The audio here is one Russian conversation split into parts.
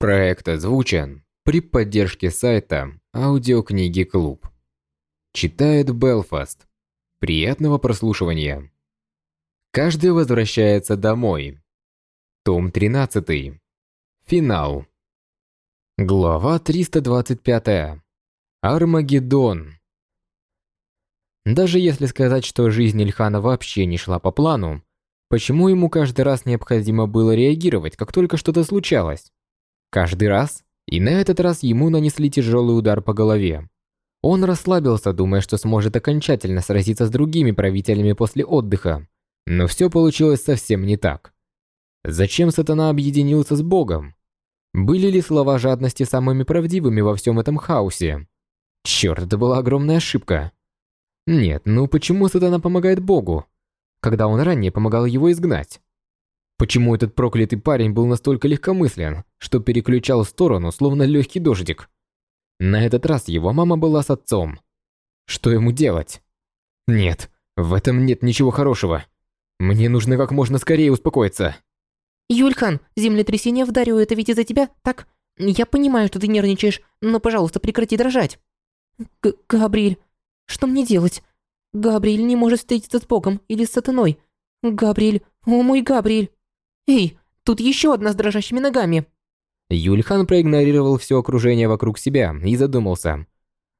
Проект озвучен при поддержке сайта Аудиокниги Клуб. Читает Белфаст. Приятного прослушивания. Каждый возвращается домой. Том 13. Финал. Глава 325. Армагеддон. Даже если сказать, что жизнь Ильхана вообще не шла по плану, почему ему каждый раз необходимо было реагировать, как только что-то случалось? Каждый раз. И на этот раз ему нанесли тяжелый удар по голове. Он расслабился, думая, что сможет окончательно сразиться с другими правителями после отдыха. Но все получилось совсем не так. Зачем сатана объединился с Богом? Были ли слова жадности самыми правдивыми во всем этом хаосе? Черт, это была огромная ошибка. Нет, ну почему сатана помогает Богу, когда он ранее помогал его изгнать? Почему этот проклятый парень был настолько легкомыслен, что переключал сторону, словно легкий дождик? На этот раз его мама была с отцом. Что ему делать? Нет, в этом нет ничего хорошего. Мне нужно как можно скорее успокоиться. Юльхан, землетрясение в это ведь из-за тебя, так? Я понимаю, что ты нервничаешь, но, пожалуйста, прекрати дрожать. Г Габриэль, что мне делать? Габриэль не может встретиться с Богом или с сатаной. Габриэль, о мой Габриэль. «Эй, тут еще одна с дрожащими ногами!» Юльхан проигнорировал все окружение вокруг себя и задумался.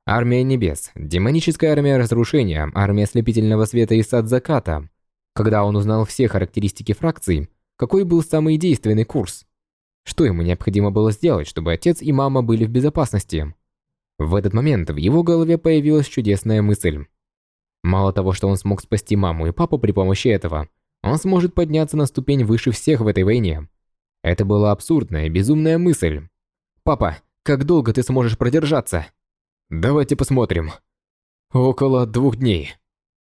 Армия небес, демоническая армия разрушения, армия слепительного света и сад заката. Когда он узнал все характеристики фракций, какой был самый действенный курс? Что ему необходимо было сделать, чтобы отец и мама были в безопасности? В этот момент в его голове появилась чудесная мысль. Мало того, что он смог спасти маму и папу при помощи этого, он сможет подняться на ступень выше всех в этой войне. Это была абсурдная, безумная мысль. «Папа, как долго ты сможешь продержаться?» «Давайте посмотрим. Около двух дней».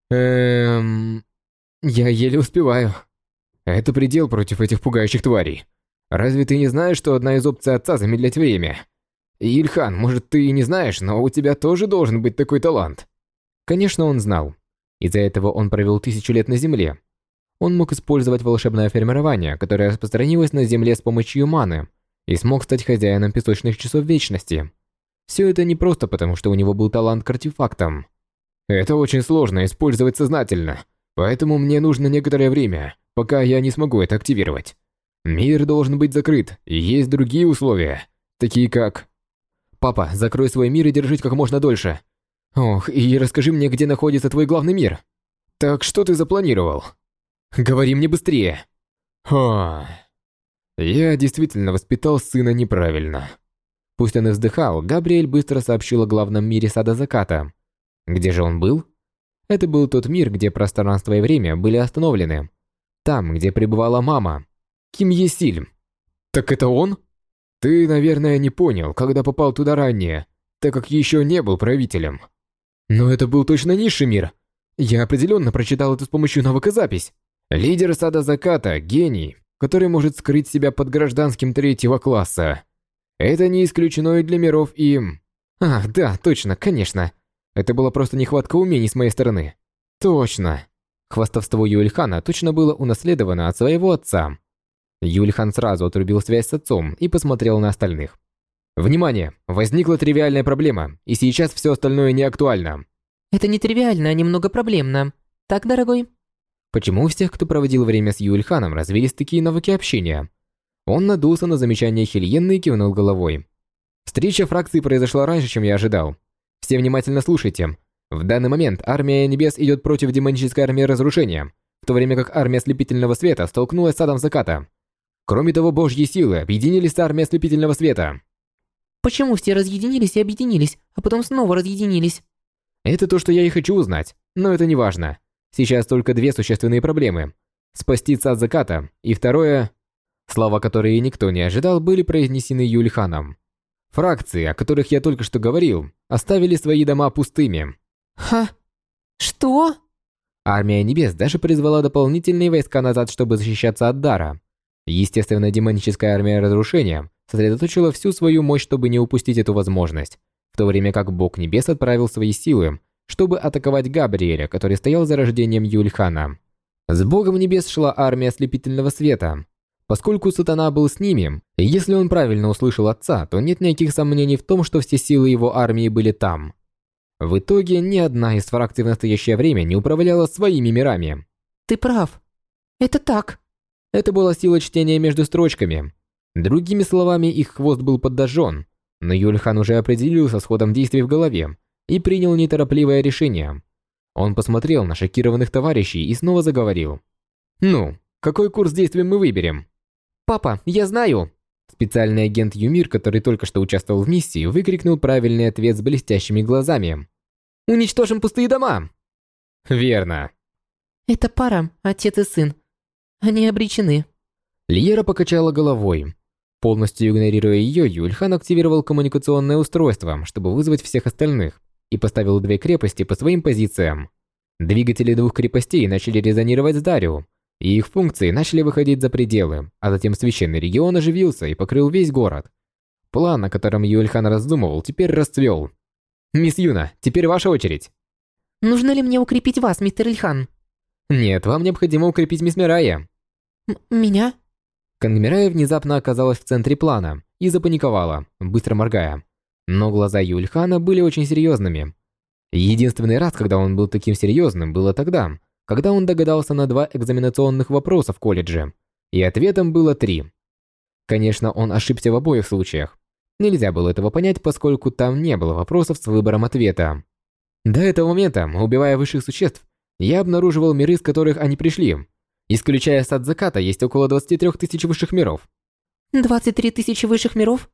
Эм... Я еле успеваю. Это предел против этих пугающих тварей. Разве ты не знаешь, что одна из опций отца замедлять время? Ильхан, может, ты и не знаешь, но у тебя тоже должен быть такой талант. Конечно, он знал. Из-за этого он провел тысячу лет на Земле, он мог использовать волшебное формирование, которое распространилось на Земле с помощью маны, и смог стать хозяином песочных часов вечности. Все это не просто потому, что у него был талант к артефактам. Это очень сложно использовать сознательно, поэтому мне нужно некоторое время, пока я не смогу это активировать. Мир должен быть закрыт, и есть другие условия, такие как... Папа, закрой свой мир и держись как можно дольше. Ох, и расскажи мне, где находится твой главный мир. Так что ты запланировал? Говори мне быстрее. Ха. Я действительно воспитал сына неправильно. Пусть он и вздыхал, Габриэль быстро сообщил о главном мире сада заката. Где же он был? Это был тот мир, где пространство и время были остановлены. Там, где пребывала мама. Ким Есиль. Так это он? Ты, наверное, не понял, когда попал туда ранее, так как еще не был правителем. Но это был точно низший мир. Я определенно прочитал это с помощью навыка запись. Лидер сада заката – гений, который может скрыть себя под гражданским третьего класса. Это не исключено и для миров и... Ах, да, точно, конечно. Это была просто нехватка умений с моей стороны. Точно. Хвастовство Юльхана точно было унаследовано от своего отца. Юльхан сразу отрубил связь с отцом и посмотрел на остальных. Внимание! Возникла тривиальная проблема, и сейчас все остальное не актуально. Это не тривиально, а немного проблемно. Так, дорогой? Почему у всех, кто проводил время с Юльханом, развились такие навыки общения? Он надулся на замечание Хельенны и кивнул головой. Встреча фракции произошла раньше, чем я ожидал. Все внимательно слушайте. В данный момент армия небес идет против демонической армии разрушения, в то время как армия ослепительного света столкнулась с адом заката. Кроме того, божьи силы объединились с армией ослепительного света. Почему все разъединились и объединились, а потом снова разъединились? Это то, что я и хочу узнать, но это не важно. Сейчас только две существенные проблемы. Спасти от заката, и второе... Слова, которые никто не ожидал, были произнесены Юльханом. Фракции, о которых я только что говорил, оставили свои дома пустыми. Ха? Что? Армия Небес даже призвала дополнительные войска назад, чтобы защищаться от Дара. Естественно, демоническая армия разрушения сосредоточила всю свою мощь, чтобы не упустить эту возможность, в то время как Бог Небес отправил свои силы, чтобы атаковать Габриэля, который стоял за рождением Юльхана. С богом небес шла армия ослепительного света. Поскольку сатана был с ними, и если он правильно услышал отца, то нет никаких сомнений в том, что все силы его армии были там. В итоге ни одна из фракций в настоящее время не управляла своими мирами. Ты прав. Это так. Это была сила чтения между строчками. Другими словами, их хвост был подожжен, но Юльхан уже определился с ходом действий в голове и принял неторопливое решение. Он посмотрел на шокированных товарищей и снова заговорил. «Ну, какой курс действий мы выберем?» «Папа, я знаю!» Специальный агент Юмир, который только что участвовал в миссии, выкрикнул правильный ответ с блестящими глазами. «Уничтожим пустые дома!» «Верно!» «Это пара, отец и сын. Они обречены». Лиера покачала головой. Полностью игнорируя ее, Юльхан активировал коммуникационное устройство, чтобы вызвать всех остальных, и поставил две крепости по своим позициям. Двигатели двух крепостей начали резонировать с Дарио, и их функции начали выходить за пределы, а затем священный регион оживился и покрыл весь город. План, о котором Юльхан раздумывал, теперь расцвел. «Мисс Юна, теперь ваша очередь». «Нужно ли мне укрепить вас, мистер Ильхан?» «Нет, вам необходимо укрепить мисс Мирая». «Меня?» Кангмирая внезапно оказалась в центре плана и запаниковала, быстро моргая. Но глаза Юльхана были очень серьезными. Единственный раз, когда он был таким серьезным, было тогда, когда он догадался на два экзаменационных вопроса в колледже, и ответом было три. Конечно, он ошибся в обоих случаях. Нельзя было этого понять, поскольку там не было вопросов с выбором ответа. До этого момента, убивая высших существ, я обнаруживал миры, с которых они пришли. Исключая сад заката, есть около 23 тысяч высших миров. 23 тысячи высших миров?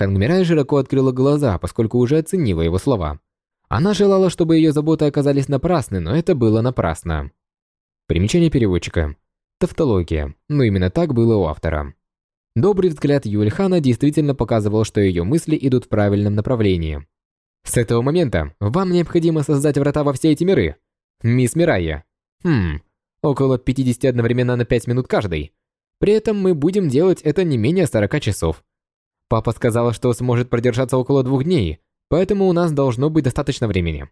Кангмирай широко открыла глаза, поскольку уже оценила его слова. Она желала, чтобы ее заботы оказались напрасны, но это было напрасно. Примечание переводчика. Тавтология. Но именно так было у автора. Добрый взгляд Юльхана действительно показывал, что ее мысли идут в правильном направлении. С этого момента вам необходимо создать врата во все эти миры. Мисс Мирайя. Хм, около 50 одновременно на 5 минут каждый. При этом мы будем делать это не менее 40 часов. Папа сказала, что сможет продержаться около двух дней, поэтому у нас должно быть достаточно времени.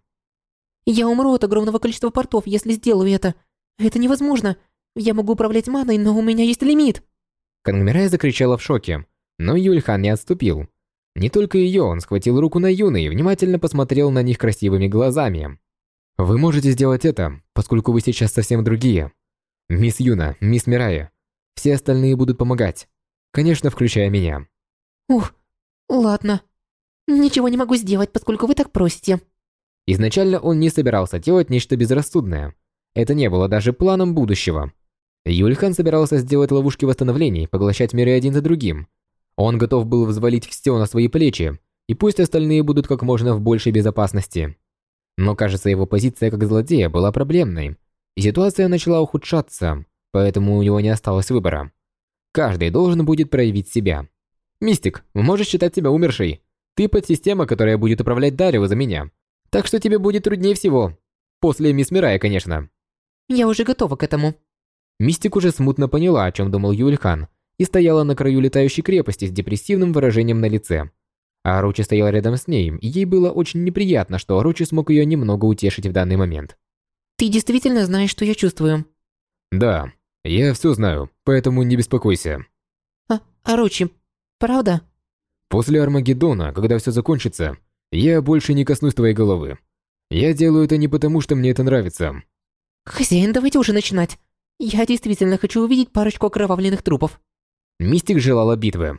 Я умру от огромного количества портов, если сделаю это. Это невозможно. Я могу управлять маной, но у меня есть лимит. Кангмирай закричала в шоке, но Юльхан не отступил. Не только ее, он схватил руку на Юны и внимательно посмотрел на них красивыми глазами. Вы можете сделать это, поскольку вы сейчас совсем другие. Мисс Юна, мисс Мирая. Все остальные будут помогать. Конечно, включая меня. Ух, ладно. Ничего не могу сделать, поскольку вы так просите. Изначально он не собирался делать нечто безрассудное. Это не было даже планом будущего. Юльхан собирался сделать ловушки восстановлений, поглощать миры один за другим. Он готов был взвалить все на свои плечи, и пусть остальные будут как можно в большей безопасности. Но кажется, его позиция как злодея была проблемной, и ситуация начала ухудшаться, поэтому у него не осталось выбора. Каждый должен будет проявить себя. Мистик, можешь считать себя умершей. Ты подсистема, которая будет управлять Дарио за меня. Так что тебе будет труднее всего. После мисс Мирая, конечно. Я уже готова к этому. Мистик уже смутно поняла, о чем думал Юльхан, и стояла на краю летающей крепости с депрессивным выражением на лице. А Орочи стоял рядом с ней, и ей было очень неприятно, что Орочи смог ее немного утешить в данный момент. «Ты действительно знаешь, что я чувствую?» «Да, я все знаю, поэтому не беспокойся». «А, Орочи, правда?» После Армагеддона, когда все закончится, я больше не коснусь твоей головы. Я делаю это не потому, что мне это нравится. Хозяин, давайте уже начинать. Я действительно хочу увидеть парочку окровавленных трупов. Мистик желала битвы.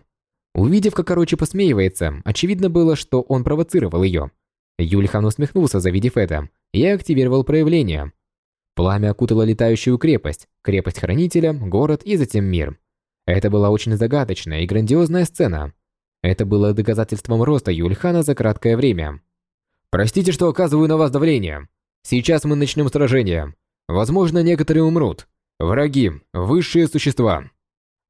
Увидев, как Короче посмеивается, очевидно было, что он провоцировал ее. Юльхан усмехнулся, завидев это, и активировал проявление. Пламя окутало летающую крепость, крепость Хранителя, город и затем мир. Это была очень загадочная и грандиозная сцена. Это было доказательством роста Юльхана за краткое время. «Простите, что оказываю на вас давление. Сейчас мы начнем сражение. Возможно, некоторые умрут. Враги – высшие существа».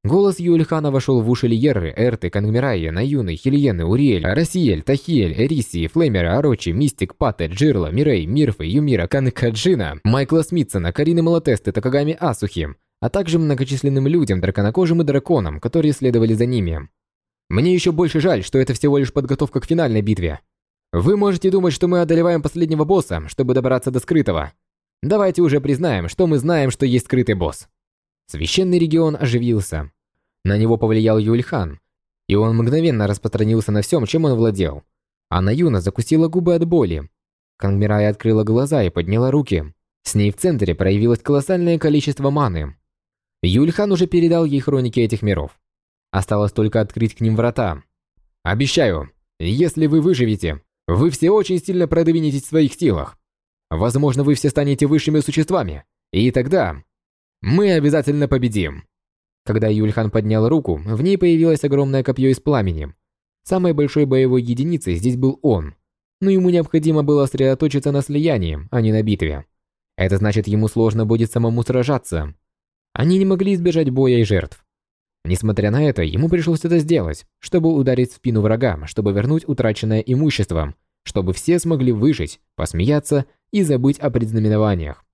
Голос Юльхана вошел в уши Лиерры, Эрты, Кангмирая, Наюны, Хильены, Уриэль, Расиэль, Тахиэль, Эрисии, Флеймера, Орочи, Мистик, Пате, Джирла, Мирей, Мирфы, Юмира, Канкаджина, Майкла Смитсона, Карины Малатесты, Такагами Асухи, а также многочисленным людям, драконокожим и драконам, которые следовали за ними. Мне еще больше жаль, что это всего лишь подготовка к финальной битве. Вы можете думать, что мы одолеваем последнего босса, чтобы добраться до скрытого. Давайте уже признаем, что мы знаем, что есть скрытый босс. Священный регион оживился. На него повлиял Юльхан, и он мгновенно распространился на всем, чем он владел. А на Юна закусила губы от боли. Кангмирай открыла глаза и подняла руки. С ней в центре проявилось колоссальное количество маны. Юльхан уже передал ей хроники этих миров. Осталось только открыть к ним врата. Обещаю, если вы выживете, вы все очень сильно продвинетесь в своих силах. Возможно, вы все станете высшими существами. И тогда мы обязательно победим. Когда Юльхан поднял руку, в ней появилось огромное копье из пламени. Самой большой боевой единицей здесь был он. Но ему необходимо было сосредоточиться на слиянии, а не на битве. Это значит, ему сложно будет самому сражаться. Они не могли избежать боя и жертв. Несмотря на это, ему пришлось это сделать, чтобы ударить в спину врага, чтобы вернуть утраченное имущество, чтобы все смогли выжить, посмеяться и забыть о предзнаменованиях.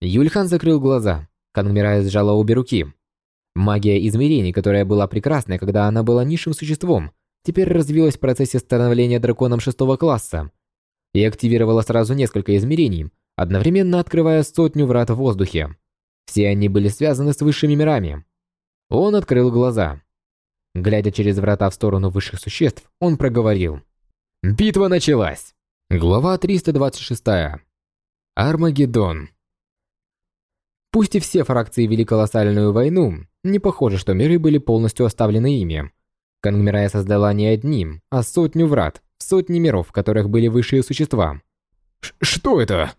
Юльхан закрыл глаза. Кангмирая сжала обе руки. Магия измерений, которая была прекрасной, когда она была низшим существом, теперь развилась в процессе становления драконом шестого класса и активировала сразу несколько измерений, одновременно открывая сотню врат в воздухе. Все они были связаны с высшими мирами. Он открыл глаза. Глядя через врата в сторону высших существ, он проговорил. «Битва началась!» Глава 326. Армагеддон. Пусть и все фракции вели колоссальную войну, не похоже, что миры были полностью оставлены ими. Кангмирая создала не одним, а сотню врат, сотни миров, в которых были высшие существа. Ш «Что это?»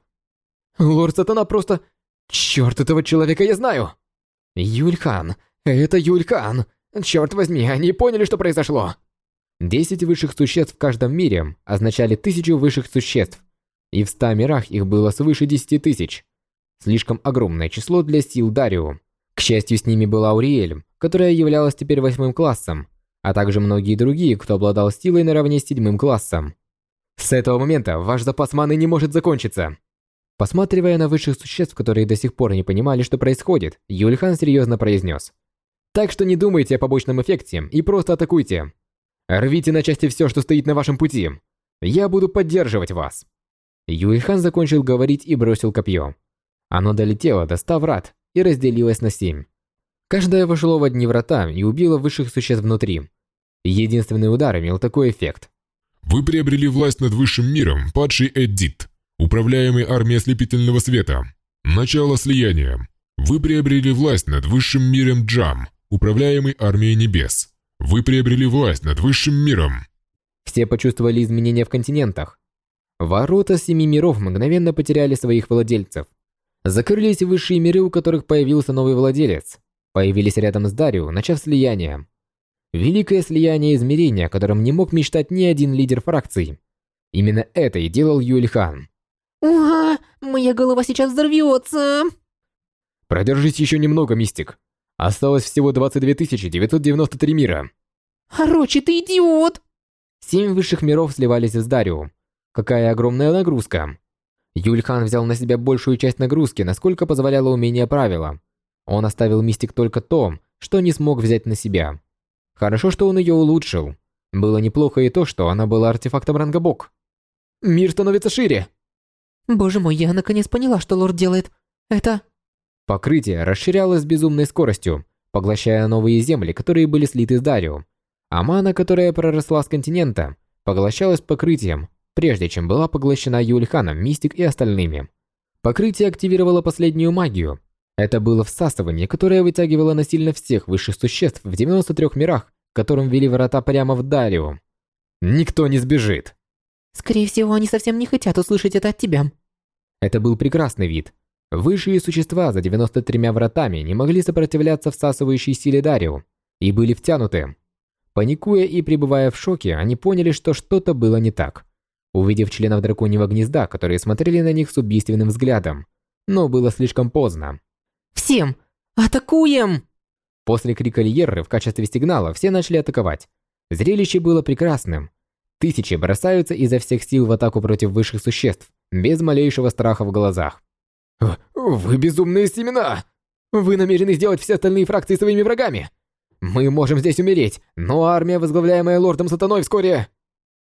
«Лорд Сатана просто... Черт, этого человека я знаю!» «Юльхан! Это Юльхан! Черт возьми, они поняли, что произошло!» Десять высших существ в каждом мире означали тысячу высших существ, и в ста мирах их было свыше десяти тысяч. Слишком огромное число для сил Дарио. К счастью, с ними была Ауриэль, которая являлась теперь восьмым классом, а также многие другие, кто обладал силой наравне с седьмым классом. С этого момента ваш запас маны не может закончиться. Посматривая на высших существ, которые до сих пор не понимали, что происходит, Юльхан серьезно произнес. Так что не думайте о побочном эффекте и просто атакуйте. Рвите на части все, что стоит на вашем пути. Я буду поддерживать вас. Юльхан закончил говорить и бросил копье. Оно долетело до ста врат и разделилось на семь. Каждое вошло в одни врата и убило высших существ внутри. Единственный удар имел такой эффект. Вы приобрели власть над высшим миром, падший Эддит, управляемый армией ослепительного света. Начало слияния. Вы приобрели власть над высшим миром Джам, управляемый армией небес. Вы приобрели власть над высшим миром. Все почувствовали изменения в континентах. Ворота семи миров мгновенно потеряли своих владельцев. Закрылись высшие миры, у которых появился новый владелец. Появились рядом с Дарио, начав слияние. Великое слияние измерения, о котором не мог мечтать ни один лидер фракций. Именно это и делал Юльхан. «Уга, моя голова сейчас взорвется!» Продержись еще немного, Мистик. Осталось всего 22 993 мира. Орочи, ты идиот! Семь высших миров сливались с Дарио. Какая огромная нагрузка. Юльхан взял на себя большую часть нагрузки, насколько позволяло умение правила. Он оставил Мистик только то, что не смог взять на себя. Хорошо, что он ее улучшил. Было неплохо и то, что она была артефактом ранга Бог. Мир становится шире. Боже мой, я наконец поняла, что лорд делает. Это... Покрытие расширялось безумной скоростью, поглощая новые земли, которые были слиты с Дарио. А мана, которая проросла с континента, поглощалась покрытием, прежде чем была поглощена Юльханом, Мистик и остальными. Покрытие активировало последнюю магию. Это было всасывание, которое вытягивало насильно всех высших существ в 93 мирах, которым вели врата прямо в Дарио. Никто не сбежит. Скорее всего, они совсем не хотят услышать это от тебя. Это был прекрасный вид. Высшие существа за 93 вратами не могли сопротивляться всасывающей силе Дарио и были втянуты. Паникуя и пребывая в шоке, они поняли, что что-то было не так. Увидев членов драконьего гнезда, которые смотрели на них с убийственным взглядом. Но было слишком поздно. «Всем! Атакуем!» После крика Льерры в качестве сигнала все начали атаковать. Зрелище было прекрасным. Тысячи бросаются изо всех сил в атаку против высших существ, без малейшего страха в глазах. «Вы безумные семена! Вы намерены сделать все остальные фракции своими врагами! Мы можем здесь умереть, но армия, возглавляемая лордом Сатаной, вскоре...»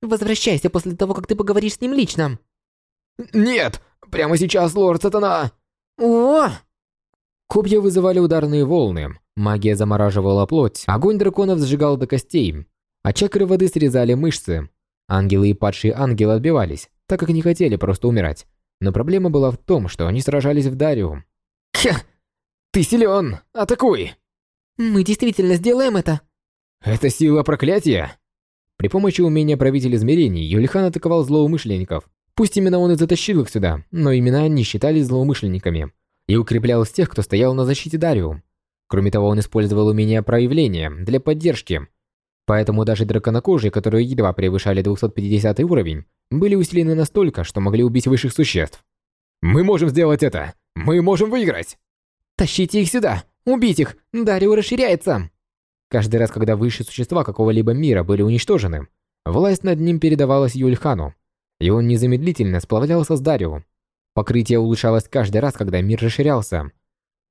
«Возвращайся после того, как ты поговоришь с ним лично!» «Нет! Прямо сейчас, лорд Сатана!» «О!» Копья вызывали ударные волны. Магия замораживала плоть, огонь драконов сжигал до костей, а чакры воды срезали мышцы. Ангелы и падшие ангелы отбивались, так как не хотели просто умирать. Но проблема была в том, что они сражались в Дариум. Ха! Ты силен! Атакуй! Мы действительно сделаем это? Это сила проклятия? При помощи умения правителя измерений Юлихан атаковал злоумышленников. Пусть именно он и затащил их сюда, но именно они считались злоумышленниками. И укреплял тех, кто стоял на защите Дариум. Кроме того, он использовал умение проявления для поддержки. Поэтому даже драконокожие, которые едва превышали 250 уровень, были усилены настолько, что могли убить высших существ. «Мы можем сделать это! Мы можем выиграть!» «Тащите их сюда! Убить их! Дарио расширяется!» Каждый раз, когда высшие существа какого-либо мира были уничтожены, власть над ним передавалась Юльхану, и он незамедлительно сплавлялся с Дарио. Покрытие улучшалось каждый раз, когда мир расширялся.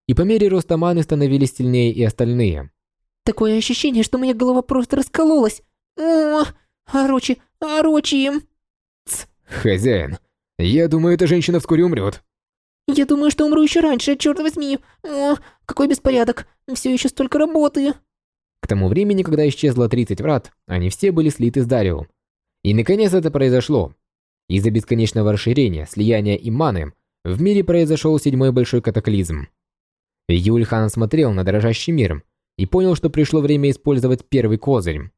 И по мере роста маны становились сильнее и остальные. Такое ощущение, что моя голова просто раскололась. О, Орочи, Орочи. Тс, хозяин, я думаю, эта женщина вскоре умрет. Я думаю, что умру еще раньше, черт возьми. О, какой беспорядок. Все еще столько работы. К тому времени, когда исчезло 30 врат, они все были слиты с Дарио. И наконец это произошло. Из-за бесконечного расширения, слияния и маны, в мире произошел седьмой большой катаклизм. Юльхан смотрел на дрожащий мир и понял, что пришло время использовать первый козырь.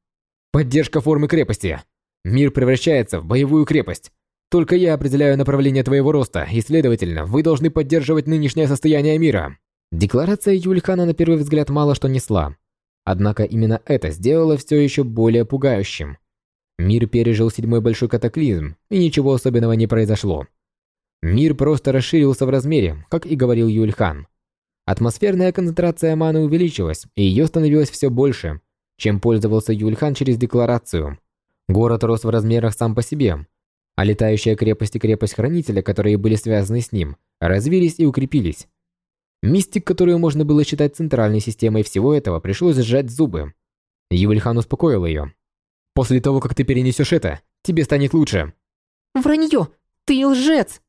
Поддержка формы крепости. Мир превращается в боевую крепость. Только я определяю направление твоего роста, и, следовательно, вы должны поддерживать нынешнее состояние мира. Декларация Юльхана на первый взгляд мало что несла. Однако именно это сделало все еще более пугающим. Мир пережил седьмой большой катаклизм, и ничего особенного не произошло. Мир просто расширился в размере, как и говорил Юльхан. Атмосферная концентрация маны увеличилась, и ее становилось все больше, чем пользовался Юльхан через декларацию. Город рос в размерах сам по себе, а летающая крепость и крепость Хранителя, которые были связаны с ним, развились и укрепились. Мистик, которую можно было считать центральной системой всего этого, пришлось сжать зубы. Юльхан успокоил ее. «После того, как ты перенесешь это, тебе станет лучше». «Вранье! Ты лжец!»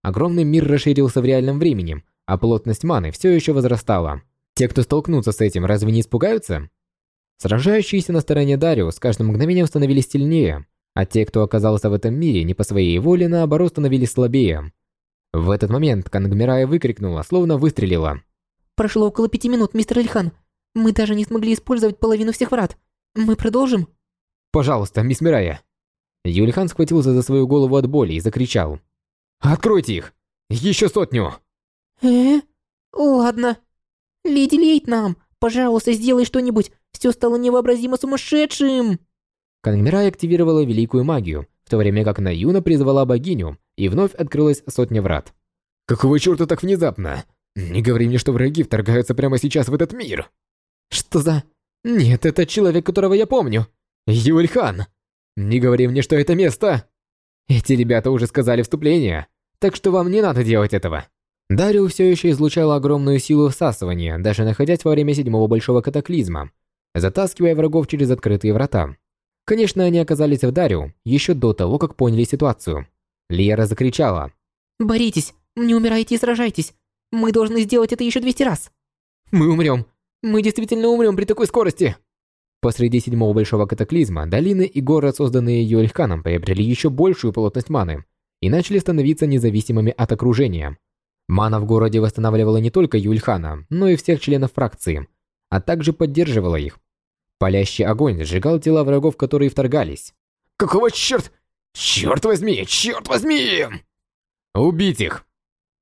Огромный мир расширился в реальном времени, а плотность маны все еще возрастала. Те, кто столкнутся с этим, разве не испугаются? Сражающиеся на стороне Дарио с каждым мгновением становились сильнее, а те, кто оказался в этом мире не по своей воле, наоборот становились слабее. В этот момент Кангмирая выкрикнула, словно выстрелила. «Прошло около пяти минут, мистер Ильхан. Мы даже не смогли использовать половину всех врат. Мы продолжим?» «Пожалуйста, мисс Мирая». Юлихан схватился за свою голову от боли и закричал. «Откройте их! Еще сотню!» «Э? Ладно. Леди Лейтнам, пожалуйста, сделай что-нибудь. Все стало невообразимо сумасшедшим!» Кангмирай активировала великую магию, в то время как Наюна призвала богиню, и вновь открылась сотня врат. «Какого черта так внезапно? Не говори мне, что враги вторгаются прямо сейчас в этот мир!» «Что за...» «Нет, это человек, которого я помню. Юльхан! Не говори мне, что это место!» «Эти ребята уже сказали вступление, так что вам не надо делать этого!» Дарио все еще излучала огромную силу всасывания, даже находясь во время седьмого большого катаклизма, затаскивая врагов через открытые врата. Конечно, они оказались в Дарио еще до того, как поняли ситуацию. Лера закричала. «Боритесь! Не умирайте и сражайтесь! Мы должны сделать это еще 200 раз!» «Мы умрем! Мы действительно умрем при такой скорости!» Посреди седьмого большого катаклизма долины и город, созданные Юэльханом, приобрели еще большую плотность маны и начали становиться независимыми от окружения. Мана в городе восстанавливала не только Юльхана, но и всех членов фракции, а также поддерживала их. Палящий огонь сжигал тела врагов, которые вторгались. «Какого черт? Черт возьми! Черт возьми!» «Убить их!»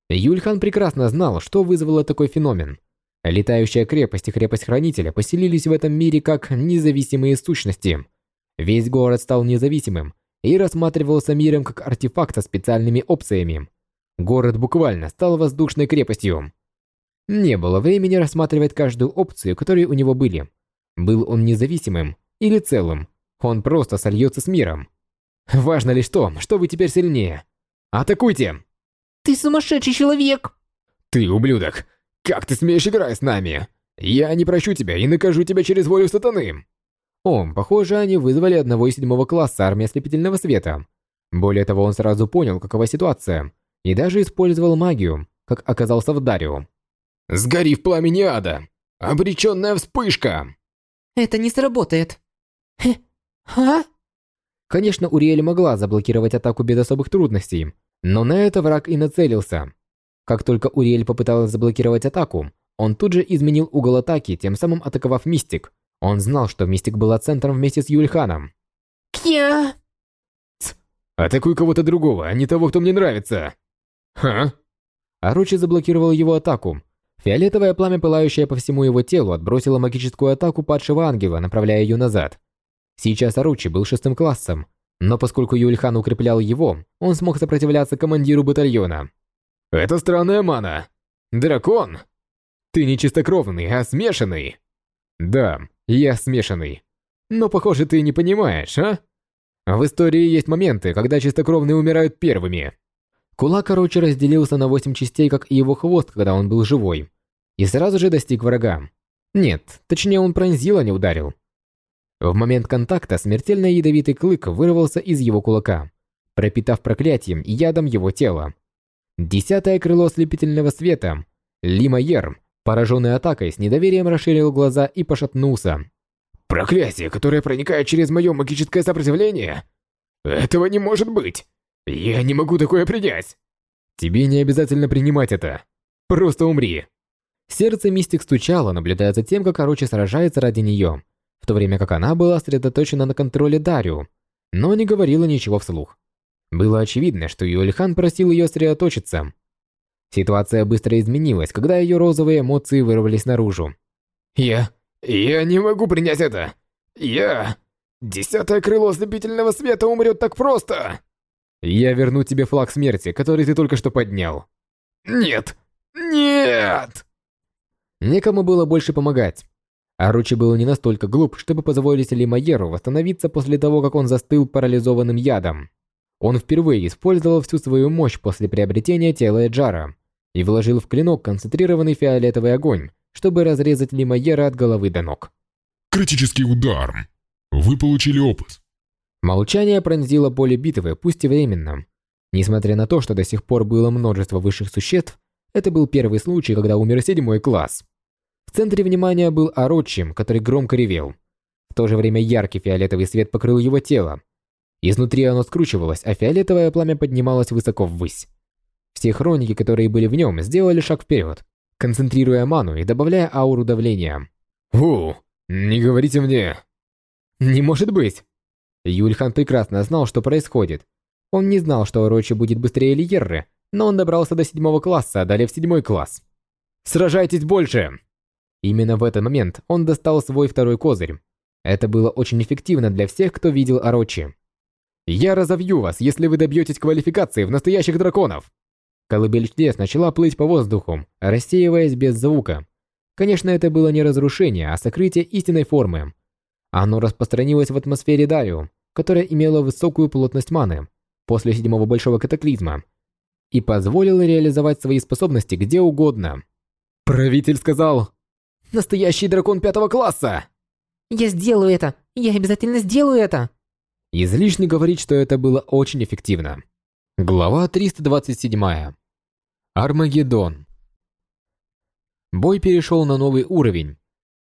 Юльхан прекрасно знал, что вызвало такой феномен. Летающая крепость и крепость Хранителя поселились в этом мире как независимые сущности. Весь город стал независимым и рассматривался миром как артефакт со специальными опциями. Город буквально стал воздушной крепостью. Не было времени рассматривать каждую опцию, которые у него были. Был он независимым или целым, он просто сольется с миром. Важно лишь то, что вы теперь сильнее. Атакуйте! Ты сумасшедший человек! Ты ублюдок! Как ты смеешь играть с нами? Я не прощу тебя и накажу тебя через волю сатаны. О, похоже, они вызвали одного из седьмого класса армии ослепительного света. Более того, он сразу понял, какова ситуация, и даже использовал магию, как оказался в Дарио. «Сгори в пламени ада!» Обреченная вспышка! Это не сработает. Хе. А? Конечно, Уриэль могла заблокировать атаку без особых трудностей, но на это враг и нацелился. Как только Уриэль попыталась заблокировать атаку, он тут же изменил угол атаки, тем самым атаковав Мистик. Он знал, что Мистик была центром вместе с Юльханом. Кья! Атакуй кого-то другого, а не того, кто мне нравится. Ха? Орочи заблокировал его атаку. Фиолетовое пламя, пылающее по всему его телу, отбросило магическую атаку падшего ангела, направляя ее назад. Сейчас Оручи был шестым классом, но поскольку Юльхан укреплял его, он смог сопротивляться командиру батальона. «Это странная мана. Дракон? Ты не чистокровный, а смешанный?» «Да, я смешанный. Но, похоже, ты не понимаешь, а?» В истории есть моменты, когда чистокровные умирают первыми. Кулак, короче, разделился на восемь частей, как и его хвост, когда он был живой. И сразу же достиг врага. Нет, точнее он пронзил, а не ударил. В момент контакта смертельно ядовитый клык вырвался из его кулака, пропитав проклятием и ядом его тело. Десятое крыло слепительного света. Лимайер, пораженный атакой, с недоверием расширил глаза и пошатнулся. Проклятие, которое проникает через мое магическое сопротивление? Этого не может быть. Я не могу такое принять. Тебе не обязательно принимать это. Просто умри. Сердце Мистик стучало, наблюдая за тем, как Орочи сражается ради нее, в то время как она была сосредоточена на контроле Дарио, но не говорила ничего вслух. Было очевидно, что Юльхан просил ее сосредоточиться. Ситуация быстро изменилась, когда ее розовые эмоции вырвались наружу. «Я... «Я не могу принять это! Я... Десятое крыло ослепительного света умрет так просто!» «Я верну тебе флаг смерти, который ты только что поднял». «Нет! Нет!» Некому было больше помогать. Аручи был не настолько глуп, чтобы позволить Лимайеру восстановиться после того, как он застыл парализованным ядом. Он впервые использовал всю свою мощь после приобретения тела Эджара и вложил в клинок концентрированный фиолетовый огонь, чтобы разрезать Лимайера от головы до ног. Критический удар. Вы получили опыт. Молчание пронзило поле битвы, пусть и временно. Несмотря на то, что до сих пор было множество высших существ, это был первый случай, когда умер седьмой класс. В центре внимания был Орочим, который громко ревел. В то же время яркий фиолетовый свет покрыл его тело. Изнутри оно скручивалось, а фиолетовое пламя поднималось высоко ввысь. Все хроники, которые были в нем, сделали шаг вперед концентрируя ману и добавляя ауру давления. «Фу, не говорите мне!» «Не может быть!» Юльхан прекрасно знал, что происходит. Он не знал, что Орочи будет быстрее Лиерры, но он добрался до седьмого класса, а далее в седьмой класс. «Сражайтесь больше!» Именно в этот момент он достал свой второй козырь. Это было очень эффективно для всех, кто видел Орочи. «Я разовью вас, если вы добьетесь квалификации в настоящих драконов!» Колыбель чудес начала плыть по воздуху, рассеиваясь без звука. Конечно, это было не разрушение, а сокрытие истинной формы. Оно распространилось в атмосфере Дарио, которая имела высокую плотность маны после седьмого большого катаклизма и позволило реализовать свои способности где угодно. Правитель сказал «Настоящий дракон пятого класса!» «Я сделаю это! Я обязательно сделаю это!» Излишне говорить, что это было очень эффективно. Глава 327. Армагеддон. Бой перешел на новый уровень.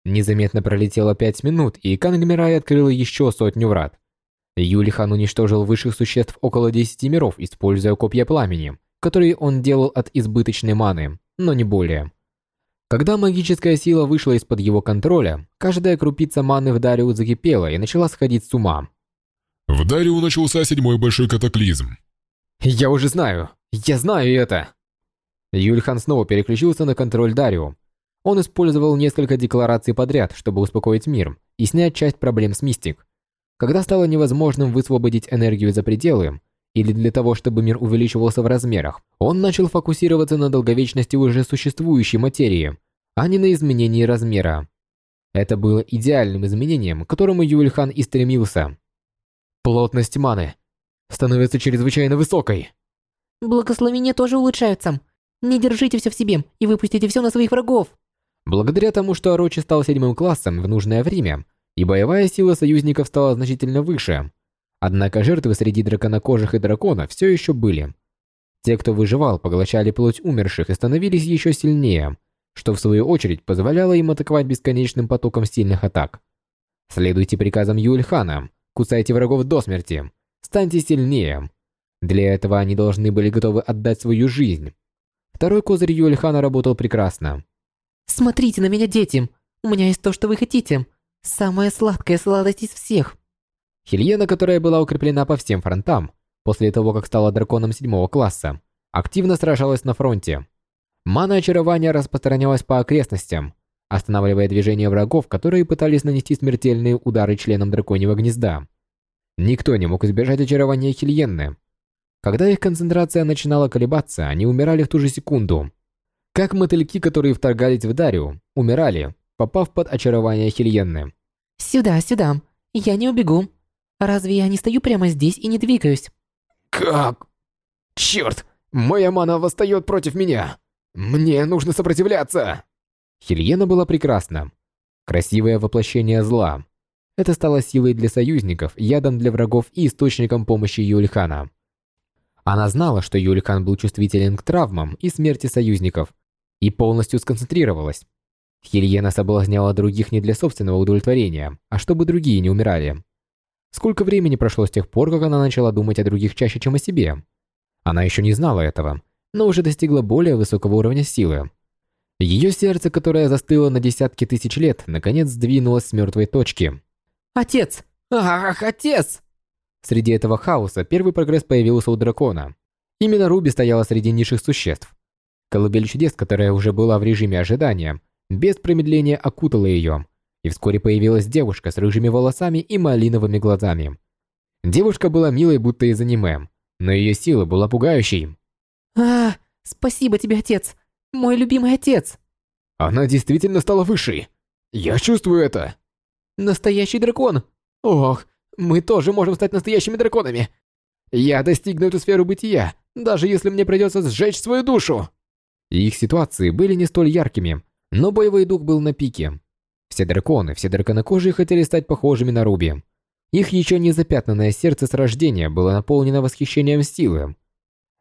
Незаметно пролетело пять минут, и Кангмирай открыл еще сотню врат. Юлихан уничтожил высших существ около десяти миров, используя копья пламени, которые он делал от избыточной маны, но не более. Когда магическая сила вышла из-под его контроля, каждая крупица маны в Дариу закипела и начала сходить с ума. В Дариу начался седьмой большой катаклизм. «Я уже знаю! Я знаю это!» Юльхан снова переключился на контроль Дарио. Он использовал несколько деклараций подряд, чтобы успокоить мир и снять часть проблем с Мистик. Когда стало невозможным высвободить энергию за пределы, или для того, чтобы мир увеличивался в размерах, он начал фокусироваться на долговечности уже существующей материи, а не на изменении размера. Это было идеальным изменением, к которому Юльхан и стремился. Плотность маны становится чрезвычайно высокой. Благословения тоже улучшаются. Не держите все в себе и выпустите все на своих врагов. Благодаря тому, что Орочи стал седьмым классом в нужное время, и боевая сила союзников стала значительно выше. Однако жертвы среди драконокожих и дракона все еще были. Те, кто выживал, поглощали плоть умерших и становились еще сильнее, что в свою очередь позволяло им атаковать бесконечным потоком сильных атак. Следуйте приказам Юльхана, кусайте врагов до смерти, станьте сильнее. Для этого они должны были готовы отдать свою жизнь. Второй козырь Юльхана работал прекрасно. Смотрите на меня, дети. У меня есть то, что вы хотите. Самая сладкая сладость из всех. Хельена, которая была укреплена по всем фронтам, после того, как стала драконом седьмого класса, активно сражалась на фронте. Мана очарования распространялась по окрестностям, останавливая движение врагов, которые пытались нанести смертельные удары членам драконьего гнезда. Никто не мог избежать очарования Хельенны. Когда их концентрация начинала колебаться, они умирали в ту же секунду. Как мотыльки, которые вторгались в Дарью, умирали, попав под очарование Хельенны. Сюда, сюда. Я не убегу. Разве я не стою прямо здесь и не двигаюсь? Как? Черт! Моя мана восстает против меня! Мне нужно сопротивляться! Хельена была прекрасна. Красивое воплощение зла. Это стало силой для союзников, ядом для врагов и источником помощи Юльхана. Она знала, что Юльхан был чувствителен к травмам и смерти союзников, и полностью сконцентрировалась. Хельена соблазняла других не для собственного удовлетворения, а чтобы другие не умирали. Сколько времени прошло с тех пор, как она начала думать о других чаще, чем о себе? Она еще не знала этого, но уже достигла более высокого уровня силы. Ее сердце, которое застыло на десятки тысяч лет, наконец сдвинулось с мертвой точки. Отец! Ах, отец! Среди этого хаоса первый прогресс появился у дракона. Именно Руби стояла среди низших существ. Колыбель чудес, которая уже была в режиме ожидания, без промедления окутала ее, и вскоре появилась девушка с рыжими волосами и малиновыми глазами. Девушка была милой, будто из аниме, но ее сила была пугающей. А, спасибо тебе, отец. Мой любимый отец. Она действительно стала высшей. Я чувствую это. Настоящий дракон. Ох, мы тоже можем стать настоящими драконами. Я достигну эту сферу бытия, даже если мне придется сжечь свою душу. Их ситуации были не столь яркими, но боевой дух был на пике. Все драконы, все драконокожие хотели стать похожими на Руби. Их еще не запятнанное сердце с рождения было наполнено восхищением силы.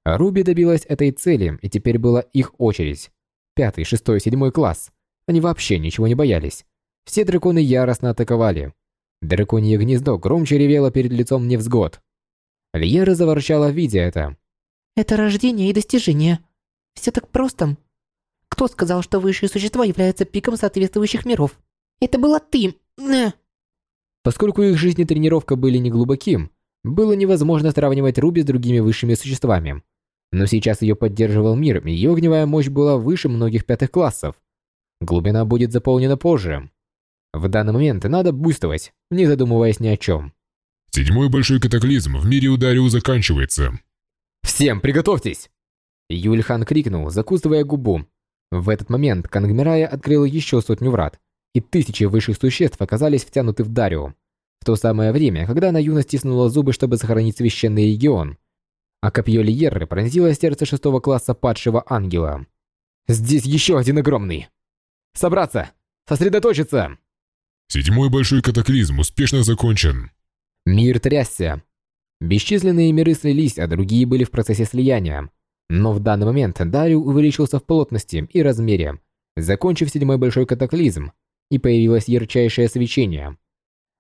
Руби добилась этой цели, и теперь была их очередь. Пятый, шестой, седьмой класс. Они вообще ничего не боялись. Все драконы яростно атаковали. Драконье гнездо громче ревело перед лицом невзгод. Льера заворчала, видя это. «Это рождение и достижение. Все так просто. Кто сказал, что высшие существа являются пиком соответствующих миров? Это была ты. Не. Поскольку их жизнь и тренировка были неглубоким, было невозможно сравнивать Руби с другими высшими существами. Но сейчас ее поддерживал мир, и ее огневая мощь была выше многих пятых классов. Глубина будет заполнена позже. В данный момент надо бустовать, не задумываясь ни о чем. Седьмой большой катаклизм в мире Удариу заканчивается. «Всем приготовьтесь!» Юльхан крикнул, закусывая губу. В этот момент Кангмирая открыл еще сотню врат, и тысячи высших существ оказались втянуты в Дарио. В то самое время, когда она юно стиснула зубы, чтобы сохранить священный регион, а копье Лиерры пронзило сердце шестого класса падшего ангела. «Здесь еще один огромный! Собраться! Сосредоточиться!» Седьмой большой катаклизм успешно закончен. Мир трясся. Бесчисленные миры слились, а другие были в процессе слияния. Но в данный момент Дарио увеличился в плотности и размере, закончив седьмой большой катаклизм, и появилось ярчайшее свечение.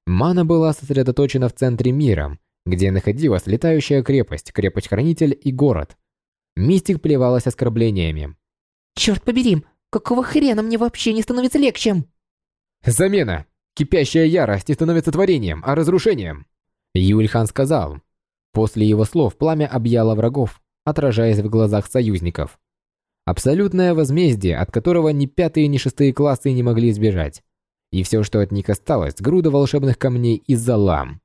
Мана была сосредоточена в центре мира, где находилась летающая крепость, крепость-хранитель и город. Мистик плевалась оскорблениями. «Черт побери, какого хрена мне вообще не становится легче?» «Замена! Кипящая ярость не становится творением, а разрушением!» Юльхан сказал. После его слов пламя объяло врагов, отражаясь в глазах союзников. Абсолютное возмездие, от которого ни пятые, ни шестые классы не могли избежать. И все, что от них осталось, груда волшебных камней и золам.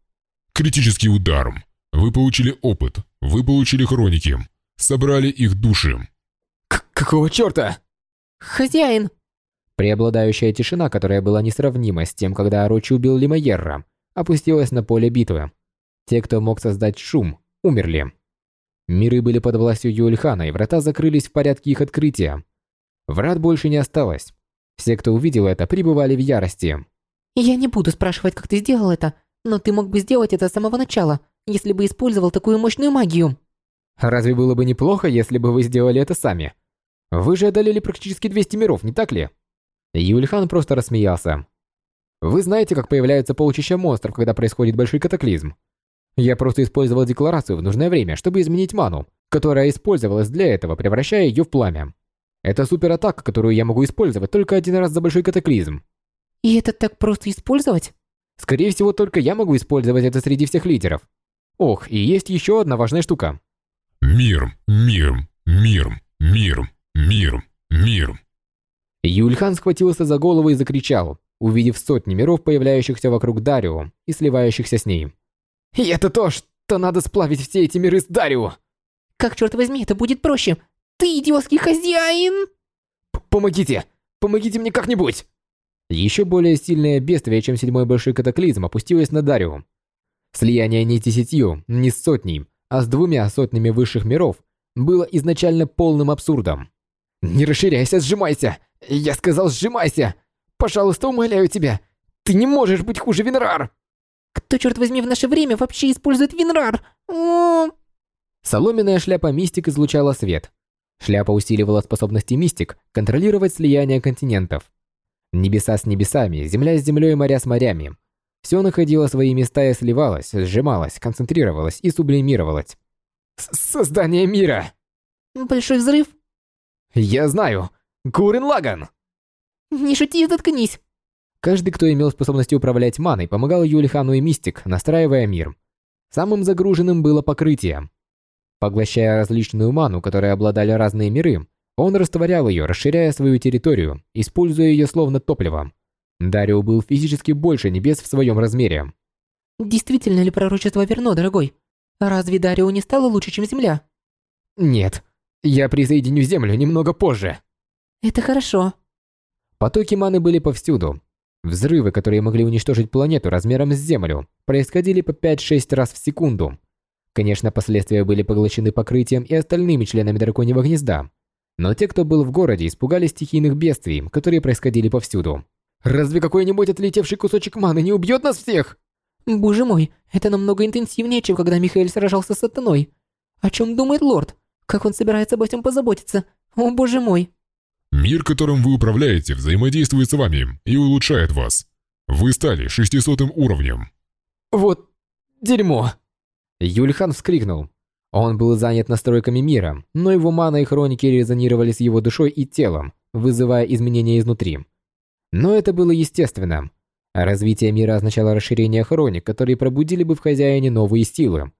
Критический удар. Вы получили опыт, вы получили хроники, собрали их души. К какого черта? Хозяин! Преобладающая тишина, которая была несравнима с тем, когда Орочи убил Лимайерра, опустилась на поле битвы. Те, кто мог создать шум, умерли. Миры были под властью Юльхана, и врата закрылись в порядке их открытия. Врат больше не осталось. Все, кто увидел это, пребывали в ярости. «Я не буду спрашивать, как ты сделал это, но ты мог бы сделать это с самого начала, если бы использовал такую мощную магию». Разве было бы неплохо, если бы вы сделали это сами? Вы же одолели практически 200 миров, не так ли? Юльхан просто рассмеялся. Вы знаете, как появляются полчища монстров, когда происходит большой катаклизм. Я просто использовал декларацию в нужное время, чтобы изменить ману, которая использовалась для этого, превращая ее в пламя. Это суператака, которую я могу использовать только один раз за большой катаклизм. И это так просто использовать? Скорее всего, только я могу использовать это среди всех лидеров. Ох, и есть еще одна важная штука. Мир, мир, мир, мир, мир, мир. Юльхан схватился за голову и закричал, увидев сотни миров, появляющихся вокруг Дарио и сливающихся с ней. «И это то, что надо сплавить все эти миры с Дарио!» Как, черт возьми, это будет проще? Ты идиотский хозяин! П «Помогите! Помогите мне как-нибудь!» Еще более сильное бедствие, чем седьмой большой катаклизм, опустилось на Дарио. Слияние не десятью, не с сотней, а с двумя сотнями высших миров было изначально полным абсурдом. «Не расширяйся, сжимайся! Я сказал, сжимайся! Пожалуйста, умоляю тебя! Ты не можешь быть хуже Винрар!» Кто, черт возьми, в наше время вообще использует Винрар? О! Соломенная шляпа Мистик излучала свет. Шляпа усиливала способности Мистик контролировать слияние континентов. Небеса с небесами, земля с землей, моря с морями. Все находило свои места и сливалось, сжималось, концентрировалось и сублимировалось. С Создание мира! Большой взрыв? Я знаю! Гурен Лаган! Не шути, заткнись! Каждый, кто имел способность управлять маной, помогал Юлихану и Мистик, настраивая мир. Самым загруженным было покрытие. Поглощая различную ману, которой обладали разные миры, он растворял ее, расширяя свою территорию, используя ее словно топливо. Дарио был физически больше небес в своем размере. Действительно ли пророчество верно, дорогой? Разве Дарио не стало лучше, чем Земля? Нет, я присоединю Землю немного позже. Это хорошо. Потоки маны были повсюду. Взрывы, которые могли уничтожить планету размером с Землю, происходили по 5-6 раз в секунду. Конечно, последствия были поглощены покрытием и остальными членами драконьего гнезда, но те, кто был в городе, испугались стихийных бедствий, которые происходили повсюду. Разве какой-нибудь отлетевший кусочек маны не убьет нас всех? Боже мой, это намного интенсивнее, чем когда Михаил сражался с сатаной. О чем думает лорд? Как он собирается обо всем позаботиться? О боже мой. Мир, которым вы управляете, взаимодействует с вами и улучшает вас. Вы стали 600 уровнем. Вот дерьмо. Юльхан вскрикнул. Он был занят настройками мира, но его мана и хроники резонировали с его душой и телом, вызывая изменения изнутри. Но это было естественно. Развитие мира означало расширение хроник, которые пробудили бы в хозяине новые силы.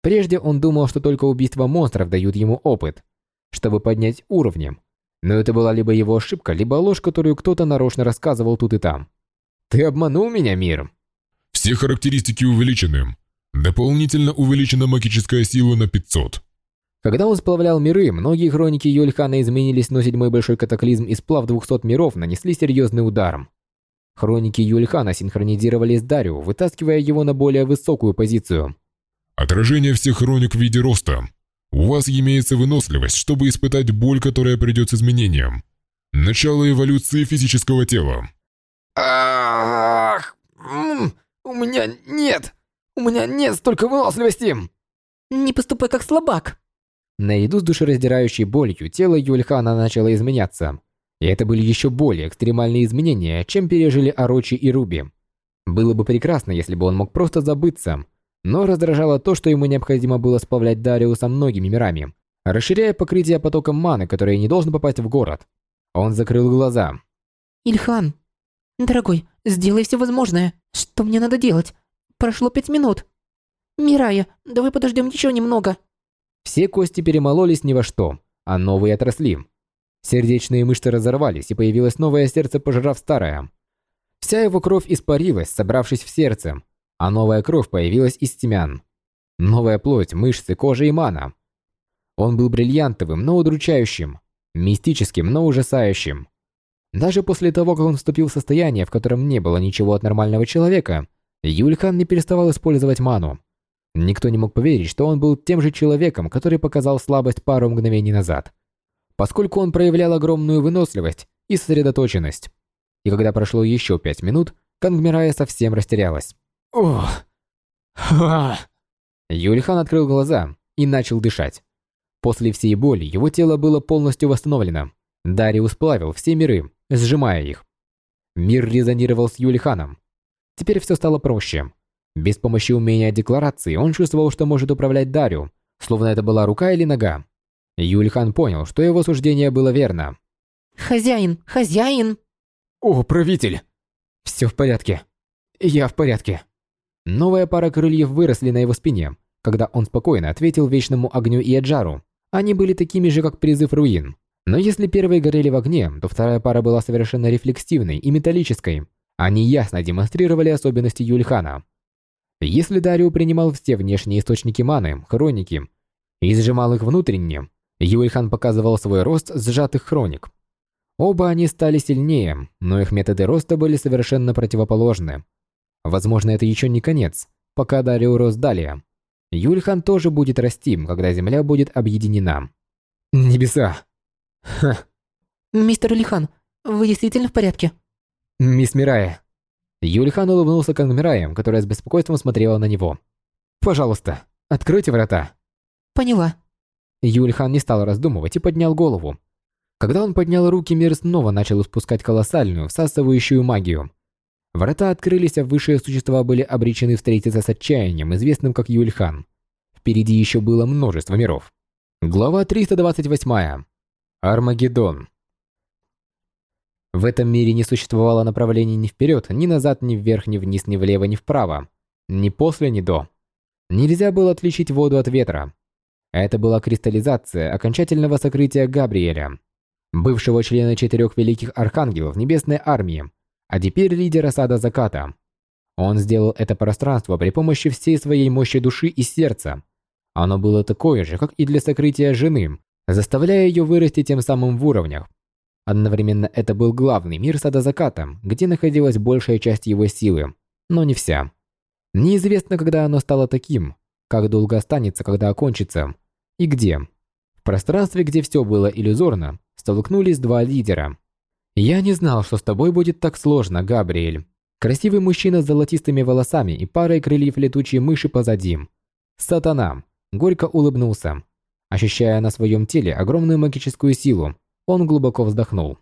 Прежде он думал, что только убийства монстров дают ему опыт, чтобы поднять уровни. Но это была либо его ошибка, либо ложь, которую кто-то нарочно рассказывал тут и там. «Ты обманул меня, мир!» Все характеристики увеличены. Дополнительно увеличена магическая сила на 500. Когда он сплавлял миры, многие хроники Юльхана изменились, но седьмой большой катаклизм и сплав 200 миров нанесли серьезный удар. Хроники Юльхана синхронизировались с Дарио, вытаскивая его на более высокую позицию. Отражение всех хроник в виде роста. У вас имеется выносливость, чтобы испытать боль, которая придет с изменением. Начало эволюции физического тела. Ах, у меня нет, у меня нет столько выносливости. Не поступай как слабак. Наряду с душераздирающей болью тело Юльхана начало изменяться. И это были еще более экстремальные изменения, чем пережили Орочи и Руби. Было бы прекрасно, если бы он мог просто забыться, но раздражало то, что ему необходимо было сплавлять Дариуса многими мирами, расширяя покрытие потоком маны, которое не должен попасть в город. Он закрыл глаза. Ильхан, дорогой, сделай все возможное. Что мне надо делать? Прошло пять минут. Мирая, давай подождем еще немного. Все кости перемололись ни во что, а новые отросли. Сердечные мышцы разорвались, и появилось новое сердце, пожрав старое. Вся его кровь испарилась, собравшись в сердце, а новая кровь появилась из темян. Новая плоть, мышцы, кожа и мана. Он был бриллиантовым, но удручающим, мистическим, но ужасающим. Даже после того, как он вступил в состояние, в котором не было ничего от нормального человека, Юльхан не переставал использовать ману. Никто не мог поверить, что он был тем же человеком, который показал слабость пару мгновений назад. Поскольку он проявлял огромную выносливость и сосредоточенность. И когда прошло еще пять минут, Кангмирая совсем растерялась. Ха! Юльхан открыл глаза и начал дышать. После всей боли его тело было полностью восстановлено. Дариус плавил все миры, сжимая их. Мир резонировал с Юлиханом. Теперь все стало проще. Без помощи умения декларации он чувствовал, что может управлять Дарью, словно это была рука или нога. Юльхан понял, что его суждение было верно. «Хозяин! Хозяин!» «О, правитель!» «Все в порядке. Я в порядке». Новая пара крыльев выросли на его спине, когда он спокойно ответил Вечному Огню и Эджару. Они были такими же, как призыв руин. Но если первые горели в огне, то вторая пара была совершенно рефлексивной и металлической. Они ясно демонстрировали особенности Юльхана. Если Дарио принимал все внешние источники маны, хроники, и сжимал их внутренне, Юльхан показывал свой рост сжатых хроник. Оба они стали сильнее, но их методы роста были совершенно противоположны. Возможно, это еще не конец, пока Дарио рос далее. Юльхан тоже будет расти, когда Земля будет объединена. Небеса. Ха. «Мистер Лихан, вы действительно в порядке?» Мисс Мирая. Юльхан улыбнулся к Мирае, которая с беспокойством смотрела на него. «Пожалуйста, откройте врата». «Поняла». Юльхан не стал раздумывать и поднял голову. Когда он поднял руки, мир снова начал испускать колоссальную, всасывающую магию. Врата открылись, а высшие существа были обречены встретиться с отчаянием, известным как Юльхан. Впереди еще было множество миров. Глава 328. Армагеддон. В этом мире не существовало направлений ни вперед, ни назад, ни вверх, ни вниз, ни влево, ни вправо. Ни после, ни до. Нельзя было отличить воду от ветра. Это была кристаллизация окончательного сокрытия Габриэля, бывшего члена четырех великих архангелов Небесной Армии, а теперь лидера Сада Заката. Он сделал это пространство при помощи всей своей мощи души и сердца. Оно было такое же, как и для сокрытия жены, заставляя ее вырасти тем самым в уровнях. Одновременно это был главный мир Сада Заката, где находилась большая часть его силы, но не вся. Неизвестно, когда оно стало таким, как долго останется, когда окончится, и где. В пространстве, где все было иллюзорно, столкнулись два лидера. «Я не знал, что с тобой будет так сложно, Габриэль». Красивый мужчина с золотистыми волосами и парой крыльев летучей мыши позади. Сатана. Горько улыбнулся. Ощущая на своем теле огромную магическую силу, он глубоко вздохнул.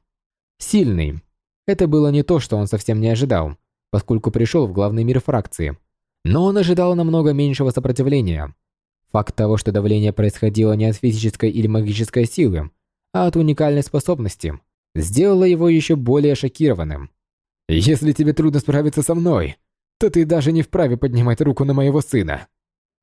Сильный. Это было не то, что он совсем не ожидал, поскольку пришел в главный мир фракции. Но он ожидал намного меньшего сопротивления. Факт того, что давление происходило не от физической или магической силы, а от уникальной способности – сделало его еще более шокированным. «Если тебе трудно справиться со мной, то ты даже не вправе поднимать руку на моего сына».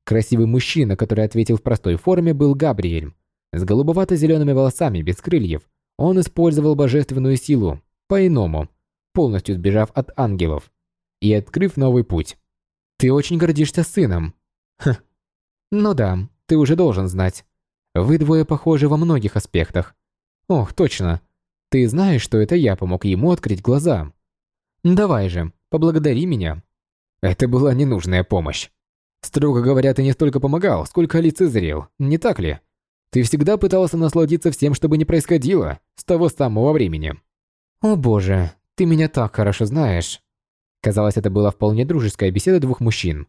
Красивый мужчина, который ответил в простой форме, был Габриэль. С голубовато-зелеными волосами, без крыльев, он использовал божественную силу, по-иному, полностью сбежав от ангелов и открыв новый путь. «Ты очень гордишься сыном». «Хм. Ну да, ты уже должен знать. Вы двое похожи во многих аспектах. Ох, точно. Ты знаешь, что это я помог ему открыть глаза. Давай же, поблагодари меня. Это была ненужная помощь. Строго говоря, ты не столько помогал, сколько лицезрел, не так ли? Ты всегда пытался насладиться всем, что бы ни происходило, с того самого времени. О боже, ты меня так хорошо знаешь. Казалось, это была вполне дружеская беседа двух мужчин.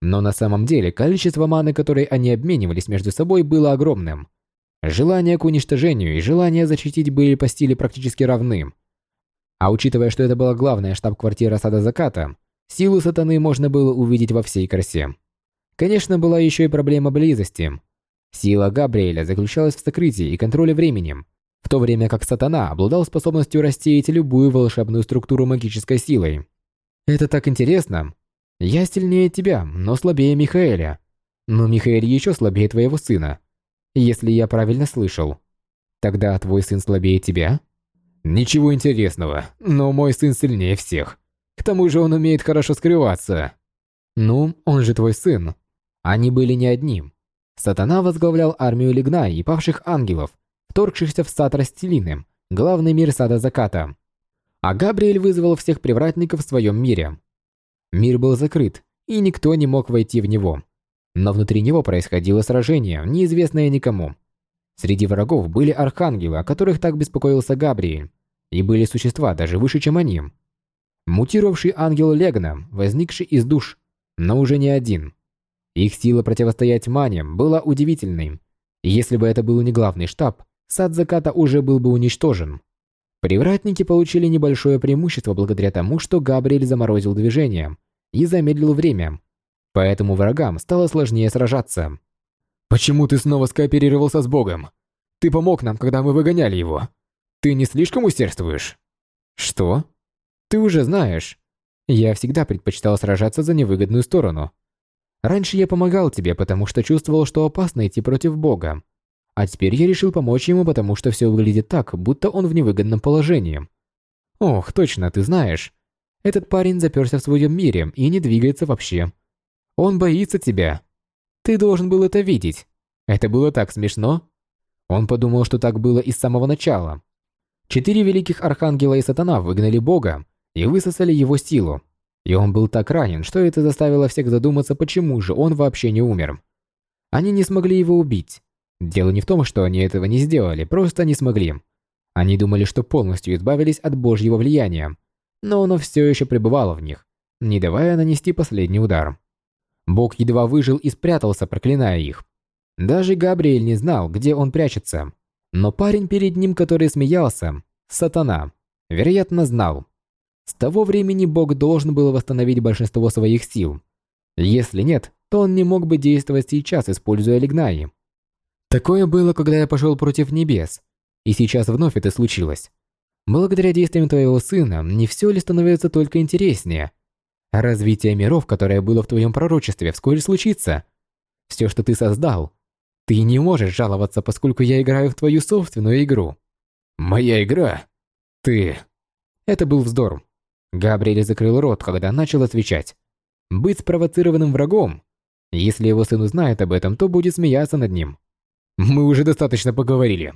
Но на самом деле количество маны, которой они обменивались между собой, было огромным. Желание к уничтожению и желание защитить были по стиле практически равны. А учитывая, что это была главная штаб-квартира Сада Заката, силу сатаны можно было увидеть во всей красе. Конечно, была еще и проблема близости. Сила Габриэля заключалась в сокрытии и контроле временем, в то время как сатана обладал способностью рассеять любую волшебную структуру магической силой. Это так интересно. Я сильнее тебя, но слабее Михаэля. Но Михаэль еще слабее твоего сына если я правильно слышал. Тогда твой сын слабее тебя? Ничего интересного, но мой сын сильнее всех. К тому же он умеет хорошо скрываться. Ну, он же твой сын. Они были не одним. Сатана возглавлял армию Лигна и павших ангелов, вторгшихся в сад Растелины, главный мир сада заката. А Габриэль вызвал всех привратников в своем мире. Мир был закрыт, и никто не мог войти в него. Но внутри него происходило сражение, неизвестное никому. Среди врагов были архангелы, о которых так беспокоился Габриэль, и были существа даже выше, чем они. Мутировавший ангел Легна, возникший из душ, но уже не один. Их сила противостоять маниям была удивительной, Если бы это был не главный штаб, сад заката уже был бы уничтожен. Привратники получили небольшое преимущество благодаря тому, что Габриэль заморозил движение и замедлил время, поэтому врагам стало сложнее сражаться. «Почему ты снова скооперировался с Богом? Ты помог нам, когда мы выгоняли его. Ты не слишком усердствуешь?» «Что? Ты уже знаешь. Я всегда предпочитал сражаться за невыгодную сторону. Раньше я помогал тебе, потому что чувствовал, что опасно идти против Бога. А теперь я решил помочь ему, потому что все выглядит так, будто он в невыгодном положении. Ох, точно, ты знаешь. Этот парень заперся в своем мире и не двигается вообще. Он боится тебя. Ты должен был это видеть. Это было так смешно. Он подумал, что так было и с самого начала. Четыре великих архангела и сатана выгнали Бога и высосали его силу. И он был так ранен, что это заставило всех задуматься, почему же он вообще не умер. Они не смогли его убить. Дело не в том, что они этого не сделали, просто не смогли. Они думали, что полностью избавились от божьего влияния, но оно все еще пребывало в них, не давая нанести последний удар. Бог едва выжил и спрятался, проклиная их. Даже Габриэль не знал, где он прячется. Но парень перед ним, который смеялся, сатана, вероятно, знал. С того времени Бог должен был восстановить большинство своих сил. Если нет, то он не мог бы действовать сейчас, используя Лигнаи. Такое было, когда я пошел против небес, и сейчас вновь это случилось. Благодаря действиям твоего сына, не все ли становится только интереснее? Развитие миров, которое было в твоем пророчестве, вскоре случится. Все, что ты создал. Ты не можешь жаловаться, поскольку я играю в твою собственную игру. Моя игра? Ты... Это был вздор. Габриэль закрыл рот, когда начал отвечать. Быть спровоцированным врагом? Если его сын узнает об этом, то будет смеяться над ним. Мы уже достаточно поговорили.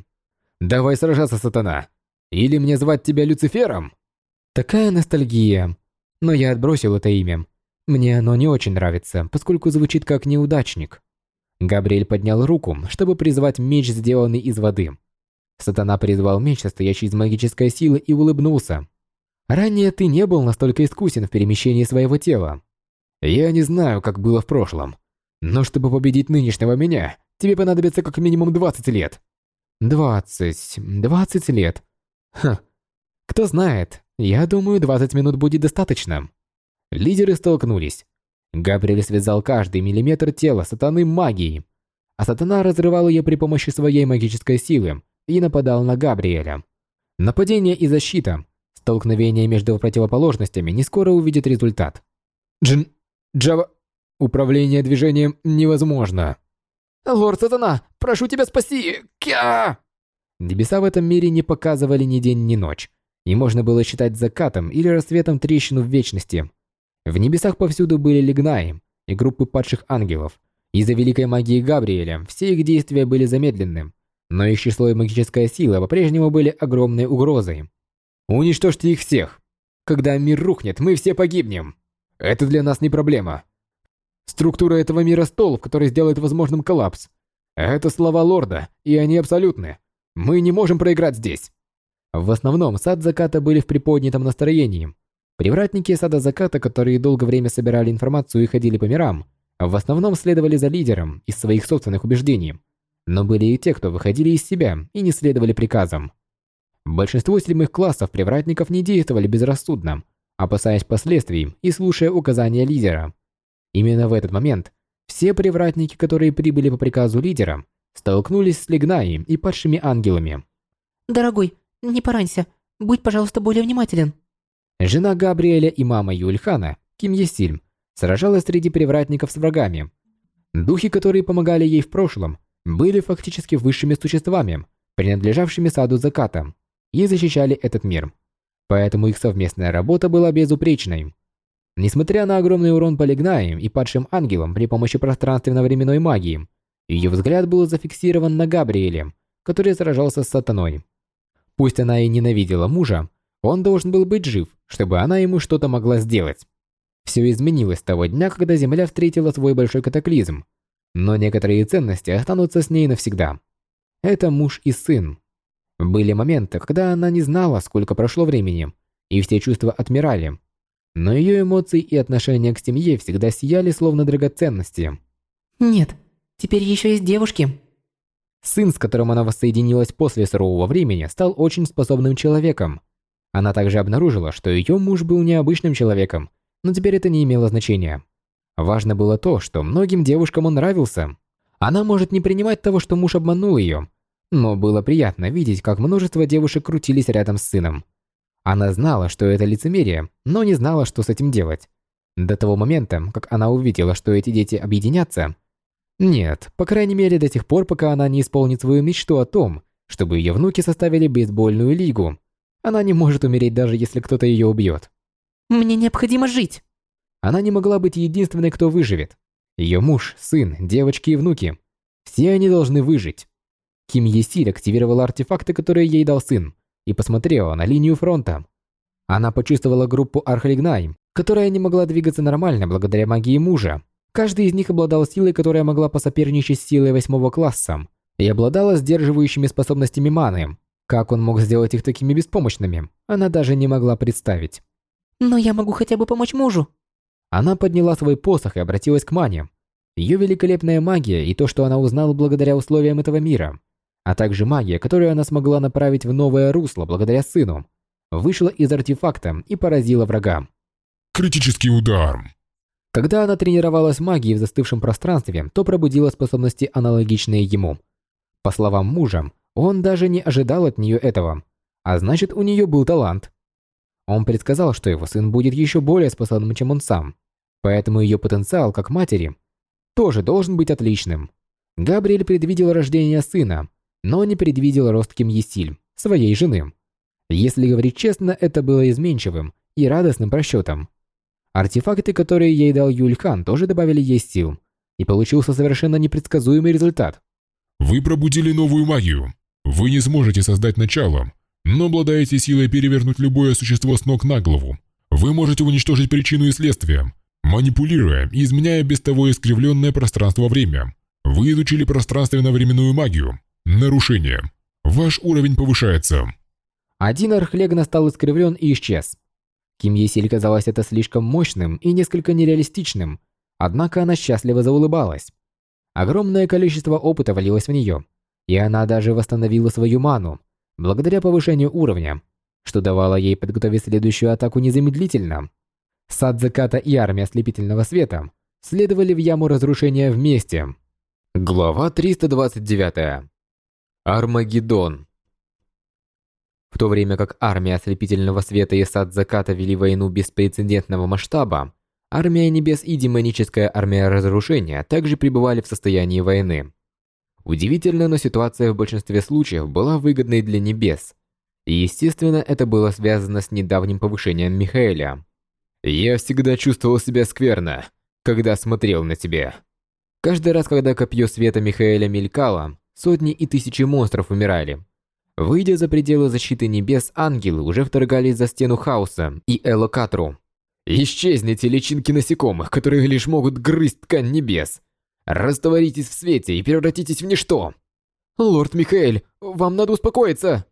Давай сражаться, сатана. Или мне звать тебя Люцифером? Такая ностальгия. Но я отбросил это имя. Мне оно не очень нравится, поскольку звучит как неудачник. Габриэль поднял руку, чтобы призвать меч, сделанный из воды. Сатана призвал меч, состоящий из магической силы, и улыбнулся. «Ранее ты не был настолько искусен в перемещении своего тела. Я не знаю, как было в прошлом, но чтобы победить нынешнего меня, Тебе понадобится как минимум 20 лет. 20... 20 лет. Ха. Кто знает, я думаю, 20 минут будет достаточно. Лидеры столкнулись. Габриэль связал каждый миллиметр тела сатаны магией, а сатана разрывал ее при помощи своей магической силы и нападал на Габриэля. Нападение и защита. Столкновение между противоположностями не скоро увидит результат. Джин... Джава... Управление движением невозможно. «Лорд Сатана, прошу тебя спаси! Кя!» Небеса в этом мире не показывали ни день, ни ночь, и можно было считать закатом или рассветом трещину в вечности. В небесах повсюду были лигнаи и группы падших ангелов. Из-за великой магии Габриэля все их действия были замедлены, но их число и магическая сила по-прежнему были огромной угрозой. «Уничтожьте их всех! Когда мир рухнет, мы все погибнем! Это для нас не проблема!» Структура этого мира столб, который сделает возможным коллапс. Это слова лорда, и они абсолютны. Мы не можем проиграть здесь. В основном сад заката были в приподнятом настроении. Привратники сада заката, которые долгое время собирали информацию и ходили по мирам, в основном следовали за лидером из своих собственных убеждений. Но были и те, кто выходили из себя и не следовали приказам. Большинство седьмых классов привратников не действовали безрассудно, опасаясь последствий и слушая указания лидера. Именно в этот момент все привратники, которые прибыли по приказу лидера, столкнулись с Лигнаи и падшими ангелами. «Дорогой, не поранься. Будь, пожалуйста, более внимателен». Жена Габриэля и мама Юльхана, Ким Есильм, сражалась среди привратников с врагами. Духи, которые помогали ей в прошлом, были фактически высшими существами, принадлежавшими саду заката, и защищали этот мир. Поэтому их совместная работа была безупречной. Несмотря на огромный урон Полигнаем и падшим ангелам при помощи пространственно-временной магии, ее взгляд был зафиксирован на Габриэле, который сражался с сатаной. Пусть она и ненавидела мужа, он должен был быть жив, чтобы она ему что-то могла сделать. Все изменилось с того дня, когда Земля встретила свой большой катаклизм, но некоторые ценности останутся с ней навсегда. Это муж и сын. Были моменты, когда она не знала, сколько прошло времени, и все чувства отмирали, но ее эмоции и отношение к семье всегда сияли словно драгоценности. «Нет, теперь еще есть девушки». Сын, с которым она воссоединилась после сурового времени, стал очень способным человеком. Она также обнаружила, что ее муж был необычным человеком, но теперь это не имело значения. Важно было то, что многим девушкам он нравился. Она может не принимать того, что муж обманул ее, но было приятно видеть, как множество девушек крутились рядом с сыном. Она знала, что это лицемерие, но не знала, что с этим делать. До того момента, как она увидела, что эти дети объединятся. Нет, по крайней мере до тех пор, пока она не исполнит свою мечту о том, чтобы ее внуки составили бейсбольную лигу. Она не может умереть, даже если кто-то ее убьет. Мне необходимо жить. Она не могла быть единственной, кто выживет. Ее муж, сын, девочки и внуки. Все они должны выжить. Ким Есиль активировала артефакты, которые ей дал сын, и посмотрела на линию фронта. Она почувствовала группу Архлигнай, которая не могла двигаться нормально благодаря магии мужа. Каждый из них обладал силой, которая могла посоперничать с силой восьмого класса, и обладала сдерживающими способностями маны. Как он мог сделать их такими беспомощными, она даже не могла представить. Но я могу хотя бы помочь мужу. Она подняла свой посох и обратилась к Мане. Ее великолепная магия и то, что она узнала благодаря условиям этого мира, а также магия, которую она смогла направить в новое русло благодаря сыну, вышла из артефакта и поразила врага. Критический удар. Когда она тренировалась магией в застывшем пространстве, то пробудила способности, аналогичные ему. По словам мужа, он даже не ожидал от нее этого, а значит, у нее был талант. Он предсказал, что его сын будет еще более способным, чем он сам, поэтому ее потенциал как матери тоже должен быть отличным. Габриэль предвидел рождение сына, но не предвидел рост Ким Есиль, своей жены. Если говорить честно, это было изменчивым и радостным просчетом. Артефакты, которые ей дал Юльхан, тоже добавили ей сил, и получился совершенно непредсказуемый результат. Вы пробудили новую магию. Вы не сможете создать начало, но обладаете силой перевернуть любое существо с ног на голову. Вы можете уничтожить причину и следствие, манипулируя и изменяя без того искривленное пространство-время. Вы изучили пространственно-временную магию, Нарушение. Ваш уровень повышается. Один архлегна стал искривлен и исчез. Ким Есиль казалось это слишком мощным и несколько нереалистичным, однако она счастливо заулыбалась. Огромное количество опыта валилось в нее, и она даже восстановила свою ману, благодаря повышению уровня, что давало ей подготовить следующую атаку незамедлительно. Сад заката и армия ослепительного света следовали в яму разрушения вместе. Глава 329. Армагеддон. В то время как армия ослепительного света и сад заката вели войну беспрецедентного масштаба, армия небес и демоническая армия разрушения также пребывали в состоянии войны. Удивительно, но ситуация в большинстве случаев была выгодной для небес. И естественно, это было связано с недавним повышением Михаэля. «Я всегда чувствовал себя скверно, когда смотрел на тебя». Каждый раз, когда копье света Михаэля мелькало, Сотни и тысячи монстров умирали. Выйдя за пределы защиты небес, ангелы уже вторгались за стену хаоса и Элокатру. Исчезните личинки насекомых, которые лишь могут грызть ткань небес. Растворитесь в свете и превратитесь в ничто. Лорд Михаэль, вам надо успокоиться.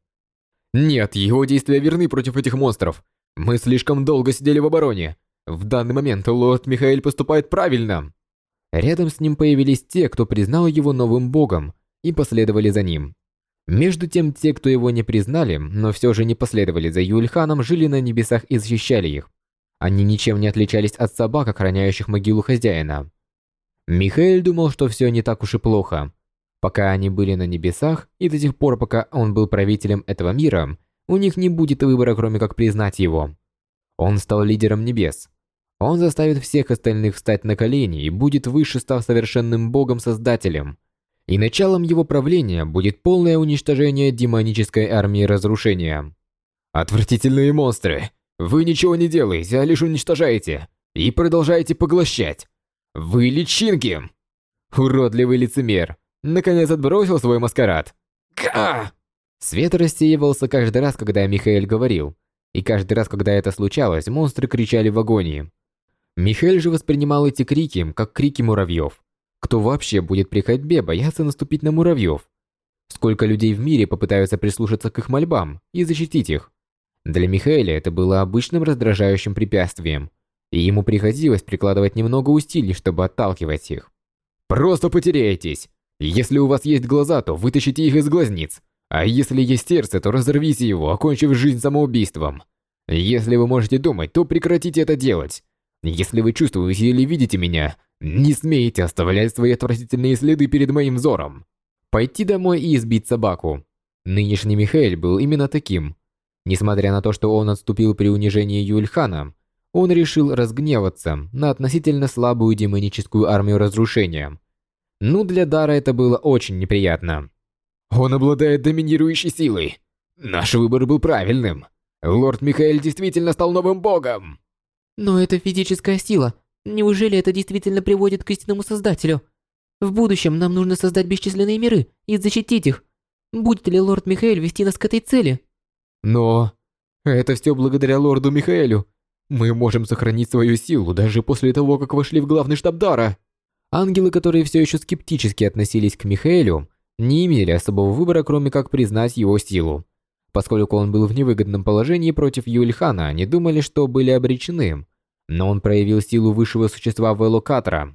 Нет, его действия верны против этих монстров. Мы слишком долго сидели в обороне. В данный момент лорд Михаэль поступает правильно. Рядом с ним появились те, кто признал его новым богом и последовали за ним. Между тем, те, кто его не признали, но все же не последовали за Юльханом, жили на небесах и защищали их. Они ничем не отличались от собак, охраняющих могилу хозяина. Михаил думал, что все не так уж и плохо. Пока они были на небесах, и до тех пор, пока он был правителем этого мира, у них не будет выбора, кроме как признать его. Он стал лидером небес. Он заставит всех остальных встать на колени и будет выше, став совершенным богом-создателем и началом его правления будет полное уничтожение демонической армии разрушения. Отвратительные монстры! Вы ничего не делаете, а лишь уничтожаете и продолжаете поглощать. Вы личинки! Уродливый лицемер! Наконец отбросил свой маскарад. Ка! Свет рассеивался каждый раз, когда Михаил говорил, и каждый раз, когда это случалось, монстры кричали в агонии. Михаил же воспринимал эти крики, как крики муравьев. Кто вообще будет при ходьбе бояться наступить на муравьев? Сколько людей в мире попытаются прислушаться к их мольбам и защитить их? Для Михаэля это было обычным раздражающим препятствием, и ему приходилось прикладывать немного усилий, чтобы отталкивать их. «Просто потеряйтесь! Если у вас есть глаза, то вытащите их из глазниц. А если есть сердце, то разорвите его, окончив жизнь самоубийством. Если вы можете думать, то прекратите это делать. Если вы чувствуете или видите меня, не смейте оставлять свои отвратительные следы перед моим взором. Пойти домой и избить собаку. Нынешний Михаэль был именно таким. Несмотря на то, что он отступил при унижении Юльхана, он решил разгневаться на относительно слабую демоническую армию разрушения. Ну, для Дара это было очень неприятно. Он обладает доминирующей силой. Наш выбор был правильным. Лорд Михаэль действительно стал новым богом. Но это физическая сила. Неужели это действительно приводит к истинному создателю? В будущем нам нужно создать бесчисленные миры и защитить их. Будет ли лорд Михаэль вести нас к этой цели? Но это все благодаря лорду Михаэлю. Мы можем сохранить свою силу даже после того, как вошли в главный штаб Дара. Ангелы, которые все еще скептически относились к Михаэлю, не имели особого выбора, кроме как признать его силу. Поскольку он был в невыгодном положении против Юльхана, они думали, что были обречены. Но он проявил силу высшего существа Велокатора.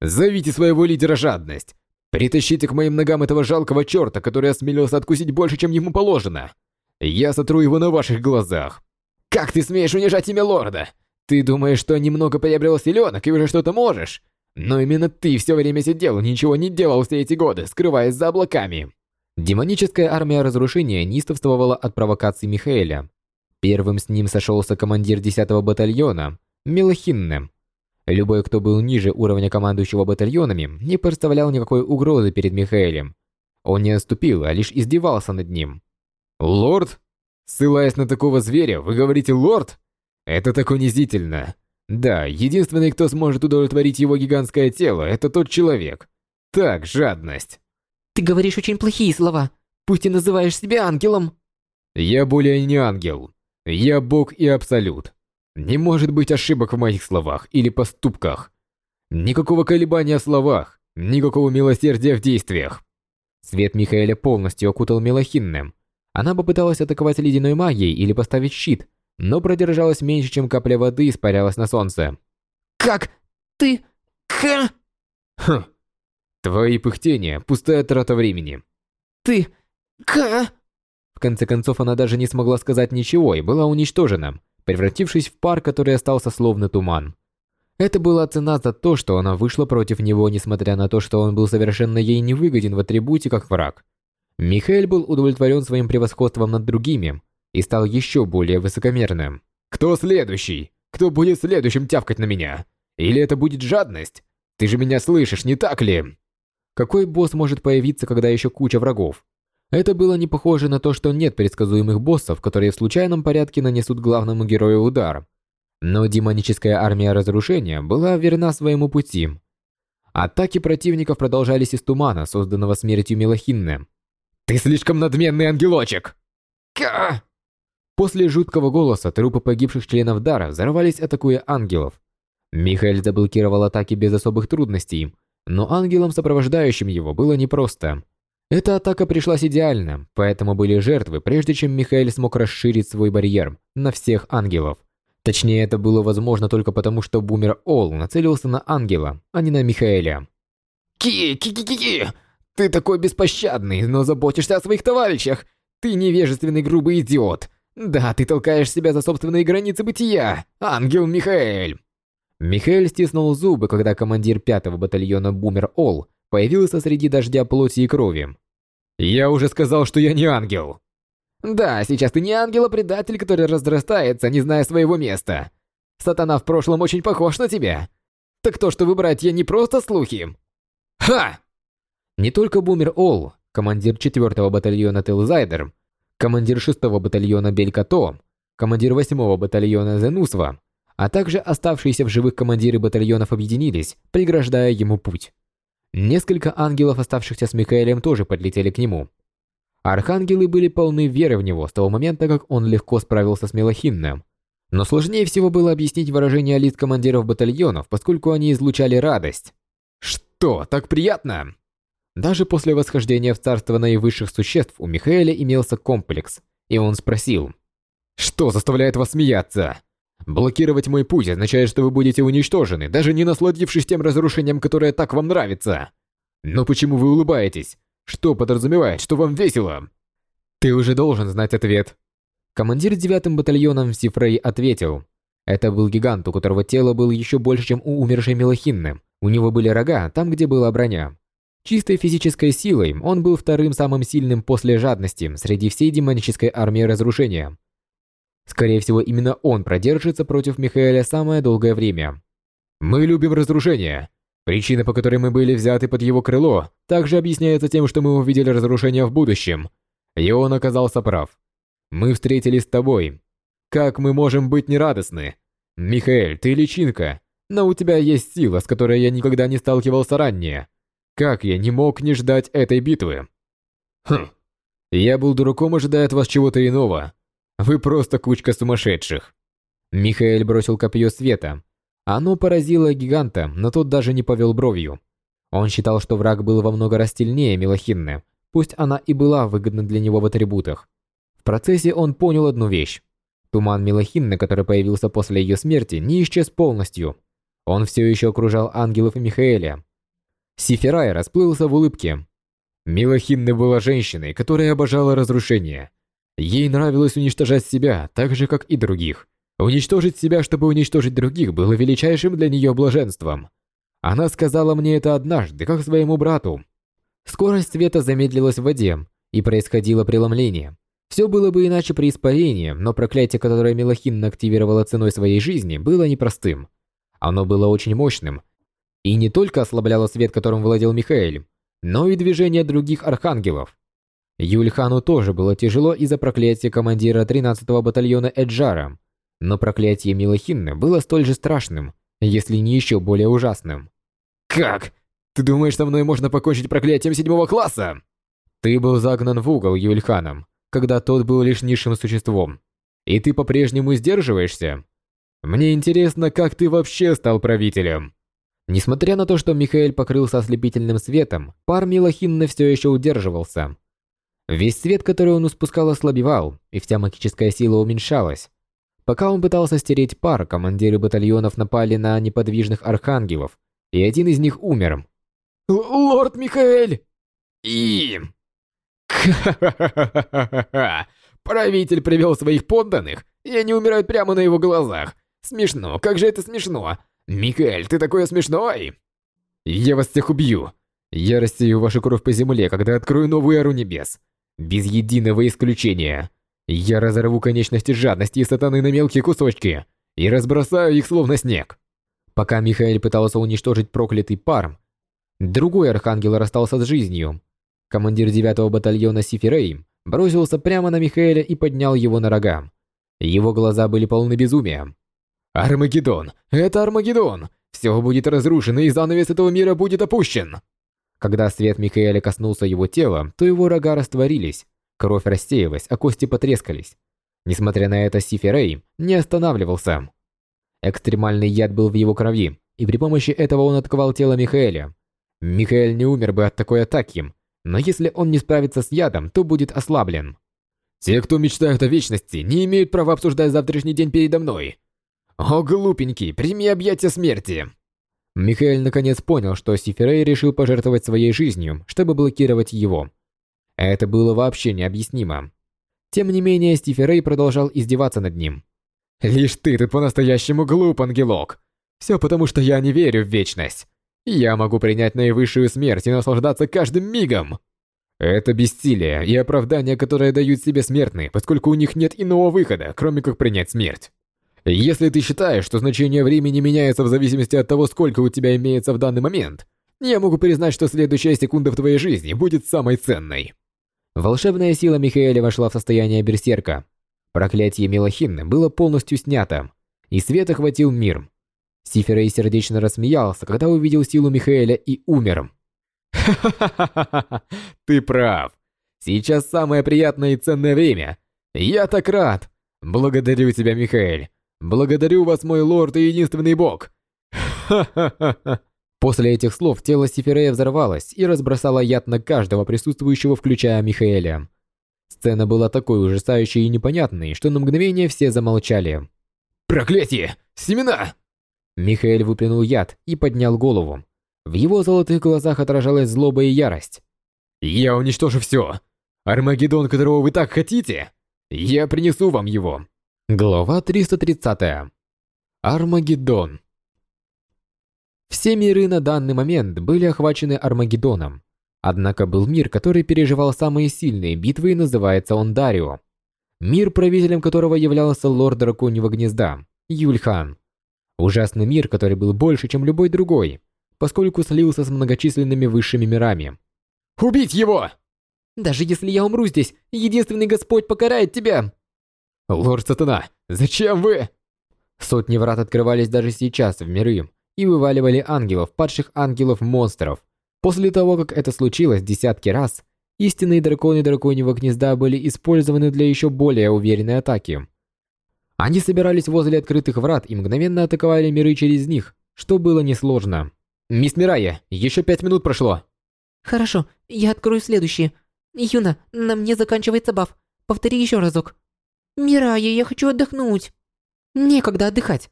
«Зовите своего лидера жадность! Притащите к моим ногам этого жалкого черта, который осмелился откусить больше, чем ему положено! Я сотру его на ваших глазах! Как ты смеешь унижать имя лорда? Ты думаешь, что немного приобрел силенок и уже что-то можешь? Но именно ты все время сидел и ничего не делал все эти годы, скрываясь за облаками. Демоническая армия разрушения неистовствовала от провокаций Михаэля. Первым с ним сошелся командир 10-го батальона, Мелохинне. Любой, кто был ниже уровня командующего батальонами, не представлял никакой угрозы перед Михаэлем. Он не отступил, а лишь издевался над ним. «Лорд? Ссылаясь на такого зверя, вы говорите «лорд»? Это так унизительно. Да, единственный, кто сможет удовлетворить его гигантское тело, это тот человек. Так, жадность. Ты говоришь очень плохие слова. Пусть и называешь себя ангелом. Я более не ангел. Я бог и абсолют. Не может быть ошибок в моих словах или поступках. Никакого колебания в словах, никакого милосердия в действиях. Свет Михаэля полностью окутал Мелохинным. Она попыталась атаковать ледяной магией или поставить щит, но продержалась меньше, чем капля воды испарялась на солнце. «Как? Ты... Ха?» «Хм. Твои пыхтения – пустая трата времени». «Ты... Ха?» В конце концов, она даже не смогла сказать ничего и была уничтожена, превратившись в пар, который остался словно туман. Это была цена за то, что она вышла против него, несмотря на то, что он был совершенно ей невыгоден в атрибуте как враг. Михаэль был удовлетворен своим превосходством над другими, и стал еще более высокомерным. «Кто следующий? Кто будет следующим тявкать на меня? Или это будет жадность? Ты же меня слышишь, не так ли?» Какой босс может появиться, когда еще куча врагов? Это было не похоже на то, что нет предсказуемых боссов, которые в случайном порядке нанесут главному герою удар. Но демоническая армия разрушения была верна своему пути. Атаки противников продолжались из тумана, созданного смертью Мелохинны. «Ты слишком надменный ангелочек!» Ка! После жуткого голоса трупы погибших членов Дара взорвались, атакуя ангелов. Михаэль заблокировал атаки без особых трудностей, но ангелам, сопровождающим его, было непросто. Эта атака пришлась идеально, поэтому были жертвы, прежде чем Михаэль смог расширить свой барьер на всех ангелов. Точнее, это было возможно только потому, что Бумер Ол нацелился на ангела, а не на Михаэля. «Ки-ки-ки-ки! Ты такой беспощадный, но заботишься о своих товарищах! Ты невежественный грубый идиот! Да, ты толкаешь себя за собственные границы бытия, ангел Михаэль. Михаэль стиснул зубы, когда командир пятого батальона Бумер Ол появился среди дождя плоти и крови. Я уже сказал, что я не ангел. Да, сейчас ты не ангел, а предатель, который разрастается, не зная своего места. Сатана в прошлом очень похож на тебя. Так то, что вы братья, не просто слухи. Ха! Не только Бумер Ол, командир четвертого батальона Телзайдер, командир 6-го батальона Белькато, командир 8-го батальона Зенусва, а также оставшиеся в живых командиры батальонов объединились, преграждая ему путь. Несколько ангелов, оставшихся с Михаэлем, тоже подлетели к нему. Архангелы были полны веры в него с того момента, как он легко справился с Мелохинным. Но сложнее всего было объяснить выражение лиц командиров батальонов, поскольку они излучали радость. «Что, так приятно?» Даже после восхождения в царство наивысших существ у Михаэля имелся комплекс, и он спросил. «Что заставляет вас смеяться? Блокировать мой путь означает, что вы будете уничтожены, даже не насладившись тем разрушением, которое так вам нравится. Но почему вы улыбаетесь? Что подразумевает, что вам весело? Ты уже должен знать ответ. Командир девятым батальоном Сифрей ответил. Это был гигант, у которого тело было еще больше, чем у умершей Мелохинны. У него были рога там, где была броня. Чистой физической силой он был вторым самым сильным после жадности среди всей демонической армии разрушения. Скорее всего, именно он продержится против Михаэля самое долгое время. Мы любим разрушение. Причина, по которой мы были взяты под его крыло, также объясняется тем, что мы увидели разрушение в будущем. И он оказался прав. Мы встретились с тобой. Как мы можем быть нерадостны? Михаэль, ты личинка, но у тебя есть сила, с которой я никогда не сталкивался ранее. Как я не мог не ждать этой битвы? Хм. Я был дураком, ожидая от вас чего-то иного. Вы просто кучка сумасшедших. Михаэль бросил копье света. Оно поразило гиганта, но тот даже не повел бровью. Он считал, что враг был во много раз сильнее Милохинны, пусть она и была выгодна для него в атрибутах. В процессе он понял одну вещь. Туман Милохинны, который появился после ее смерти, не исчез полностью. Он все еще окружал ангелов и Михаэля, Сифирай расплылся в улыбке. Милохинна была женщиной, которая обожала разрушение. Ей нравилось уничтожать себя, так же, как и других. Уничтожить себя, чтобы уничтожить других, было величайшим для нее блаженством. Она сказала мне это однажды, как своему брату. Скорость света замедлилась в воде, и происходило преломление. Все было бы иначе при испарении, но проклятие, которое Милохинна активировала ценой своей жизни, было непростым. Оно было очень мощным, и не только ослабляло свет, которым владел Михаэль, но и движение других архангелов. Юльхану тоже было тяжело из-за проклятия командира 13-го батальона Эджара, но проклятие Милохинны было столь же страшным, если не еще более ужасным. «Как? Ты думаешь, со мной можно покончить проклятием седьмого класса?» Ты был загнан в угол Юльханом, когда тот был лишь низшим существом. И ты по-прежнему сдерживаешься? Мне интересно, как ты вообще стал правителем. Несмотря на то, что Михаэль покрылся ослепительным светом, пар Милохинны все еще удерживался. Весь свет, который он испускал, ослабевал, и вся магическая сила уменьшалась. Пока он пытался стереть пар, командиры батальонов напали на неподвижных архангелов, и один из них умер. «Лорд Михаэль!» «И...» «Ха-ха-ха-ха-ха-ха! Правитель привел своих подданных, и они умирают прямо на его глазах. Смешно, как же это смешно! «Микаэль, ты такой смешной!» «Я вас всех убью! Я рассею вашу кровь по земле, когда открою новую эру небес! Без единого исключения! Я разорву конечности жадности и сатаны на мелкие кусочки и разбросаю их словно снег!» Пока Михаил пытался уничтожить проклятый пар, другой архангел расстался с жизнью. Командир 9-го батальона Сифирей бросился прямо на Михаэля и поднял его на рога. Его глаза были полны безумия. Армагеддон! Это Армагеддон! Все будет разрушено, и занавес этого мира будет опущен!» Когда свет Михаэля коснулся его тела, то его рога растворились, кровь рассеялась, а кости потрескались. Несмотря на это, Сифи не останавливался. Экстремальный яд был в его крови, и при помощи этого он атаковал тело Михаэля. Михаэль не умер бы от такой атаки, но если он не справится с ядом, то будет ослаблен. «Те, кто мечтают о вечности, не имеют права обсуждать завтрашний день передо мной. «О, глупенький, прими объятия смерти!» Михаил наконец понял, что Сифирей решил пожертвовать своей жизнью, чтобы блокировать его. Это было вообще необъяснимо. Тем не менее, Стиферей продолжал издеваться над ним. «Лишь ты тут по-настоящему глуп, ангелок. Все потому, что я не верю в вечность. Я могу принять наивысшую смерть и наслаждаться каждым мигом. Это бессилие и оправдание, которое дают себе смертные, поскольку у них нет иного выхода, кроме как принять смерть. Если ты считаешь, что значение времени меняется в зависимости от того, сколько у тебя имеется в данный момент, я могу признать, что следующая секунда в твоей жизни будет самой ценной. Волшебная сила Михаэля вошла в состояние берсерка. Проклятие Мелохинны было полностью снято, и свет охватил мир. Сиферей сердечно рассмеялся, когда увидел силу Михаэля и умер. «Ха-ха-ха-ха-ха! Ты прав. Сейчас самое приятное и ценное время. Я так рад. Благодарю тебя, Михаэль. Благодарю вас, мой лорд и единственный бог. Ха-ха-ха. После этих слов тело Сифирея взорвалось и разбросало яд на каждого присутствующего, включая Михаэля. Сцена была такой ужасающей и непонятной, что на мгновение все замолчали. «Проклятие! Семена!» Михаэль выплюнул яд и поднял голову. В его золотых глазах отражалась злоба и ярость. «Я уничтожу все! Армагеддон, которого вы так хотите! Я принесу вам его!» Глава 330. Армагеддон. Все миры на данный момент были охвачены Армагеддоном. Однако был мир, который переживал самые сильные битвы и называется он Дарио. Мир, правителем которого являлся лорд Драконьего Гнезда, Юльхан. Ужасный мир, который был больше, чем любой другой, поскольку слился с многочисленными высшими мирами. «Убить его!» «Даже если я умру здесь, единственный Господь покарает тебя!» «Лорд Сатана, зачем вы?» Сотни врат открывались даже сейчас в миры и вываливали ангелов, падших ангелов, монстров. После того, как это случилось десятки раз, истинные драконы драконьего гнезда были использованы для еще более уверенной атаки. Они собирались возле открытых врат и мгновенно атаковали миры через них, что было несложно. «Мисс Мирая, еще пять минут прошло!» «Хорошо, я открою следующие. Юна, на мне заканчивается баф. Повтори еще разок». «Мирая, я хочу отдохнуть». «Некогда отдыхать.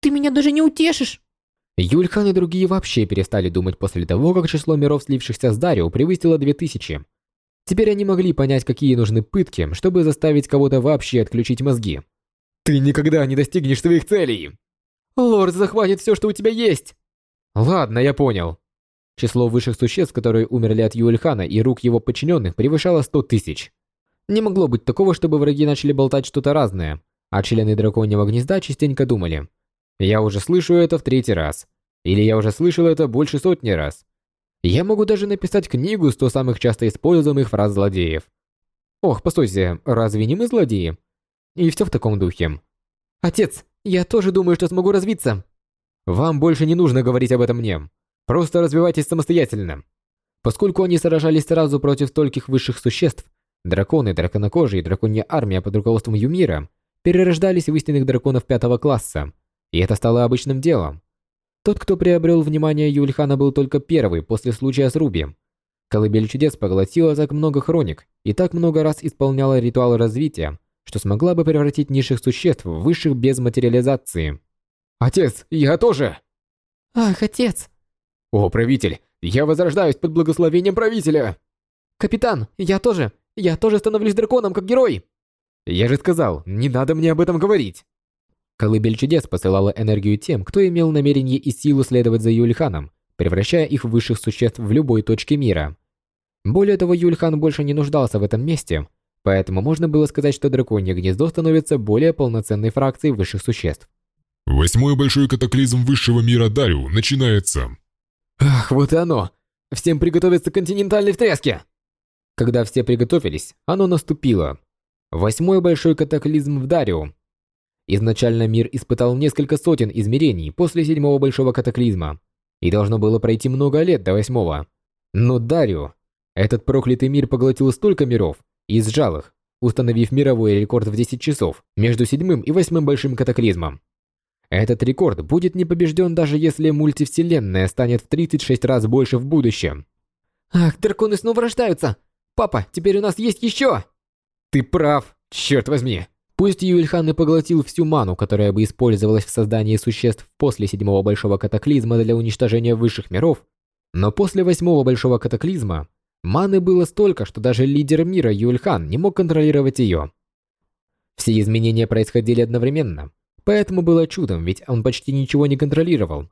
Ты меня даже не утешишь». Юльхан и другие вообще перестали думать после того, как число миров, слившихся с Дарио, превысило 2000. Теперь они могли понять, какие нужны пытки, чтобы заставить кого-то вообще отключить мозги. «Ты никогда не достигнешь своих целей!» «Лорд захватит все, что у тебя есть!» «Ладно, я понял». Число высших существ, которые умерли от Юльхана и рук его подчиненных, превышало 100 тысяч. Не могло быть такого, чтобы враги начали болтать что-то разное, а члены драконьего гнезда частенько думали. Я уже слышу это в третий раз. Или я уже слышал это больше сотни раз. Я могу даже написать книгу 100 самых часто используемых фраз злодеев. Ох, постойте, разве не мы злодеи? И все в таком духе. Отец, я тоже думаю, что смогу развиться. Вам больше не нужно говорить об этом мне. Просто развивайтесь самостоятельно. Поскольку они сражались сразу против стольких высших существ, драконы, драконокожие и драконья армия под руководством Юмира перерождались в истинных драконов пятого класса, и это стало обычным делом. Тот, кто приобрел внимание Юльхана, был только первый после случая с Руби. Колыбель чудес поглотила так много хроник и так много раз исполняла ритуал развития, что смогла бы превратить низших существ в высших без материализации. «Отец, я тоже!» «Ах, отец!» «О, правитель, я возрождаюсь под благословением правителя!» «Капитан, я тоже! Я тоже становлюсь драконом, как герой!» «Я же сказал, не надо мне об этом говорить!» Колыбель чудес посылала энергию тем, кто имел намерение и силу следовать за Юльханом, превращая их в высших существ в любой точке мира. Более того, Юльхан больше не нуждался в этом месте, поэтому можно было сказать, что драконье гнездо становится более полноценной фракцией высших существ. Восьмой большой катаклизм высшего мира Дарю начинается. Ах, вот и оно. Всем приготовиться к континентальной встряске. Когда все приготовились, оно наступило. Восьмой большой катаклизм в Дарио. Изначально мир испытал несколько сотен измерений после седьмого большого катаклизма, и должно было пройти много лет до восьмого. Но Дарио, этот проклятый мир поглотил столько миров и сжал их, установив мировой рекорд в 10 часов между седьмым и восьмым большим катаклизмом. Этот рекорд будет не побежден даже если мультивселенная станет в 36 раз больше в будущем. Ах, драконы снова рождаются! Папа, теперь у нас есть еще! Ты прав, черт возьми. Пусть Юльхан и поглотил всю ману, которая бы использовалась в создании существ после седьмого большого катаклизма для уничтожения высших миров, но после восьмого большого катаклизма маны было столько, что даже лидер мира Юльхан не мог контролировать ее. Все изменения происходили одновременно, Поэтому было чудом, ведь он почти ничего не контролировал.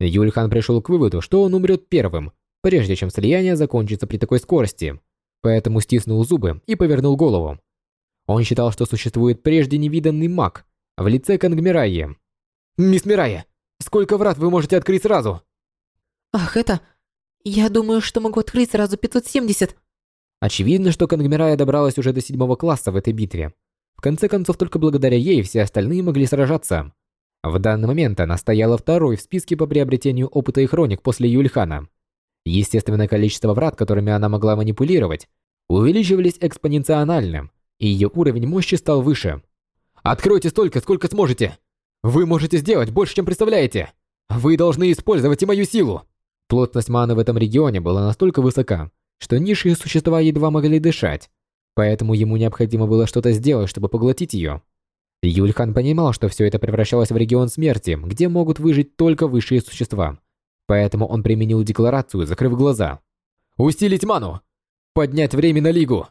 Юльхан пришел к выводу, что он умрет первым, прежде чем слияние закончится при такой скорости. Поэтому стиснул зубы и повернул голову. Он считал, что существует прежде невиданный маг в лице Кангмираи. «Мисс Мирая, сколько врат вы можете открыть сразу?» «Ах, это... Я думаю, что могу открыть сразу 570». Очевидно, что Кангмирая добралась уже до седьмого класса в этой битве конце концов, только благодаря ей все остальные могли сражаться. В данный момент она стояла второй в списке по приобретению опыта и хроник после Юльхана. Естественное количество врат, которыми она могла манипулировать, увеличивались экспоненциально, и ее уровень мощи стал выше. «Откройте столько, сколько сможете! Вы можете сделать больше, чем представляете! Вы должны использовать и мою силу!» Плотность маны в этом регионе была настолько высока, что низшие существа едва могли дышать, Поэтому ему необходимо было что-то сделать, чтобы поглотить ее. Юльхан понимал, что все это превращалось в регион смерти, где могут выжить только высшие существа. Поэтому он применил декларацию, закрыв глаза. «Усилить ману! Поднять время на лигу!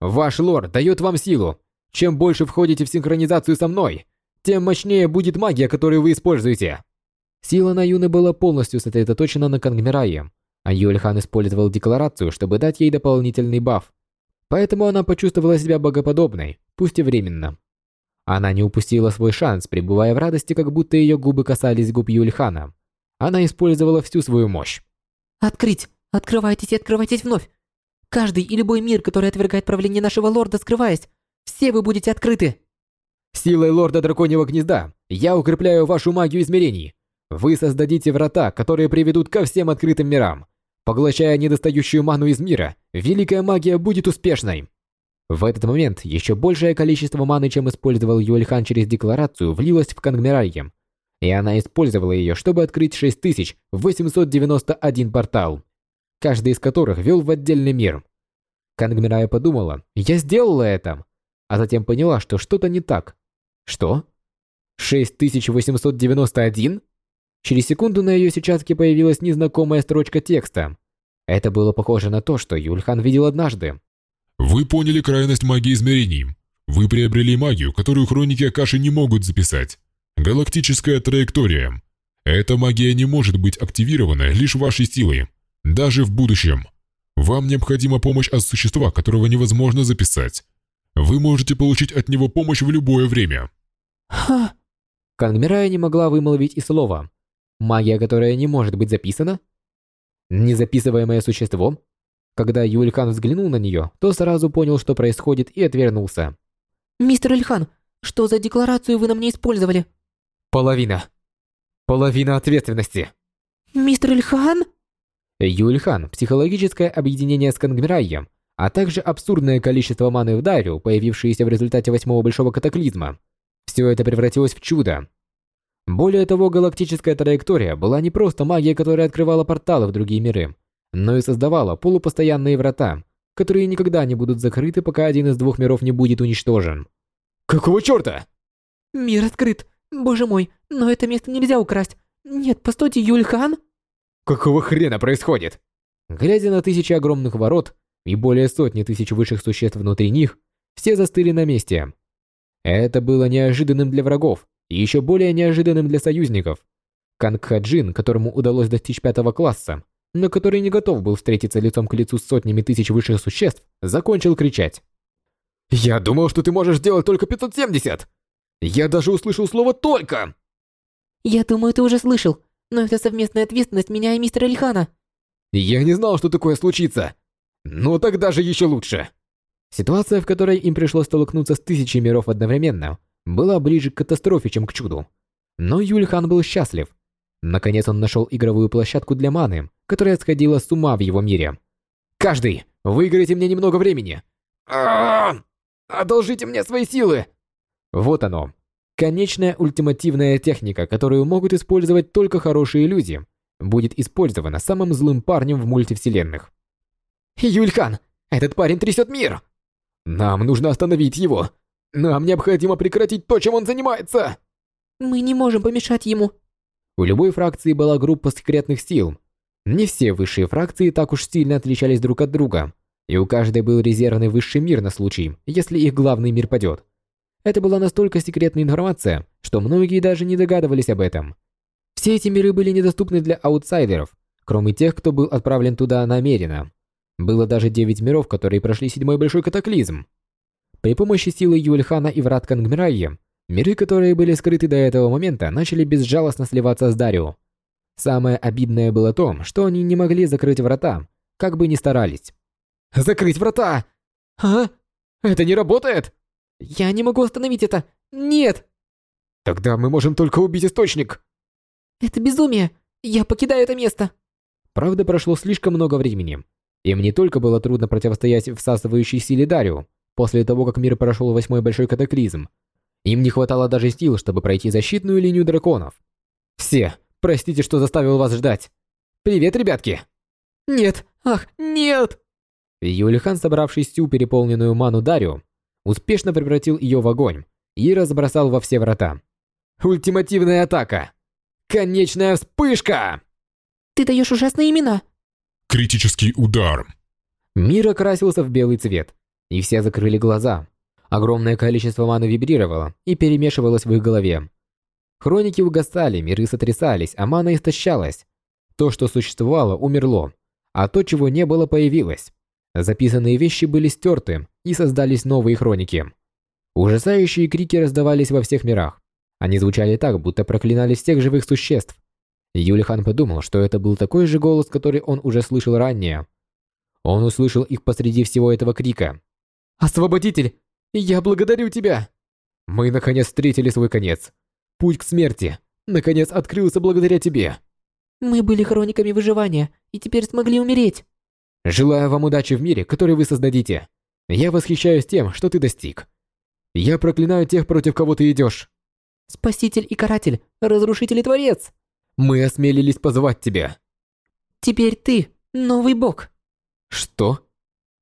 Ваш лорд дает вам силу! Чем больше входите в синхронизацию со мной, тем мощнее будет магия, которую вы используете!» Сила Наюны была полностью сосредоточена на Кангмирае, а Юльхан использовал декларацию, чтобы дать ей дополнительный баф. Поэтому она почувствовала себя богоподобной, пусть и временно. Она не упустила свой шанс, пребывая в радости, как будто ее губы касались губ Юльхана. Она использовала всю свою мощь. «Открыть! Открывайтесь и открывайтесь вновь! Каждый и любой мир, который отвергает правление нашего лорда, скрываясь, все вы будете открыты!» Силой лорда Драконьего Гнезда я укрепляю вашу магию измерений. Вы создадите врата, которые приведут ко всем открытым мирам. Поглощая недостающую ману из мира, великая магия будет успешной. В этот момент еще большее количество маны, чем использовал Юэльхан через декларацию, влилось в Кангмиралье, и она использовала ее, чтобы открыть 6891 портал, каждый из которых вел в отдельный мир. Кангмирая подумала, я сделала это, а затем поняла, что что-то не так. Что? 6891? Через секунду на ее сетчатке появилась незнакомая строчка текста. Это было похоже на то, что Юльхан видел однажды. Вы поняли крайность магии измерений. Вы приобрели магию, которую хроники Акаши не могут записать. Галактическая траектория. Эта магия не может быть активирована лишь вашей силой, даже в будущем. Вам необходима помощь от существа, которого невозможно записать. Вы можете получить от него помощь в любое время. Ха! Кангмирая не могла вымолвить и слова. Магия, которая не может быть записана? Незаписываемое существо? Когда Юльхан взглянул на нее, то сразу понял, что происходит, и отвернулся. «Мистер Ильхан, что за декларацию вы на мне использовали?» Половина. Половина ответственности. «Мистер Ильхан?» Юльхан – психологическое объединение с Кангмирайем, а также абсурдное количество маны в Дарю, появившееся в результате восьмого большого катаклизма. Все это превратилось в чудо. Более того, галактическая траектория была не просто магией, которая открывала порталы в другие миры, но и создавала полупостоянные врата, которые никогда не будут закрыты, пока один из двух миров не будет уничтожен. Какого чёрта? «Мир открыт! Боже мой, но это место нельзя украсть! Нет, постойте, Юльхан!» Какого хрена происходит? Глядя на тысячи огромных ворот и более сотни тысяч высших существ внутри них, все застыли на месте. Это было неожиданным для врагов, и еще более неожиданным для союзников. Канг Хаджин, которому удалось достичь пятого класса, но который не готов был встретиться лицом к лицу с сотнями тысяч высших существ, закончил кричать. «Я думал, что ты можешь сделать только 570! Я даже услышал слово «только»!» «Я думаю, ты уже слышал, но это совместная ответственность меня и мистера Ильхана». «Я не знал, что такое случится! Ну тогда же еще лучше!» Ситуация, в которой им пришлось столкнуться с тысячей миров одновременно, была ближе к катастрофе, чем к чуду. Но Юльхан был счастлив. Наконец он нашел игровую площадку для маны, которая сходила с ума в его мире. «Каждый, выиграйте мне немного времени!» «Одолжите мне свои силы!» Вот оно. Конечная ультимативная техника, которую могут использовать только хорошие люди, будет использована самым злым парнем в мультивселенных. «Юльхан, этот парень трясет мир!» «Нам нужно остановить его! Нам необходимо прекратить то, чем он занимается!» «Мы не можем помешать ему!» У любой фракции была группа секретных сил. Не все высшие фракции так уж сильно отличались друг от друга, и у каждой был резервный высший мир на случай, если их главный мир падет. Это была настолько секретная информация, что многие даже не догадывались об этом. Все эти миры были недоступны для аутсайдеров, кроме тех, кто был отправлен туда намеренно. Было даже девять миров, которые прошли седьмой большой катаклизм. При помощи силы Юльхана и врат Кангмирайи, миры, которые были скрыты до этого момента, начали безжалостно сливаться с Дарио. Самое обидное было то, что они не могли закрыть врата, как бы ни старались. «Закрыть врата! А? Это не работает!» «Я не могу остановить это! Нет!» «Тогда мы можем только убить источник!» «Это безумие! Я покидаю это место!» Правда, прошло слишком много времени. Им не только было трудно противостоять всасывающей силе Дарио, После того, как мир прошел восьмой большой катаклизм, им не хватало даже сил, чтобы пройти защитную линию драконов. Все, простите, что заставил вас ждать. Привет, ребятки! Нет, ах, нет! Юлихан, собравший всю переполненную ману Дарю, успешно превратил ее в огонь и разбросал во все врата. Ультимативная атака! Конечная вспышка! Ты даешь ужасные имена. Критический удар. Мир окрасился в белый цвет, и все закрыли глаза. Огромное количество маны вибрировало и перемешивалось в их голове. Хроники угасали, миры сотрясались, а мана истощалась. То, что существовало, умерло, а то, чего не было, появилось. Записанные вещи были стерты, и создались новые хроники. Ужасающие крики раздавались во всех мирах. Они звучали так, будто проклинали всех живых существ. Юлихан подумал, что это был такой же голос, который он уже слышал ранее. Он услышал их посреди всего этого крика. «Освободитель, я благодарю тебя!» Мы наконец встретили свой конец. Путь к смерти, наконец, открылся благодаря тебе. Мы были хрониками выживания и теперь смогли умереть. Желаю вам удачи в мире, который вы создадите. Я восхищаюсь тем, что ты достиг. Я проклинаю тех, против кого ты идешь. Спаситель и каратель, разрушитель и творец. Мы осмелились позвать тебя. Теперь ты новый бог. Что?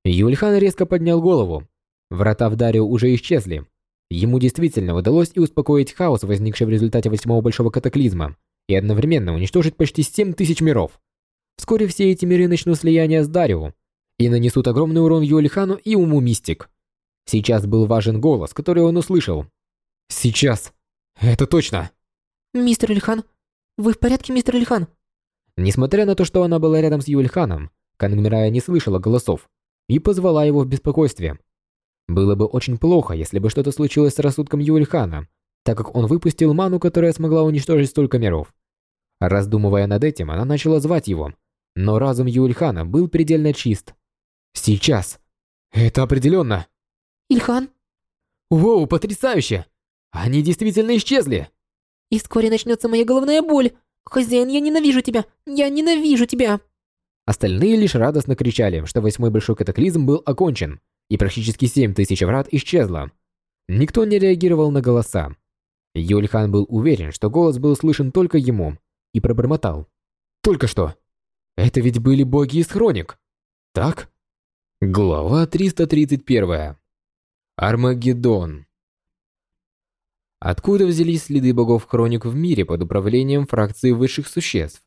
Юльхан резко поднял голову. Врата в Дарио уже исчезли. Ему действительно удалось и успокоить хаос, возникший в результате восьмого большого катаклизма, и одновременно уничтожить почти 7 тысяч миров. Вскоре все эти миры начнут слияние с Дарио и нанесут огромный урон Юльхану и Уму Мистик. Сейчас был важен голос, который он услышал. Сейчас. Это точно. Мистер Ильхан, вы в порядке, мистер Ильхан? Несмотря на то, что она была рядом с Юльханом, Кангмирая не слышала голосов и позвала его в беспокойстве. Было бы очень плохо, если бы что-то случилось с рассудком Юльхана, так как он выпустил ману, которая смогла уничтожить столько миров. Раздумывая над этим, она начала звать его, но разум Юльхана был предельно чист. Сейчас. Это определенно. Ильхан? Воу, потрясающе! Они действительно исчезли! И вскоре начнется моя головная боль. Хозяин, я ненавижу тебя! Я ненавижу тебя! Остальные лишь радостно кричали, что восьмой большой катаклизм был окончен, и практически семь тысяч врат исчезло. Никто не реагировал на голоса. Юльхан был уверен, что голос был слышен только ему, и пробормотал. «Только что! Это ведь были боги из хроник! Так?» Глава 331. Армагеддон. Откуда взялись следы богов-хроник в мире под управлением фракции высших существ?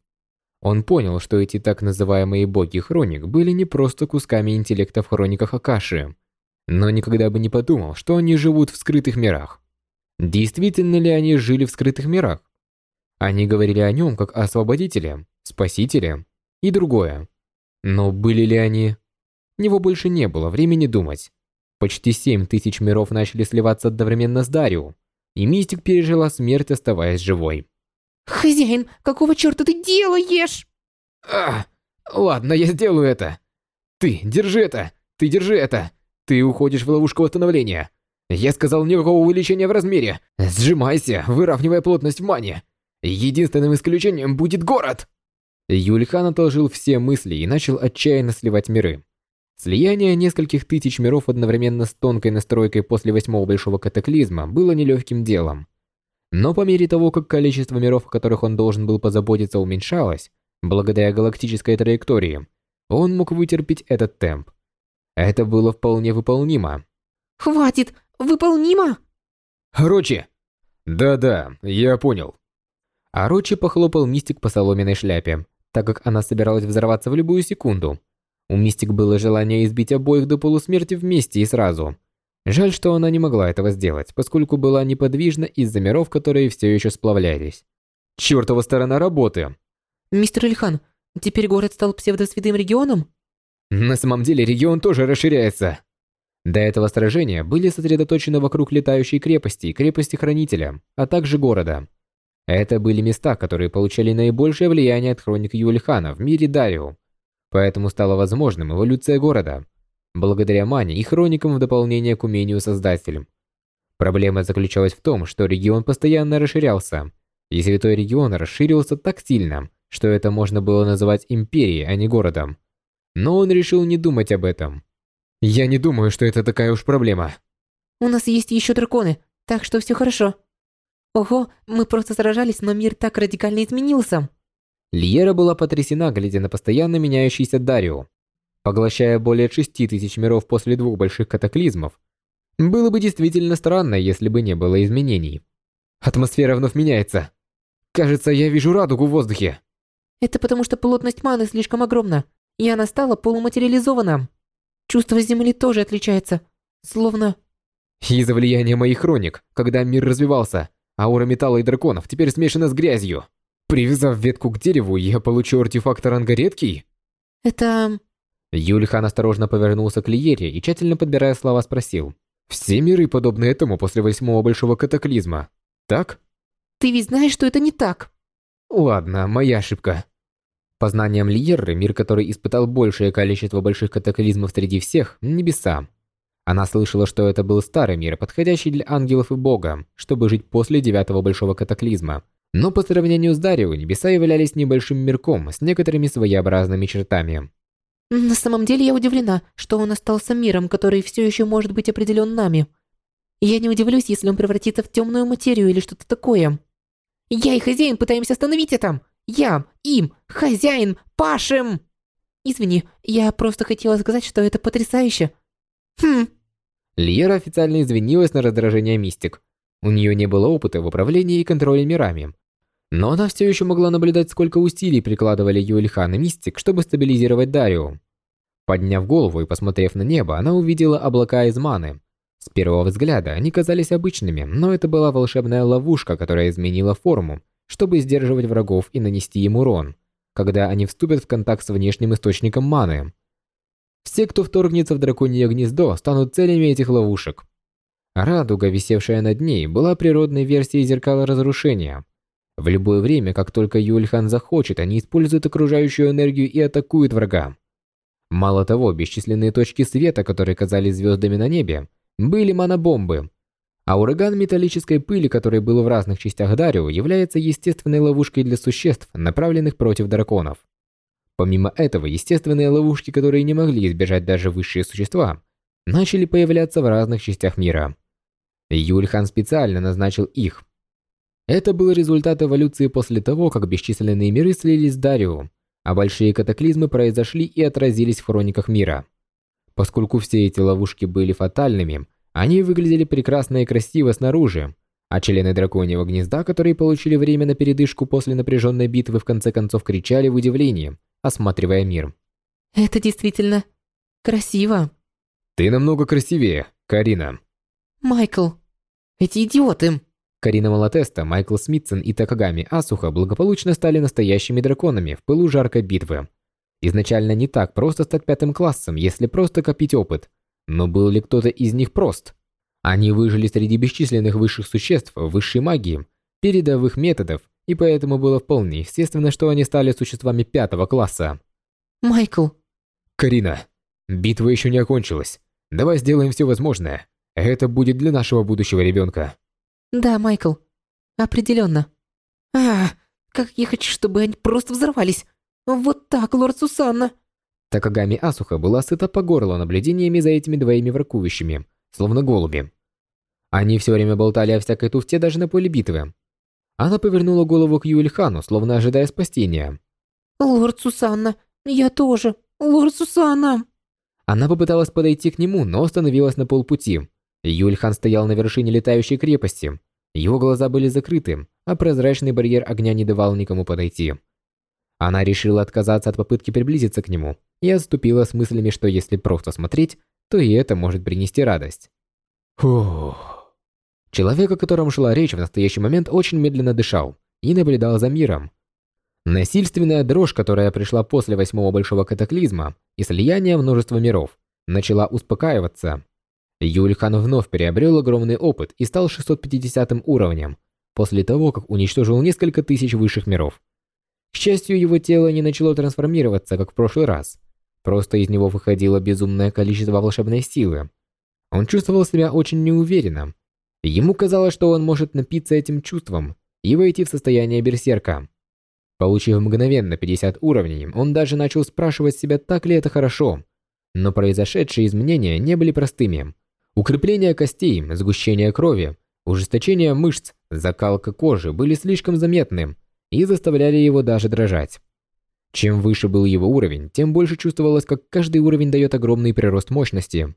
Он понял, что эти так называемые боги-хроник были не просто кусками интеллекта в хрониках Акаши, но никогда бы не подумал, что они живут в скрытых мирах. Действительно ли они жили в скрытых мирах? Они говорили о нем как о освободителе, спасителе и другое. Но были ли они? Него больше не было времени думать. Почти семь тысяч миров начали сливаться одновременно с Дарио, и Мистик пережила смерть, оставаясь живой. Хозяин, какого черта ты делаешь? А, ладно, я сделаю это. Ты, держи это. Ты держи это. Ты уходишь в ловушку восстановления. Я сказал никакого увеличения в размере. Сжимайся, выравнивая плотность в мане. Единственным исключением будет город. Юльхан отложил все мысли и начал отчаянно сливать миры. Слияние нескольких тысяч миров одновременно с тонкой настройкой после восьмого большого катаклизма было нелегким делом. Но по мере того, как количество миров, о которых он должен был позаботиться, уменьшалось, благодаря галактической траектории, он мог вытерпеть этот темп. Это было вполне выполнимо. Хватит! Выполнимо! Рочи! Да-да, я понял. А Рочи похлопал Мистик по соломенной шляпе, так как она собиралась взорваться в любую секунду. У Мистик было желание избить обоих до полусмерти вместе и сразу. Жаль, что она не могла этого сделать, поскольку была неподвижна из-за миров, которые все еще сплавлялись. Чёртова сторона работы! Мистер Ильхан, теперь город стал псевдосвятым регионом? На самом деле регион тоже расширяется. До этого сражения были сосредоточены вокруг летающей крепости и крепости Хранителя, а также города. Это были места, которые получали наибольшее влияние от хроник Юльхана в мире Дарио, Поэтому стала возможным эволюция города, благодаря мане и хроникам в дополнение к умению создателям. Проблема заключалась в том, что регион постоянно расширялся, и святой регион расширился так сильно, что это можно было называть империей, а не городом. Но он решил не думать об этом. Я не думаю, что это такая уж проблема. У нас есть еще драконы, так что все хорошо. Ого, мы просто сражались, но мир так радикально изменился. Лиера была потрясена, глядя на постоянно меняющийся Дарио. Поглощая более шести тысяч миров после двух больших катаклизмов, было бы действительно странно, если бы не было изменений. Атмосфера вновь меняется. Кажется, я вижу радугу в воздухе. Это потому что плотность маны слишком огромна, и она стала полуматериализована. Чувство Земли тоже отличается. Словно... Из-за влияния моих хроник, когда мир развивался, аура металла и драконов теперь смешана с грязью. Привязав ветку к дереву, я получу артефакт ранга редкий? Это... Юльхан осторожно повернулся к Лиере и, тщательно подбирая слова, спросил. «Все миры подобны этому после восьмого большого катаклизма, так?» Ты ведь знаешь, что это не так. Ладно, моя ошибка. По знаниям Лиерры, мир, который испытал большее количество больших катаклизмов среди всех – небеса. Она слышала, что это был старый мир, подходящий для ангелов и бога, чтобы жить после девятого большого катаклизма. Но по сравнению с Дарио, небеса являлись небольшим мирком с некоторыми своеобразными чертами. На самом деле я удивлена, что он остался миром, который все еще может быть определен нами. Я не удивлюсь, если он превратится в темную материю или что-то такое. Я и хозяин пытаемся остановить это. Я, им, хозяин, пашем. Извини, я просто хотела сказать, что это потрясающе. Хм. Лиера официально извинилась на раздражение Мистик. У нее не было опыта в управлении и контроле мирами. Но она все еще могла наблюдать, сколько усилий прикладывали Юэльхан и Мистик, чтобы стабилизировать Дарио. Подняв голову и посмотрев на небо, она увидела облака из маны. С первого взгляда они казались обычными, но это была волшебная ловушка, которая изменила форму, чтобы сдерживать врагов и нанести им урон, когда они вступят в контакт с внешним источником маны. Все, кто вторгнется в драконье гнездо, станут целями этих ловушек. Радуга, висевшая над ней, была природной версией зеркала разрушения. В любое время, как только Юльхан захочет, они используют окружающую энергию и атакуют врага. Мало того, бесчисленные точки света, которые казались звездами на небе, были монобомбы. А ураган металлической пыли, который был в разных частях Дарио, является естественной ловушкой для существ, направленных против драконов. Помимо этого, естественные ловушки, которые не могли избежать даже высшие существа, начали появляться в разных частях мира. Юльхан специально назначил их. Это был результат эволюции после того, как бесчисленные миры слились с Дарио, а большие катаклизмы произошли и отразились в хрониках мира. Поскольку все эти ловушки были фатальными, они выглядели прекрасно и красиво снаружи, а члены драконьего гнезда, которые получили время на передышку после напряженной битвы, в конце концов кричали в удивлении, осматривая мир. Это действительно красиво. Ты намного красивее, Карина. Майкл, эти идиоты. Карина Малатеста, Майкл Смитсон и Такагами Асуха благополучно стали настоящими драконами в пылу жаркой битвы. Изначально не так просто стать пятым классом, если просто копить опыт. Но был ли кто-то из них прост? Они выжили среди бесчисленных высших существ высшей магии, передовых методов, и поэтому было вполне естественно, что они стали существами пятого класса. Майкл. Карина, битва еще не окончилась. Давай сделаем все возможное. Это будет для нашего будущего ребенка. Да, Майкл. Определенно. А, как я хочу, чтобы они просто взорвались. «Вот так, лорд Сусанна!» Такагами Асуха была сыта по горло наблюдениями за этими двоими вракующими, словно голуби. Они все время болтали о всякой туфте даже на поле битвы. Она повернула голову к Юльхану, словно ожидая спасения. «Лорд Сусанна, я тоже. Лорд Сусанна!» Она попыталась подойти к нему, но остановилась на полпути. Юльхан стоял на вершине летающей крепости. Его глаза были закрыты, а прозрачный барьер огня не давал никому подойти. Она решила отказаться от попытки приблизиться к нему и отступила с мыслями, что если просто смотреть, то и это может принести радость. Фух. Человек, о котором шла речь в настоящий момент, очень медленно дышал и наблюдал за миром. Насильственная дрожь, которая пришла после восьмого большого катаклизма и слияния множества миров, начала успокаиваться. Юльхан вновь приобрел огромный опыт и стал 650 уровнем, после того, как уничтожил несколько тысяч высших миров. К счастью, его тело не начало трансформироваться, как в прошлый раз. Просто из него выходило безумное количество волшебной силы. Он чувствовал себя очень неуверенно. Ему казалось, что он может напиться этим чувством и войти в состояние берсерка. Получив мгновенно 50 уровней, он даже начал спрашивать себя, так ли это хорошо. Но произошедшие изменения не были простыми. Укрепление костей, сгущение крови, ужесточение мышц, закалка кожи были слишком заметны, и заставляли его даже дрожать. Чем выше был его уровень, тем больше чувствовалось, как каждый уровень дает огромный прирост мощности.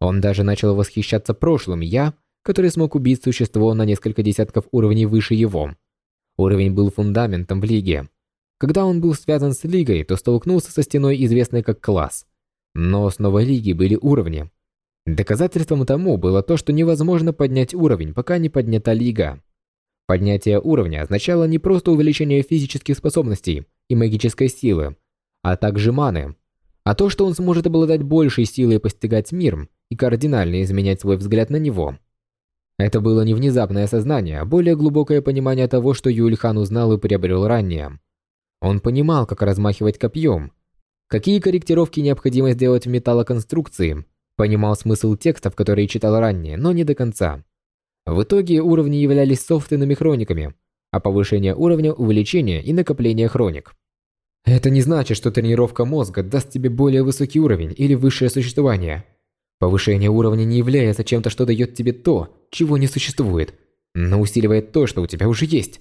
Он даже начал восхищаться прошлым «я», который смог убить существо на несколько десятков уровней выше его. Уровень был фундаментом в лиге. Когда он был связан с Лигой, то столкнулся со стеной, известной как класс. Но основой Лиги были уровни. Доказательством тому было то, что невозможно поднять уровень, пока не поднята Лига. Поднятие уровня означало не просто увеличение физических способностей и магической силы, а также маны, а то, что он сможет обладать большей силой постигать мир и кардинально изменять свой взгляд на него. Это было не внезапное осознание, а более глубокое понимание того, что Юльхан узнал и приобрел ранее. Он понимал, как размахивать копьем, какие корректировки необходимо сделать в металлоконструкции, понимал смысл текстов, которые читал ранее, но не до конца. В итоге уровни являлись собственными хрониками, а повышение уровня – увеличение и накопление хроник. Это не значит, что тренировка мозга даст тебе более высокий уровень или высшее существование. Повышение уровня не является чем-то, что дает тебе то, чего не существует, но усиливает то, что у тебя уже есть.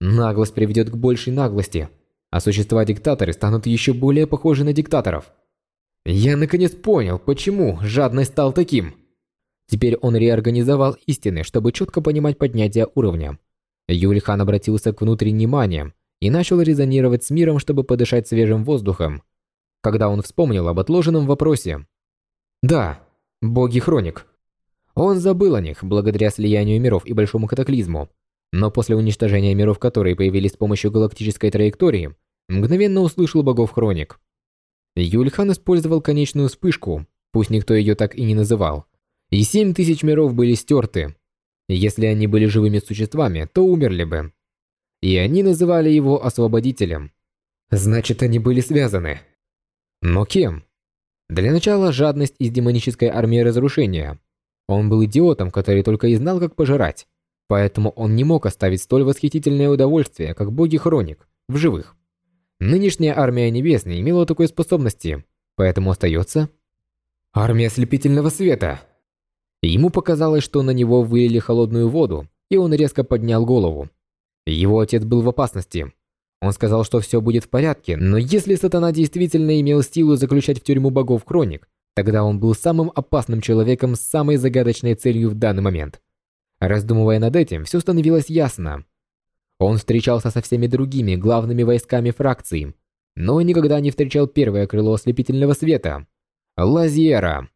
Наглость приведет к большей наглости, а существа-диктаторы станут еще более похожи на диктаторов. Я наконец понял, почему жадность стал таким. Теперь он реорганизовал истины, чтобы четко понимать поднятие уровня. Юльхан обратился к внутренней мане и начал резонировать с миром, чтобы подышать свежим воздухом. Когда он вспомнил об отложенном вопросе. Да, боги-хроник. Он забыл о них благодаря слиянию миров и большому катаклизму, но после уничтожения миров, которые появились с помощью галактической траектории, мгновенно услышал богов-хроник. Юльхан использовал конечную вспышку, пусть никто ее так и не называл, и семь тысяч миров были стерты. Если они были живыми существами, то умерли бы. И они называли его освободителем. Значит, они были связаны. Но кем? Для начала жадность из демонической армии разрушения. Он был идиотом, который только и знал, как пожирать. Поэтому он не мог оставить столь восхитительное удовольствие, как боги-хроник, в живых. Нынешняя армия небес не имела такой способности, поэтому остается... Армия ослепительного света. Ему показалось, что на него вылили холодную воду, и он резко поднял голову. Его отец был в опасности. Он сказал, что все будет в порядке, но если сатана действительно имел силу заключать в тюрьму богов хроник, тогда он был самым опасным человеком с самой загадочной целью в данный момент. Раздумывая над этим, все становилось ясно. Он встречался со всеми другими главными войсками фракции, но никогда не встречал первое крыло ослепительного света – Лазьера.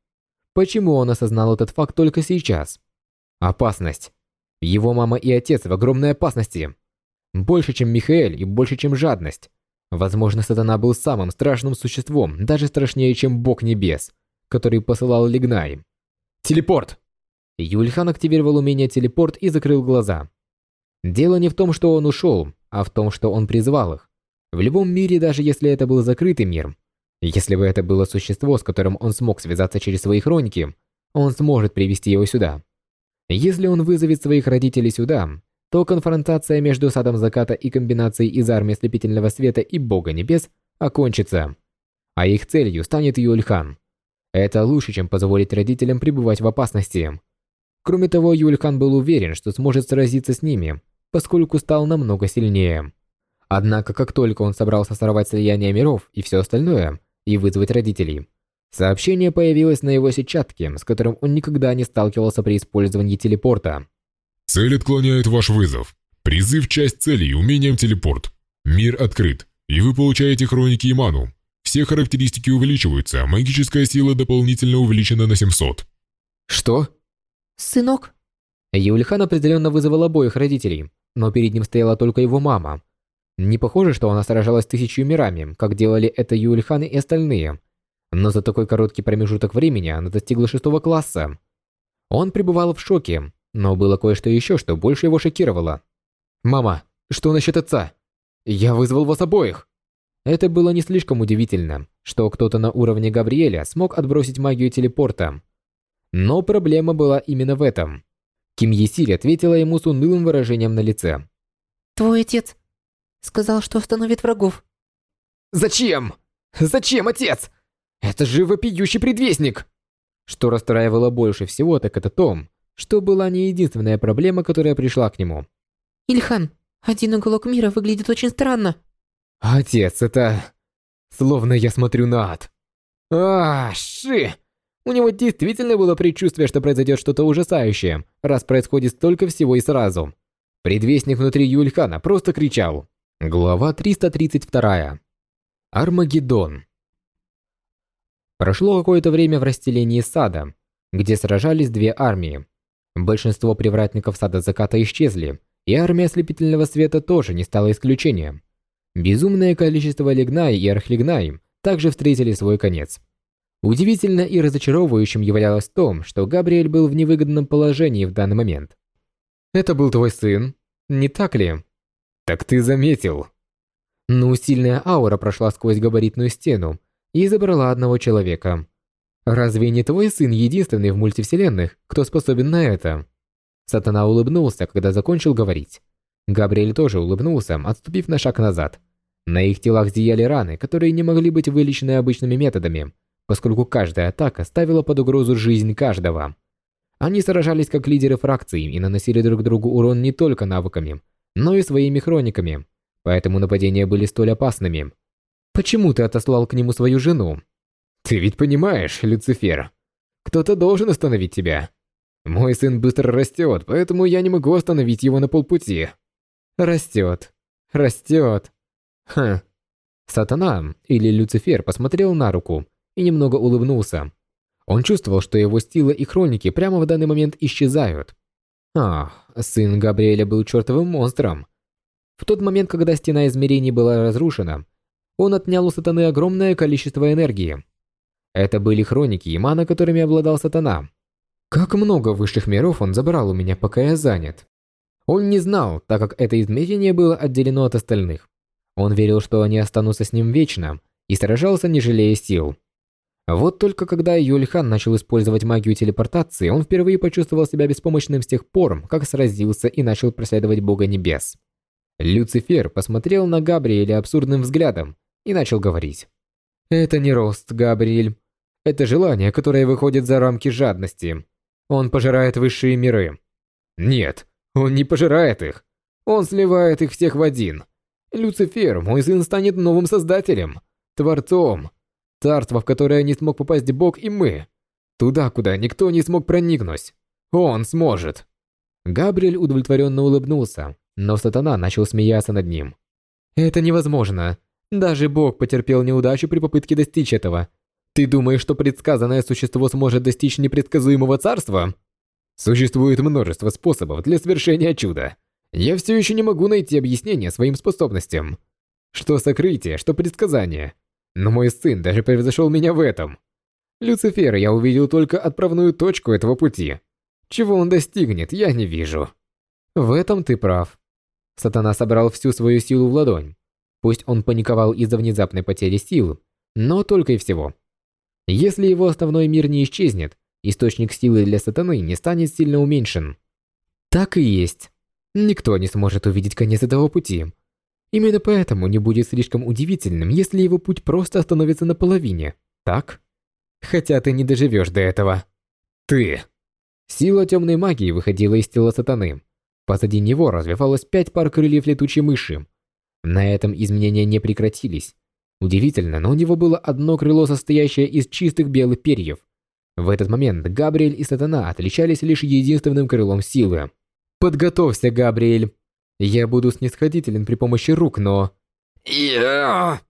Почему он осознал этот факт только сейчас? Опасность. Его мама и отец в огромной опасности. Больше, чем Михаэль и больше, чем жадность. Возможно, сатана был самым страшным существом, даже страшнее, чем бог небес, который посылал Лигнай. Телепорт! Юльхан активировал умение телепорт и закрыл глаза. Дело не в том, что он ушел, а в том, что он призвал их. В любом мире, даже если это был закрытый мир, если бы это было существо, с которым он смог связаться через свои хроники, он сможет привести его сюда. Если он вызовет своих родителей сюда, то конфронтация между садом заката и комбинацией из армии слепительного света и бога небес окончится. А их целью станет Юльхан. Это лучше, чем позволить родителям пребывать в опасности. Кроме того, Юльхан был уверен, что сможет сразиться с ними, поскольку стал намного сильнее. Однако, как только он собрался сорвать слияние миров и все остальное, и вызвать родителей, сообщение появилось на его сетчатке, с которым он никогда не сталкивался при использовании телепорта. Цель отклоняет ваш вызов. Призыв часть целей умением телепорт. Мир открыт, и вы получаете хроники и ману. Все характеристики увеличиваются, магическая сила дополнительно увеличена на 700. Что? Сынок? Юльхан определенно вызвал обоих родителей, но перед ним стояла только его мама. Не похоже, что она сражалась тысячью мирами, как делали это Юльхан и остальные. Но за такой короткий промежуток времени она достигла шестого класса. Он пребывал в шоке, но было кое-что еще, что больше его шокировало. «Мама, что насчет отца? Я вызвал вас обоих!» Это было не слишком удивительно, что кто-то на уровне Габриэля смог отбросить магию телепорта. Но проблема была именно в этом. Ким Есиль ответила ему с унылым выражением на лице. «Твой отец сказал, что остановит врагов». «Зачем? Зачем, отец? Это же вопиющий предвестник!» Что расстраивало больше всего, так это то, что была не единственная проблема, которая пришла к нему. «Ильхан, один уголок мира выглядит очень странно». «Отец, это... словно я смотрю на ад». «А, ши!» У него действительно было предчувствие, что произойдет что-то ужасающее, раз происходит столько всего и сразу. Предвестник внутри Юльхана просто кричал. Глава 332. Армагеддон. Прошло какое-то время в расстелении сада, где сражались две армии. Большинство привратников сада заката исчезли, и армия ослепительного света тоже не стала исключением. Безумное количество Лигнай и Архлигнай также встретили свой конец. Удивительно и разочаровывающим являлось то, что Габриэль был в невыгодном положении в данный момент. «Это был твой сын, не так ли?» «Так ты заметил!» Ну, сильная аура прошла сквозь габаритную стену и забрала одного человека. Разве не твой сын единственный в мультивселенных, кто способен на это? Сатана улыбнулся, когда закончил говорить. Габриэль тоже улыбнулся, отступив на шаг назад. На их телах зияли раны, которые не могли быть вылечены обычными методами, поскольку каждая атака ставила под угрозу жизнь каждого. Они сражались как лидеры фракций и наносили друг другу урон не только навыками, но и своими хрониками, поэтому нападения были столь опасными. Почему ты отослал к нему свою жену? Ты ведь понимаешь, Люцифер, кто-то должен остановить тебя. Мой сын быстро растет, поэтому я не могу остановить его на полпути. Растет. Растет. Хм. Сатана, или Люцифер, посмотрел на руку и немного улыбнулся. Он чувствовал, что его стилы и хроники прямо в данный момент исчезают. Ах, сын Габриэля был чертовым монстром. В тот момент, когда стена измерений была разрушена, он отнял у сатаны огромное количество энергии. Это были хроники и мана, которыми обладал сатана. Как много высших миров он забрал у меня, пока я занят. Он не знал, так как это измерение было отделено от остальных. Он верил, что они останутся с ним вечно, и сражался, не жалея сил. Вот только когда Юльхан начал использовать магию телепортации, он впервые почувствовал себя беспомощным с тех пор, как сразился и начал преследовать Бога Небес. Люцифер посмотрел на Габриэля абсурдным взглядом и начал говорить. «Это не рост, Габриэль. Это желание, которое выходит за рамки жадности. Он пожирает высшие миры». «Нет, он не пожирает их. Он сливает их всех в один. Люцифер, мой сын, станет новым создателем, творцом, Царство, в которое не смог попасть Бог и мы. Туда, куда никто не смог проникнуть. Он сможет. Габриэль удовлетворенно улыбнулся, но сатана начал смеяться над ним. Это невозможно. Даже Бог потерпел неудачу при попытке достичь этого. Ты думаешь, что предсказанное существо сможет достичь непредсказуемого царства? Существует множество способов для совершения чуда. Я все еще не могу найти объяснение своим способностям. Что сокрытие, что предсказание. Но мой сын даже превзошел меня в этом. Люцифер я увидел только отправную точку этого пути. Чего он достигнет, я не вижу. В этом ты прав. Сатана собрал всю свою силу в ладонь. Пусть он паниковал из-за внезапной потери сил, но только и всего. Если его основной мир не исчезнет, источник силы для сатаны не станет сильно уменьшен. Так и есть. Никто не сможет увидеть конец этого пути, Именно поэтому не будет слишком удивительным, если его путь просто остановится на половине, так? Хотя ты не доживешь до этого. Ты. Сила темной магии выходила из тела сатаны. Позади него развивалось пять пар крыльев летучей мыши. На этом изменения не прекратились. Удивительно, но у него было одно крыло, состоящее из чистых белых перьев. В этот момент Габриэль и Сатана отличались лишь единственным крылом силы. «Подготовься, Габриэль!» Я буду снисходителен при помощи рук, но... Я...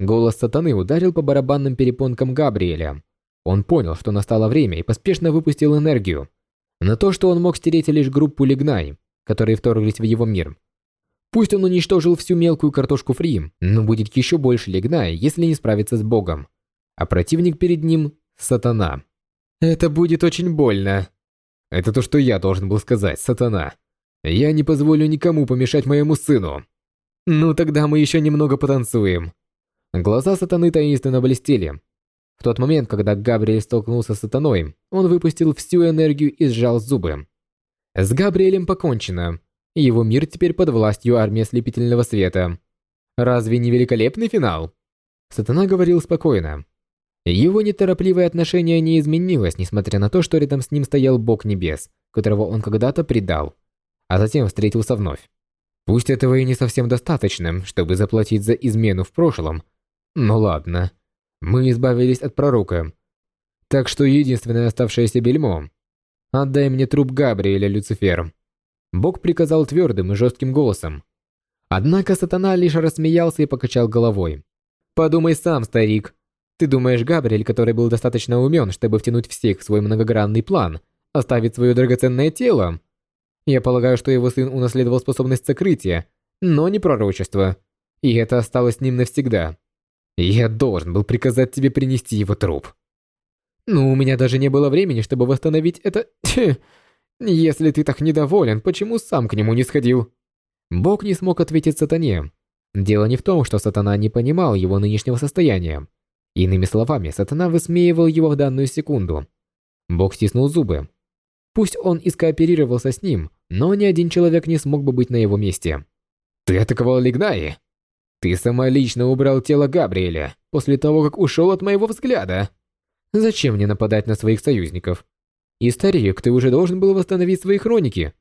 Голос сатаны ударил по барабанным перепонкам Габриэля. Он понял, что настало время и поспешно выпустил энергию. На то, что он мог стереть лишь группу Лигнай, которые вторглись в его мир. Пусть он уничтожил всю мелкую картошку Фри, но будет еще больше Лигнай, если не справится с Богом. А противник перед ним – Сатана. Это будет очень больно. Это то, что я должен был сказать, Сатана. Я не позволю никому помешать моему сыну. Ну тогда мы еще немного потанцуем. Глаза сатаны таинственно блестели. В тот момент, когда Габриэль столкнулся с сатаной, он выпустил всю энергию и сжал зубы. С Габриэлем покончено. Его мир теперь под властью армии ослепительного света. Разве не великолепный финал? Сатана говорил спокойно. Его неторопливое отношение не изменилось, несмотря на то, что рядом с ним стоял Бог Небес, которого он когда-то предал а затем встретился вновь. Пусть этого и не совсем достаточно, чтобы заплатить за измену в прошлом, но ладно. Мы избавились от пророка. Так что единственное оставшееся бельмо – отдай мне труп Габриэля, Люцифер. Бог приказал твердым и жестким голосом. Однако сатана лишь рассмеялся и покачал головой. «Подумай сам, старик. Ты думаешь, Габриэль, который был достаточно умен, чтобы втянуть всех в свой многогранный план, оставит свое драгоценное тело? Я полагаю, что его сын унаследовал способность сокрытия, но не пророчество. И это осталось с ним навсегда. Я должен был приказать тебе принести его труп. Ну, у меня даже не было времени, чтобы восстановить это... Если ты так недоволен, почему сам к нему не сходил? Бог не смог ответить сатане. Дело не в том, что сатана не понимал его нынешнего состояния. Иными словами, сатана высмеивал его в данную секунду. Бог стиснул зубы. Пусть он и скооперировался с ним, но ни один человек не смог бы быть на его месте. «Ты атаковал Лигнаи? Ты самолично убрал тело Габриэля после того, как ушел от моего взгляда. Зачем мне нападать на своих союзников? И старик, ты уже должен был восстановить свои хроники.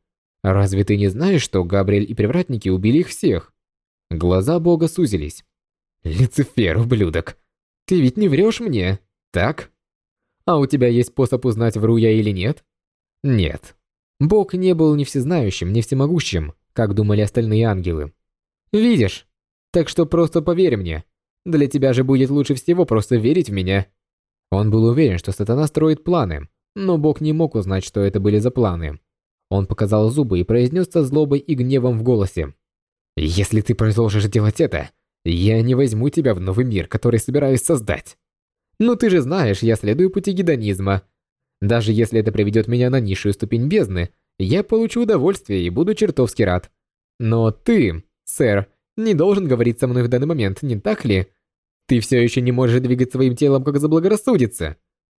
Разве ты не знаешь, что Габриэль и привратники убили их всех? Глаза бога сузились. Люцифер, ублюдок. Ты ведь не врешь мне, так? А у тебя есть способ узнать, вру я или нет? Нет. Бог не был ни всезнающим, ни всемогущим, как думали остальные ангелы. Видишь? Так что просто поверь мне. Для тебя же будет лучше всего просто верить в меня. Он был уверен, что сатана строит планы, но Бог не мог узнать, что это были за планы. Он показал зубы и произнес со злобой и гневом в голосе. «Если ты продолжишь делать это, я не возьму тебя в новый мир, который собираюсь создать. Ну ты же знаешь, я следую пути гедонизма. Даже если это приведет меня на низшую ступень бездны, я получу удовольствие и буду чертовски рад. Но ты, сэр, не должен говорить со мной в данный момент, не так ли? Ты все еще не можешь двигать своим телом, как заблагорассудится.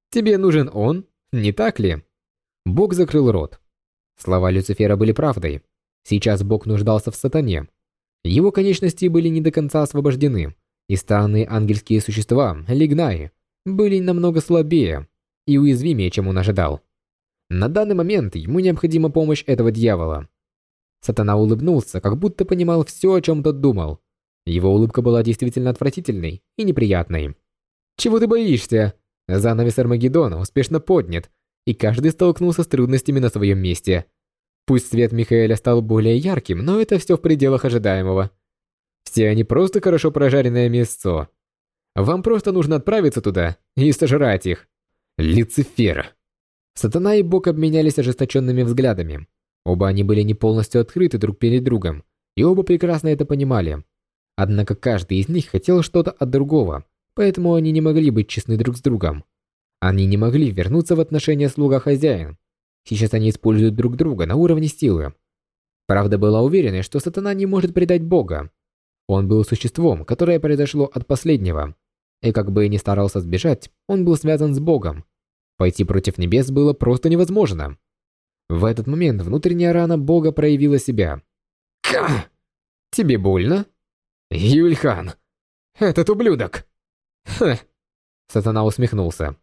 Тебе нужен он, не так ли? Бог закрыл рот. Слова Люцифера были правдой. Сейчас Бог нуждался в сатане. Его конечности были не до конца освобождены, и странные ангельские существа, лигнаи, были намного слабее и уязвимее, чем он ожидал. На данный момент ему необходима помощь этого дьявола. Сатана улыбнулся, как будто понимал все, о чем тот думал. Его улыбка была действительно отвратительной и неприятной. «Чего ты боишься?» Занавес Армагеддона успешно поднят, и каждый столкнулся с трудностями на своем месте. Пусть свет Михаэля стал более ярким, но это все в пределах ожидаемого. Все они просто хорошо прожаренное мясо. Вам просто нужно отправиться туда и сожрать их. Люцифер. Сатана и Бог обменялись ожесточенными взглядами. Оба они были не полностью открыты друг перед другом, и оба прекрасно это понимали. Однако каждый из них хотел что-то от другого, поэтому они не могли быть честны друг с другом. Они не могли вернуться в отношения слуга-хозяин. Сейчас они используют друг друга на уровне силы. Правда была уверена, что сатана не может предать Бога. Он был существом, которое произошло от последнего. И как бы ни старался сбежать, он был связан с Богом. Пойти против небес было просто невозможно. В этот момент внутренняя рана Бога проявила себя. «Ка! Тебе больно?» «Юльхан! Этот ублюдок!» «Ха!» Сатана усмехнулся.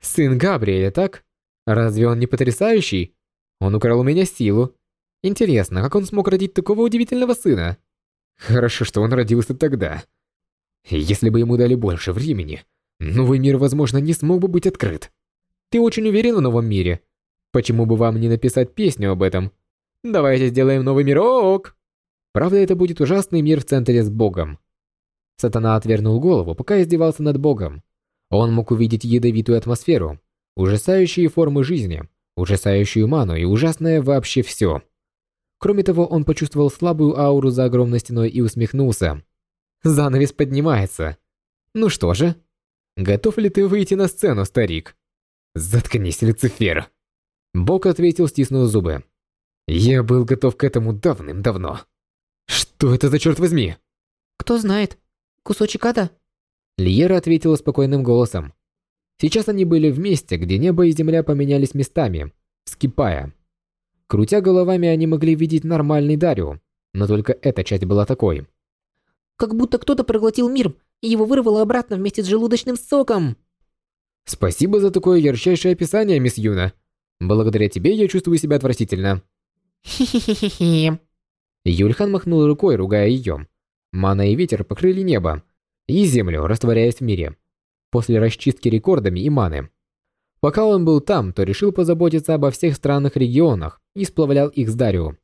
Сын Габриэля, так? Разве он не потрясающий? Он украл у меня силу. Интересно, как он смог родить такого удивительного сына? Хорошо, что он родился тогда. Если бы ему дали больше времени, новый мир, возможно, не смог бы быть открыт. Ты очень уверен в новом мире? Почему бы вам не написать песню об этом? Давайте сделаем новый мирок! Правда, это будет ужасный мир в центре с Богом. Сатана отвернул голову, пока издевался над Богом. Он мог увидеть ядовитую атмосферу, ужасающие формы жизни, ужасающую ману и ужасное вообще все. Кроме того, он почувствовал слабую ауру за огромной стеной и усмехнулся. Занавес поднимается. Ну что же, готов ли ты выйти на сцену, старик? Заткнись, Люцифер. Бог ответил, стиснув зубы. Я был готов к этому давным-давно. Что это за черт возьми? Кто знает. Кусочек ада? Лиера ответила спокойным голосом. Сейчас они были в месте, где небо и земля поменялись местами, вскипая. Крутя головами, они могли видеть нормальный Дарио, но только эта часть была такой. Как будто кто-то проглотил мир, и его вырвало обратно вместе с желудочным соком. Спасибо за такое ярчайшее описание, мисс Юна. Благодаря тебе я чувствую себя отвратительно. Хи-хи-хи-хи. Юльхан махнул рукой, ругая ее. Мана и ветер покрыли небо, и землю, растворяясь в мире. После расчистки рекордами и маны. Пока он был там, то решил позаботиться обо всех странных регионах и сплавлял их с Дарио.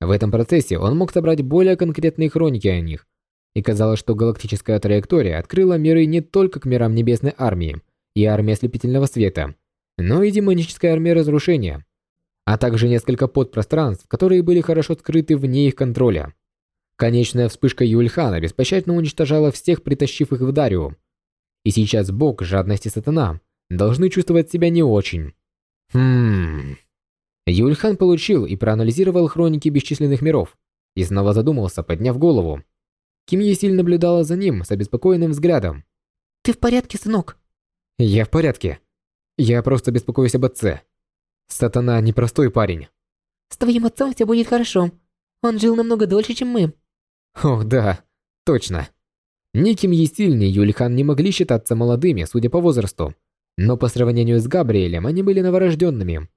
В этом процессе он мог собрать более конкретные хроники о них. И казалось, что галактическая траектория открыла миры не только к мирам Небесной Армии и Армии Ослепительного Света, но и демонической армии разрушения, а также несколько подпространств, которые были хорошо скрыты вне их контроля. Конечная вспышка Юльхана беспощадно уничтожала всех, притащив их в Дариу. И сейчас Бог, жадность и сатана должны чувствовать себя не очень. Хм... Юльхан получил и проанализировал хроники бесчисленных миров и снова задумался, подняв голову. Ким Есиль наблюдала за ним с обеспокоенным взглядом. «Ты в порядке, сынок?» «Я в порядке. Я просто беспокоюсь об отце. Сатана непростой парень». «С твоим отцом все будет хорошо. Он жил намного дольше, чем мы». «О, да, точно». Ни Ким Есиль, ни Юльхан не могли считаться молодыми, судя по возрасту. Но по сравнению с Габриэлем, они были новорожденными.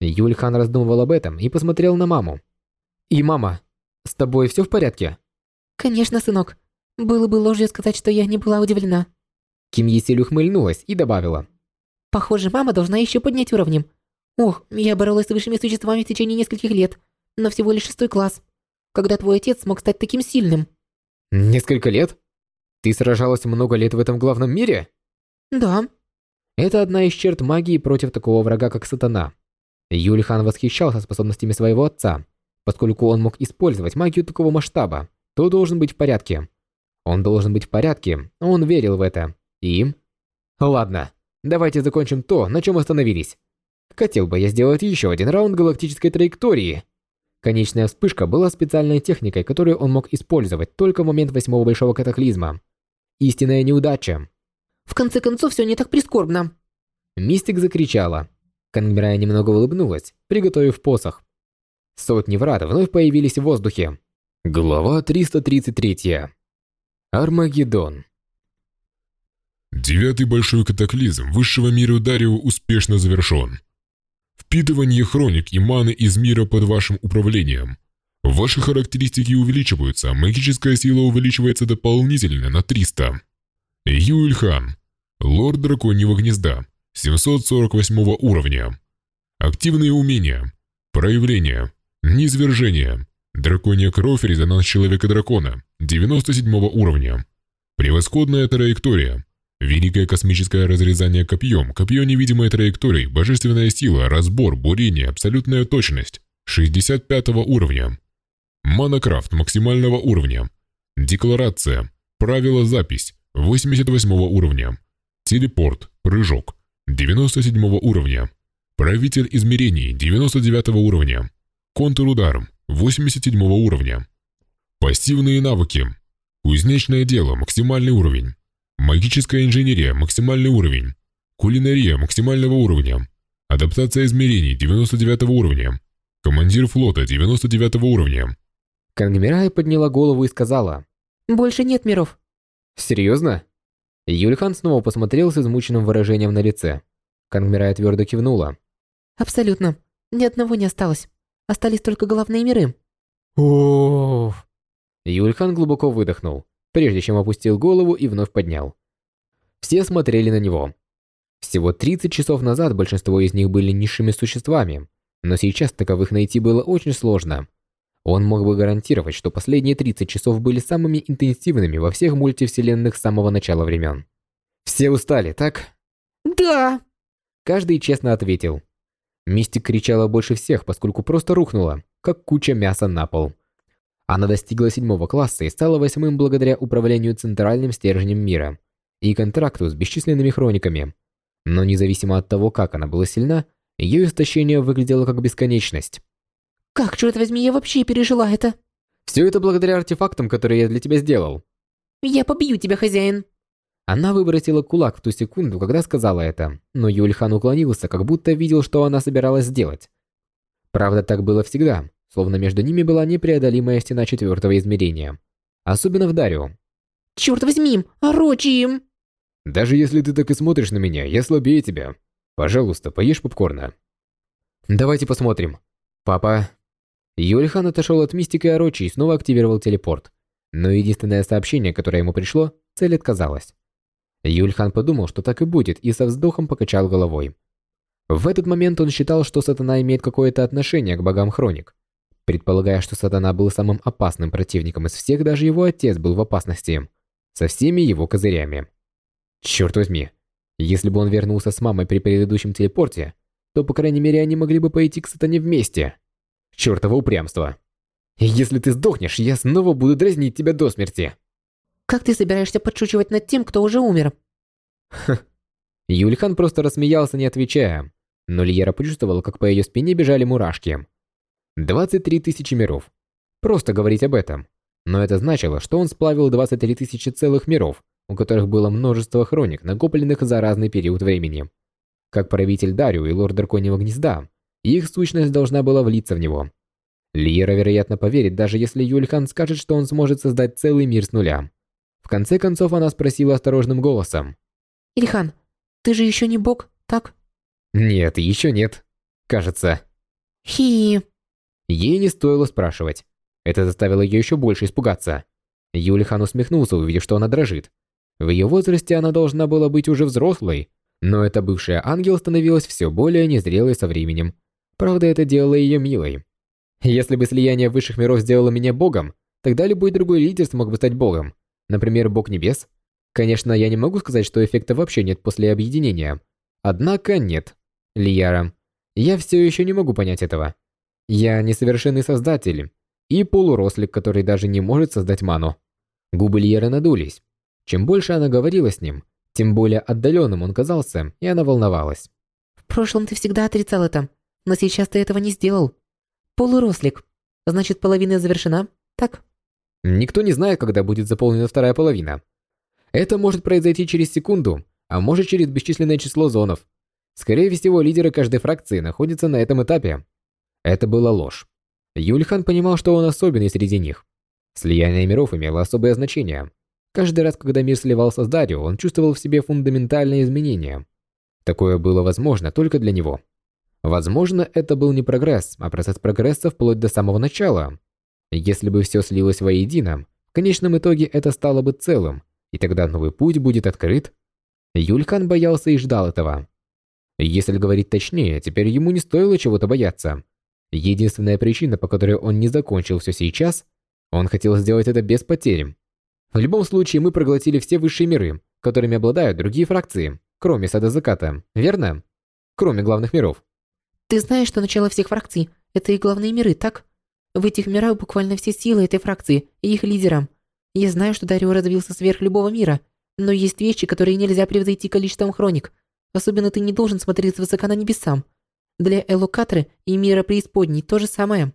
Юльхан раздумывал об этом и посмотрел на маму. «И мама, с тобой все в порядке?» «Конечно, сынок. Было бы ложью сказать, что я не была удивлена». Ким Есиль ухмыльнулась и добавила. «Похоже, мама должна еще поднять уровни. Ох, я боролась с высшими существами в течение нескольких лет, но всего лишь шестой класс. Когда твой отец смог стать таким сильным?» «Несколько лет? Ты сражалась много лет в этом главном мире?» «Да». Это одна из черт магии против такого врага, как сатана. Юльхан восхищался способностями своего отца. Поскольку он мог использовать магию такого масштаба, то должен быть в порядке. Он должен быть в порядке, он верил в это. И... Ладно, давайте закончим то, на чем остановились. Хотел бы я сделать еще один раунд галактической траектории. Конечная вспышка была специальной техникой, которую он мог использовать только в момент восьмого большого катаклизма. Истинная неудача. В конце концов, все не так прискорбно. Мистик закричала. Кангмирая немного улыбнулась, приготовив посох. Сотни врат вновь появились в воздухе. Глава 333. Армагеддон. Девятый большой катаклизм высшего мира Дарио успешно завершен. Впитывание хроник и маны из мира под вашим управлением. Ваши характеристики увеличиваются, магическая сила увеличивается дополнительно на 300. Юльхан, лорд драконьего гнезда, 748 уровня. Активные умения. Проявление. Низвержение. Драконья кровь резонанс человека-дракона, 97 уровня. Превосходная траектория. Великое космическое разрезание копьем, копье невидимой траектории, божественная сила, разбор, бурение, абсолютная точность, 65 уровня. Манокрафт максимального уровня. Декларация. Правила запись, 88 уровня. Телепорт, прыжок, 97 уровня. Правитель измерений 99 уровня. Контур-удар 87 уровня. Пассивные навыки. Кузнечное дело максимальный уровень. Магическая инженерия максимальный уровень. Кулинария максимального уровня. Адаптация измерений 99 уровня. Командир флота 99 уровня. Кангмирай подняла голову и сказала. «Больше нет миров». «Серьезно?» Юльхан снова посмотрел с измученным выражением на лице. Кангмирая твердо кивнула. «Абсолютно. Ни одного не осталось. Остались только главные миры». О. Юльхан глубоко выдохнул, прежде чем опустил голову и вновь поднял. Все смотрели на него. Всего 30 часов назад большинство из них были низшими существами, но сейчас таковых найти было очень сложно. Он мог бы гарантировать, что последние 30 часов были самыми интенсивными во всех мультивселенных с самого начала времен. Все устали, так? «Да!» Каждый честно ответил. Мистик кричала больше всех, поскольку просто рухнула, как куча мяса на пол. Она достигла седьмого класса и стала восьмым благодаря управлению центральным стержнем мира и контракту с бесчисленными хрониками. Но независимо от того, как она была сильна, ее истощение выглядело как бесконечность. Как, черт возьми, я вообще пережила это? Все это благодаря артефактам, которые я для тебя сделал. Я побью тебя, хозяин. Она выбросила кулак в ту секунду, когда сказала это, но Юльхан уклонился, как будто видел, что она собиралась сделать. Правда, так было всегда, словно между ними была непреодолимая стена четвертого измерения. Особенно в Дарио. Черт возьми, орочи Даже если ты так и смотришь на меня, я слабее тебя. Пожалуйста, поешь попкорна. Давайте посмотрим. Папа, Юльхан отошел от мистика Орочи и снова активировал телепорт. Но единственное сообщение, которое ему пришло, цель отказалась. Юльхан подумал, что так и будет, и со вздохом покачал головой. В этот момент он считал, что сатана имеет какое-то отношение к богам Хроник. Предполагая, что Сатана был самым опасным противником из всех, даже его отец был в опасности. Со всеми его козырями. Черт возьми, если бы он вернулся с мамой при предыдущем телепорте, то, по крайней мере, они могли бы пойти к Сатане вместе. Чертово упрямство. Если ты сдохнешь, я снова буду дразнить тебя до смерти. Как ты собираешься подшучивать над тем, кто уже умер? Юльхан просто рассмеялся, не отвечая. Но Льера почувствовал, как по ее спине бежали мурашки. 23 тысячи миров. Просто говорить об этом. Но это значило, что он сплавил 23 тысячи целых миров, у которых было множество хроник, накопленных за разный период времени. Как правитель Дарио и лорд Драконьего Гнезда, их сущность должна была влиться в него. Лиера, вероятно, поверит, даже если Юльхан скажет, что он сможет создать целый мир с нуля. В конце концов, она спросила осторожным голосом. Ильхан, ты же еще не бог, так? Нет, еще нет. Кажется. Хи. Ей не стоило спрашивать. Это заставило ее еще больше испугаться. Юлихан усмехнулся, увидев, что она дрожит. В ее возрасте она должна была быть уже взрослой, но эта бывшая ангел становилась все более незрелой со временем. Правда, это делало ее милой. Если бы слияние высших миров сделало меня богом, тогда любой другой лидер смог бы стать богом. Например, бог небес. Конечно, я не могу сказать, что эффекта вообще нет после объединения. Однако нет. Лияра. Я все еще не могу понять этого. Я несовершенный создатель и полурослик, который даже не может создать ману. Губы Лиеры надулись. Чем больше она говорила с ним, тем более отдаленным он казался, и она волновалась. В прошлом ты всегда отрицал это, но сейчас ты этого не сделал. Полурослик. Значит, половина завершена, так? Никто не знает, когда будет заполнена вторая половина. Это может произойти через секунду, а может через бесчисленное число зонов. Скорее всего, лидеры каждой фракции находятся на этом этапе. Это была ложь. Юльхан понимал, что он особенный среди них. Слияние миров имело особое значение. Каждый раз, когда мир сливался с Дарио, он чувствовал в себе фундаментальные изменения. Такое было возможно только для него. Возможно, это был не прогресс, а процесс прогресса вплоть до самого начала. Если бы все слилось воедино, в конечном итоге это стало бы целым, и тогда новый путь будет открыт. Юлькан боялся и ждал этого. Если говорить точнее, теперь ему не стоило чего-то бояться. Единственная причина, по которой он не закончил все сейчас, он хотел сделать это без потерь. В любом случае, мы проглотили все высшие миры, которыми обладают другие фракции, кроме Сада Заката, верно? Кроме главных миров. Ты знаешь, что начало всех фракций – это и главные миры, так? В этих мирах буквально все силы этой фракции и их лидерам. Я знаю, что Дарио развился сверх любого мира, но есть вещи, которые нельзя превзойти количеством хроник. Особенно ты не должен смотреть свысока на небесам. Для Элокатры и мира преисподней то же самое.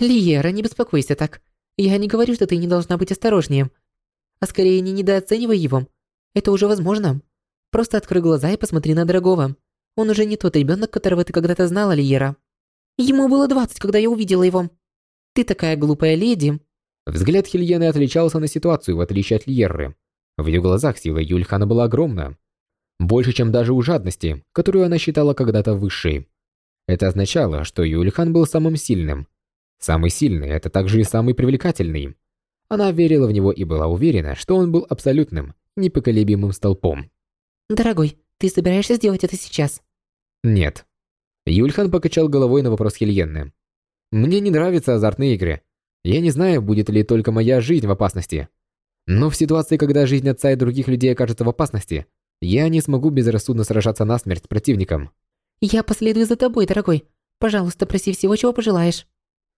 Лиера, не беспокойся так. Я не говорю, что ты не должна быть осторожнее. А скорее не недооценивай его. Это уже возможно. Просто открой глаза и посмотри на дорогого. Он уже не тот ребенок, которого ты когда-то знала, Лиера. Ему было двадцать, когда я увидела его. Ты такая глупая леди. Взгляд Хильены отличался на ситуацию, в отличие от Льерры. В ее глазах сила Юльхана была огромна. Больше, чем даже у жадности, которую она считала когда-то высшей. Это означало, что Юльхан был самым сильным. Самый сильный – это также и самый привлекательный. Она верила в него и была уверена, что он был абсолютным, непоколебимым столпом. «Дорогой, ты собираешься сделать это сейчас?» «Нет». Юльхан покачал головой на вопрос Хельенны. «Мне не нравятся азартные игры. Я не знаю, будет ли только моя жизнь в опасности. Но в ситуации, когда жизнь отца и других людей окажется в опасности, я не смогу безрассудно сражаться насмерть с противником. Я последую за тобой, дорогой. Пожалуйста, проси всего, чего пожелаешь.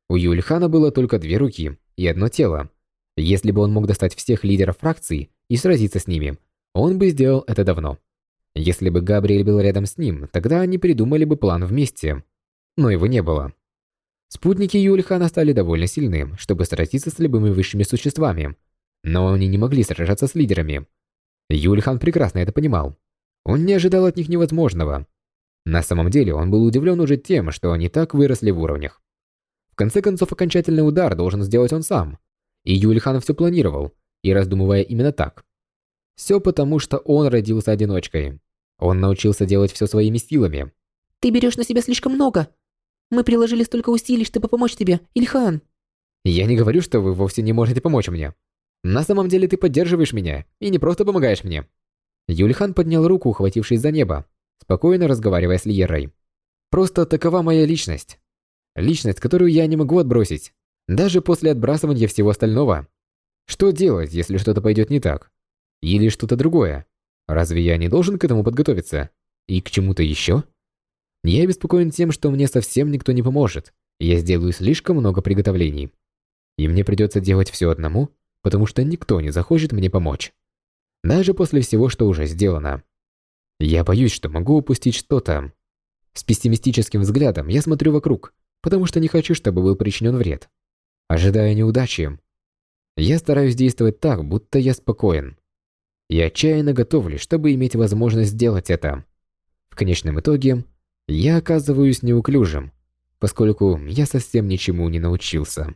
У Юльхана было только две руки и одно тело. Если бы он мог достать всех лидеров фракций и сразиться с ними, он бы сделал это давно. Если бы Габриэль был рядом с ним, тогда они придумали бы план вместе. Но его не было. Спутники Юльхана стали довольно сильны, чтобы сразиться с любыми высшими существами, но они не могли сражаться с лидерами. Юльхан прекрасно это понимал. Он не ожидал от них невозможного. На самом деле он был удивлен уже тем, что они так выросли в уровнях. В конце концов, окончательный удар должен сделать он сам. И Юльхан все планировал, и раздумывая именно так. Все потому, что он родился одиночкой. Он научился делать все своими силами. «Ты берешь на себя слишком много. Мы приложили столько усилий, чтобы помочь тебе, Ильхан». «Я не говорю, что вы вовсе не можете помочь мне. На самом деле ты поддерживаешь меня и не просто помогаешь мне. Юльхан поднял руку, ухватившись за небо, спокойно разговаривая с Льерой. Просто такова моя личность. Личность, которую я не могу отбросить. Даже после отбрасывания всего остального. Что делать, если что-то пойдет не так? Или что-то другое? Разве я не должен к этому подготовиться? И к чему-то еще? Я беспокоен тем, что мне совсем никто не поможет. Я сделаю слишком много приготовлений. И мне придется делать все одному, потому что никто не захочет мне помочь. Даже после всего, что уже сделано. Я боюсь, что могу упустить что-то. С пессимистическим взглядом я смотрю вокруг, потому что не хочу, чтобы был причинен вред. Ожидая неудачи, я стараюсь действовать так, будто я спокоен. Я отчаянно готовлюсь, чтобы иметь возможность сделать это. В конечном итоге, я оказываюсь неуклюжим, поскольку я совсем ничему не научился.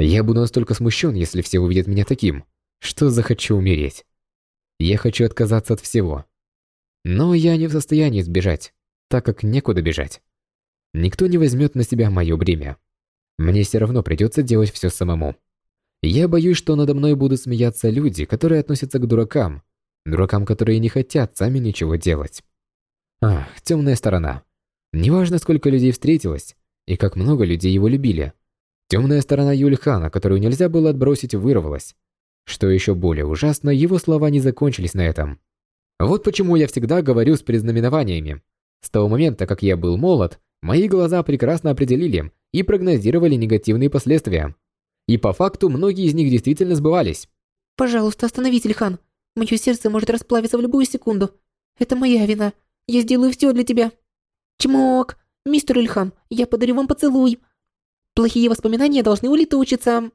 Я буду настолько смущен, если все увидят меня таким, что захочу умереть. Я хочу отказаться от всего. Но я не в состоянии сбежать, так как некуда бежать. Никто не возьмет на себя мое бремя. Мне все равно придется делать все самому. Я боюсь, что надо мной будут смеяться люди, которые относятся к дуракам. Дуракам, которые не хотят сами ничего делать. Ах, темная сторона. Неважно, сколько людей встретилось, и как много людей его любили. Темная сторона Юльхана, которую нельзя было отбросить, вырвалась. Что еще более ужасно, его слова не закончились на этом. Вот почему я всегда говорю с предзнаменованиями. С того момента, как я был молод, мои глаза прекрасно определили и прогнозировали негативные последствия. И по факту многие из них действительно сбывались. Пожалуйста, остановите, Ильхан. Мое сердце может расплавиться в любую секунду. Это моя вина. Я сделаю все для тебя. Чмок! Мистер Ильхан, я подарю вам поцелуй. Плохие воспоминания должны улетучиться.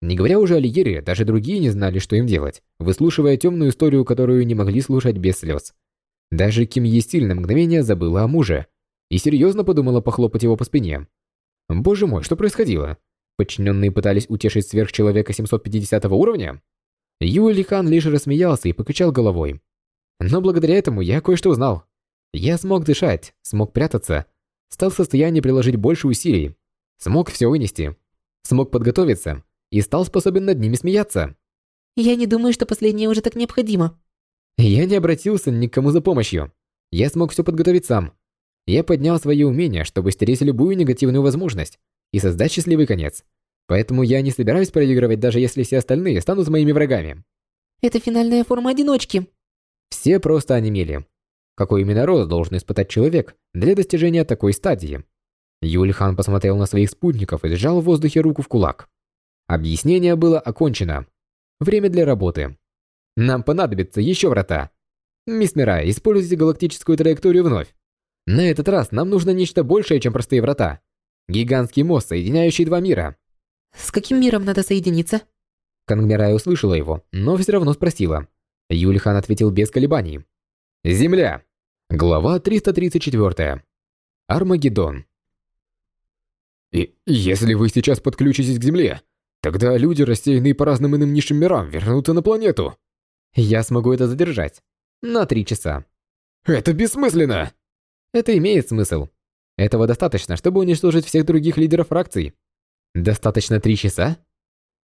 Не говоря уже о Лиере, даже другие не знали, что им делать, выслушивая темную историю, которую не могли слушать без слез. Даже Ким Есиль на мгновение забыла о муже и серьезно подумала похлопать его по спине. Боже мой, что происходило? Подчиненные пытались утешить сверхчеловека 750 уровня? Юли Хан лишь рассмеялся и покачал головой. Но благодаря этому я кое-что узнал. Я смог дышать, смог прятаться, стал в состоянии приложить больше усилий, смог все вынести, смог подготовиться и стал способен над ними смеяться. Я не думаю, что последнее уже так необходимо. Я не обратился ни к кому за помощью. Я смог все подготовить сам. Я поднял свои умения, чтобы стереть любую негативную возможность и создать счастливый конец. Поэтому я не собираюсь проигрывать, даже если все остальные станут моими врагами. Это финальная форма одиночки. Все просто онемели. Какой именно рост должен испытать человек для достижения такой стадии? Юльхан посмотрел на своих спутников и сжал в воздухе руку в кулак. Объяснение было окончено. Время для работы. Нам понадобится еще врата. Мисс Мирай, используйте галактическую траекторию вновь. На этот раз нам нужно нечто большее, чем простые врата. Гигантский мост, соединяющий два мира. С каким миром надо соединиться? Кангмирай услышала его, но все равно спросила. Юльхан ответил без колебаний. Земля. Глава 334. Армагеддон. И если вы сейчас подключитесь к Земле, Тогда люди, рассеянные по разным иным низшим мирам, вернутся на планету. Я смогу это задержать. На три часа. Это бессмысленно! Это имеет смысл. Этого достаточно, чтобы уничтожить всех других лидеров фракций. Достаточно три часа?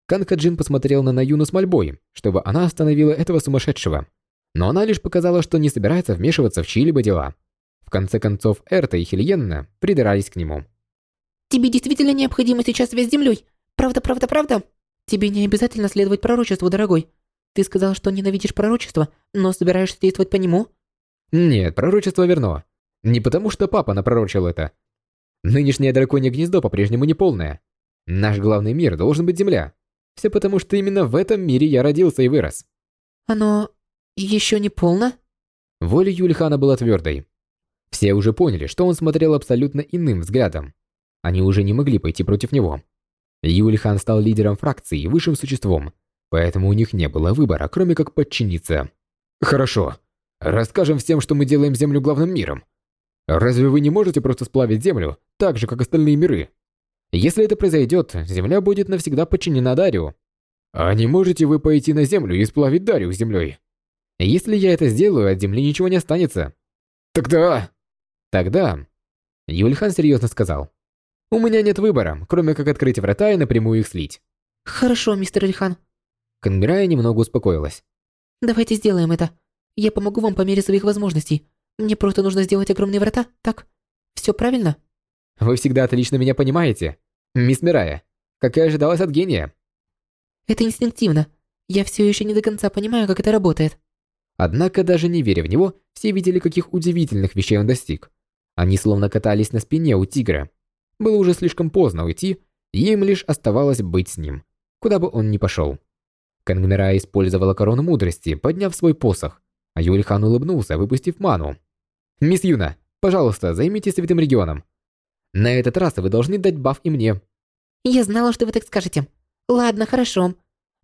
Канкаджин посмотрел на Наюну с мольбой, чтобы она остановила этого сумасшедшего. Но она лишь показала, что не собирается вмешиваться в чьи-либо дела. В конце концов, Эрта и Хильенна придирались к нему. «Тебе действительно необходимо сейчас связь с землей? Правда, правда, правда? Тебе не обязательно следовать пророчеству, дорогой. Ты сказал, что ненавидишь пророчество, но собираешься действовать по нему? Нет, пророчество верно. Не потому, что папа напророчил это. Нынешнее драконье гнездо по-прежнему неполное. Наш главный мир должен быть Земля. Все потому, что именно в этом мире я родился и вырос. Оно еще не полно? Воля Юльхана была твердой. Все уже поняли, что он смотрел абсолютно иным взглядом. Они уже не могли пойти против него. Юлихан стал лидером фракции и высшим существом, поэтому у них не было выбора, кроме как подчиниться. Хорошо. Расскажем всем, что мы делаем Землю главным миром. Разве вы не можете просто сплавить Землю, так же, как остальные миры? Если это произойдет, Земля будет навсегда подчинена Дарио. А не можете вы пойти на Землю и сплавить Дарио с Землей? Если я это сделаю, от Земли ничего не останется. Тогда... Тогда... Юльхан серьезно сказал. У меня нет выбора, кроме как открыть врата и напрямую их слить. Хорошо, мистер Ильхан. Конграя немного успокоилась. Давайте сделаем это. Я помогу вам по мере своих возможностей. Мне просто нужно сделать огромные врата, так? Все правильно? Вы всегда отлично меня понимаете. Мисс Мирая, как и ожидалось от гения. Это инстинктивно. Я все еще не до конца понимаю, как это работает. Однако, даже не веря в него, все видели, каких удивительных вещей он достиг. Они словно катались на спине у тигра. Было уже слишком поздно уйти, и им лишь оставалось быть с ним, куда бы он ни пошел. Кангмира использовала корону мудрости, подняв свой посох, а Юльхан улыбнулся, выпустив ману. «Мисс Юна, пожалуйста, займитесь святым регионом. На этот раз вы должны дать баф и мне». Я знала, что вы так скажете. Ладно, хорошо.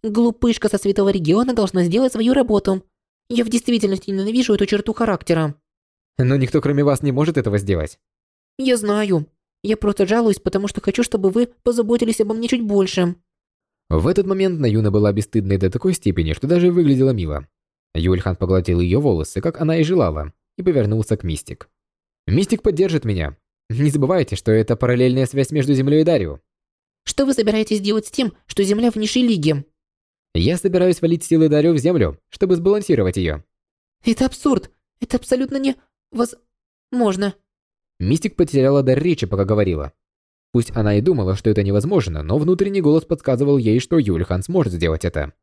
Глупышка со святого региона должна сделать свою работу. Я в действительности ненавижу эту черту характера. Но никто кроме вас не может этого сделать. Я знаю. Я просто жалуюсь, потому что хочу, чтобы вы позаботились обо мне чуть больше. В этот момент Наюна была бесстыдной до такой степени, что даже выглядела мило. Юльхан поглотил ее волосы, как она и желала, и повернулся к Мистик. «Мистик поддержит меня. Не забывайте, что это параллельная связь между Землей и Дарью. Что вы собираетесь делать с тем, что Земля в низшей лиге? Я собираюсь валить силы Дарью в Землю, чтобы сбалансировать ее. Это абсурд. Это абсолютно не... возможно. Мистик потеряла дар речи, пока говорила. Пусть она и думала, что это невозможно, но внутренний голос подсказывал ей, что Юльхан сможет сделать это.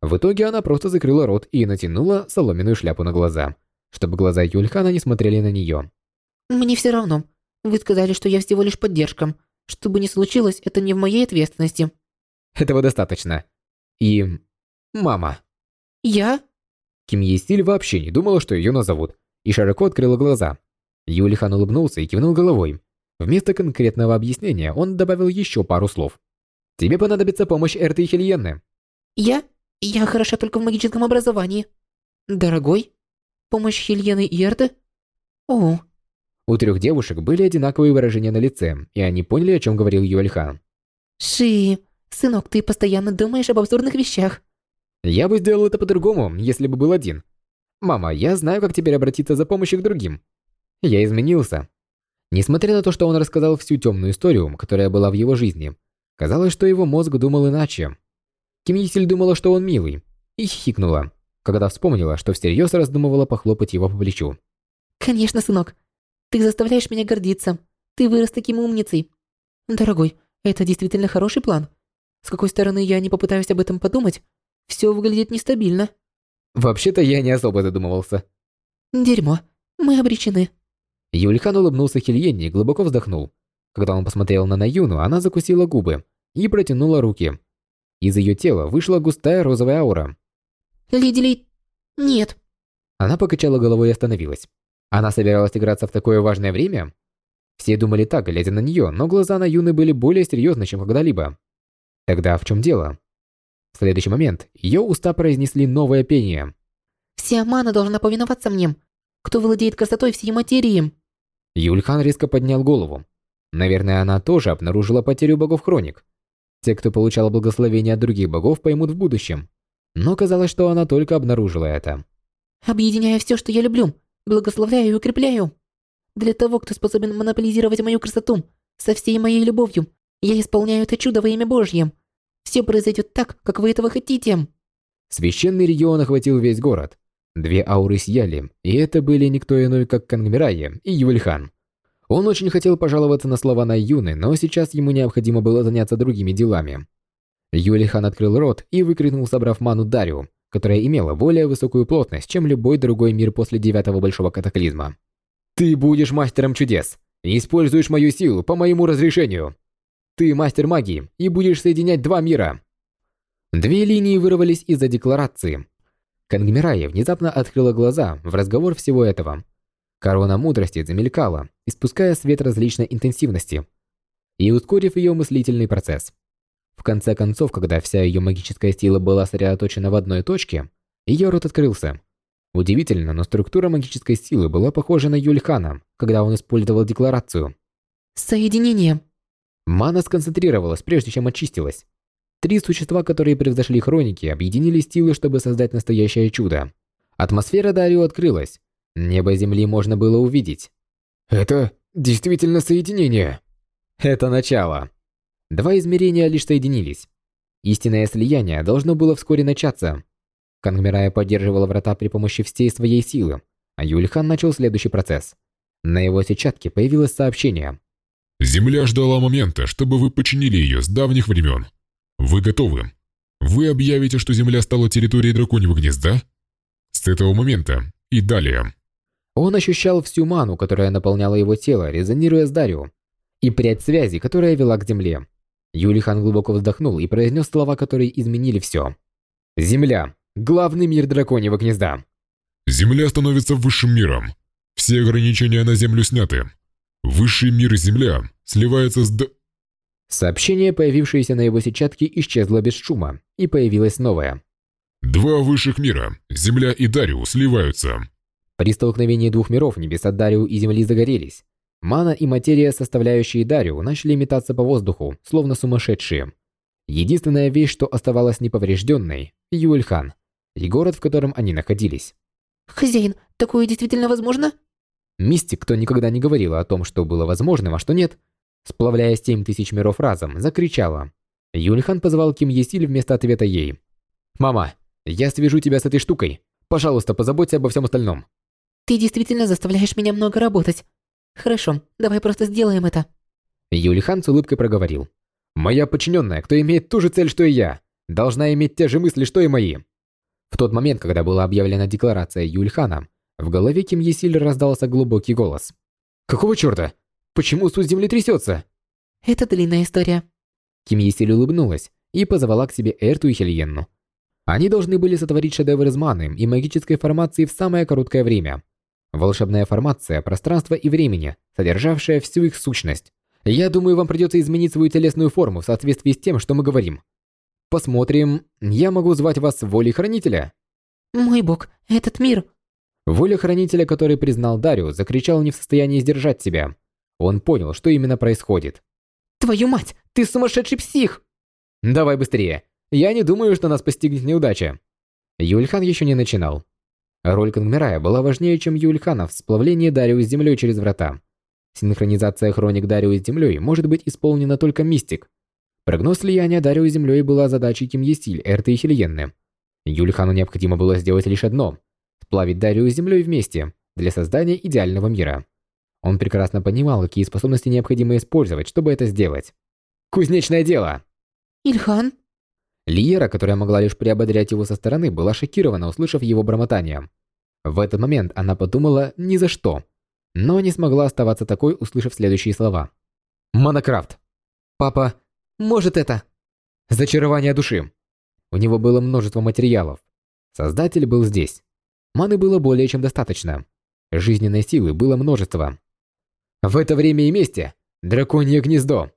В итоге она просто закрыла рот и натянула соломенную шляпу на глаза, чтобы глаза Юльхана не смотрели на нее. Мне все равно. Вы сказали, что я всего лишь поддержка. Что бы ни случилось, это не в моей ответственности. Этого достаточно. И... мама. Я? Ким Есиль вообще не думала, что ее назовут, и широко открыла глаза. Юлихан улыбнулся и кивнул головой. Вместо конкретного объяснения он добавил еще пару слов. «Тебе понадобится помощь Эрты и Хельенны». Я? Я хороша только в магическом образовании. Дорогой? Помощь Хельены и Эрты? О, У трех девушек были одинаковые выражения на лице, и они поняли, о чем говорил Юльхан. Ши, сынок, ты постоянно думаешь об абсурдных вещах. Я бы сделал это по-другому, если бы был один. Мама, я знаю, как теперь обратиться за помощью к другим. Я изменился. Несмотря на то, что он рассказал всю темную историю, которая была в его жизни, казалось, что его мозг думал иначе. Ким думала, что он милый, и хихикнула, когда вспомнила, что всерьез раздумывала похлопать его по плечу. Конечно, сынок. Ты заставляешь меня гордиться. Ты вырос таким умницей. Дорогой, это действительно хороший план. С какой стороны я не попытаюсь об этом подумать, все выглядит нестабильно. Вообще-то я не особо задумывался. Дерьмо. Мы обречены. Юльхан улыбнулся Хельенне и глубоко вздохнул. Когда он посмотрел на Наюну, она закусила губы и протянула руки. Из ее тела вышла густая розовая аура. Леди Ли... Нет. Она покачала головой и остановилась. Она собиралась играться в такое важное время? Все думали так, глядя на нее, но глаза на Юны были более серьезны, чем когда-либо. Тогда в чем дело? В следующий момент ее уста произнесли новое пение. Вся мана должна повиноваться мне. Кто владеет красотой всей материи? Юльхан резко поднял голову. Наверное, она тоже обнаружила потерю богов-хроник. Те, кто получал благословение от других богов, поймут в будущем. Но казалось, что она только обнаружила это. Объединяю все, что я люблю, благословляю и укрепляю. Для того, кто способен монополизировать мою красоту, со всей моей любовью, я исполняю это чудо во имя Божье. Все произойдет так, как вы этого хотите. Священный регион охватил весь город. Две ауры сияли, и это были никто иной, как Кангмирая и Юльхан. Он очень хотел пожаловаться на слова Наюны, но сейчас ему необходимо было заняться другими делами. Юлихан открыл рот и выкрикнул, собрав ману Дарью, которая имела более высокую плотность, чем любой другой мир после девятого большого катаклизма. «Ты будешь мастером чудес используешь мою силу по моему разрешению. Ты мастер магии и будешь соединять два мира». Две линии вырвались из-за декларации, Кангмирая внезапно открыла глаза в разговор всего этого. Корона мудрости замелькала, испуская свет различной интенсивности и ускорив ее мыслительный процесс. В конце концов, когда вся ее магическая сила была сосредоточена в одной точке, ее рот открылся. Удивительно, но структура магической силы была похожа на Юльхана, когда он использовал декларацию. Соединение. Мана сконцентрировалась, прежде чем очистилась. Три существа, которые превзошли хроники, объединили силы, чтобы создать настоящее чудо. Атмосфера Дарио открылась. Небо Земли можно было увидеть. Это действительно соединение. Это начало. Два измерения лишь соединились. Истинное слияние должно было вскоре начаться. Кангмирая поддерживала врата при помощи всей своей силы, а Юльхан начал следующий процесс. На его сетчатке появилось сообщение. Земля ждала момента, чтобы вы починили ее с давних времен. Вы готовы? Вы объявите, что Земля стала территорией драконьего гнезда? С этого момента и далее. Он ощущал всю ману, которая наполняла его тело, резонируя с Дарио, и прядь связи, которая вела к земле. Юлихан глубоко вздохнул и произнес слова, которые изменили все. «Земля. Главный мир драконьего гнезда». Земля становится высшим миром. Все ограничения на Землю сняты. Высший мир Земля сливается с д... Сообщение, появившееся на его сетчатке, исчезло без шума, и появилось новое. Два высших мира, Земля и Дариу, сливаются. При столкновении двух миров небеса Дариу и Земли загорелись. Мана и материя, составляющие Дариу, начали метаться по воздуху, словно сумасшедшие. Единственная вещь, что оставалась неповрежденной – Юэльхан, и город, в котором они находились. «Хозяин, такое действительно возможно?» Мистик, кто никогда не говорила о том, что было возможным, а что нет, сплавляя семь тысяч миров разом, закричала. Юльхан позвал Ким Есиль вместо ответа ей. «Мама, я свяжу тебя с этой штукой. Пожалуйста, позаботься обо всем остальном». «Ты действительно заставляешь меня много работать. Хорошо, давай просто сделаем это». Юлихан с улыбкой проговорил. «Моя подчиненная, кто имеет ту же цель, что и я, должна иметь те же мысли, что и мои». В тот момент, когда была объявлена декларация Юльхана, в голове Ким Есиль раздался глубокий голос. «Какого черта? Почему суть Земли трясется?» «Это длинная история». Ким Есиль улыбнулась и позвала к себе Эрту и Хельенну. Они должны были сотворить шедевр из маны и магической формации в самое короткое время. Волшебная формация пространства и времени, содержавшая всю их сущность. Я думаю, вам придется изменить свою телесную форму в соответствии с тем, что мы говорим. Посмотрим. Я могу звать вас Волей Хранителя. Мой бог, этот мир. Воля Хранителя, который признал Дарио, закричал не в состоянии сдержать себя. Он понял, что именно происходит. Твою мать, ты сумасшедший псих! Давай быстрее. Я не думаю, что нас постигнет неудача. Юльхан еще не начинал. Роль Конгмирая была важнее, чем Юльхана в сплавлении Дарио с землей через врата. Синхронизация хроник Дарио с землей может быть исполнена только мистик. Прогноз слияния Дарио с землей была задачей Ким Есиль, Эрты и Хельенны. Юльхану необходимо было сделать лишь одно – сплавить Дарио с землей вместе для создания идеального мира. Он прекрасно понимал, какие способности необходимо использовать, чтобы это сделать. Кузнечное дело! Ильхан? Лиера, которая могла лишь приободрять его со стороны, была шокирована, услышав его бормотание. В этот момент она подумала ни за что, но не смогла оставаться такой, услышав следующие слова. «Монокрафт! Папа, может это?» «Зачарование души!» У него было множество материалов. Создатель был здесь. Маны было более чем достаточно. Жизненной силы было множество. В это время и месте драконье гнездо.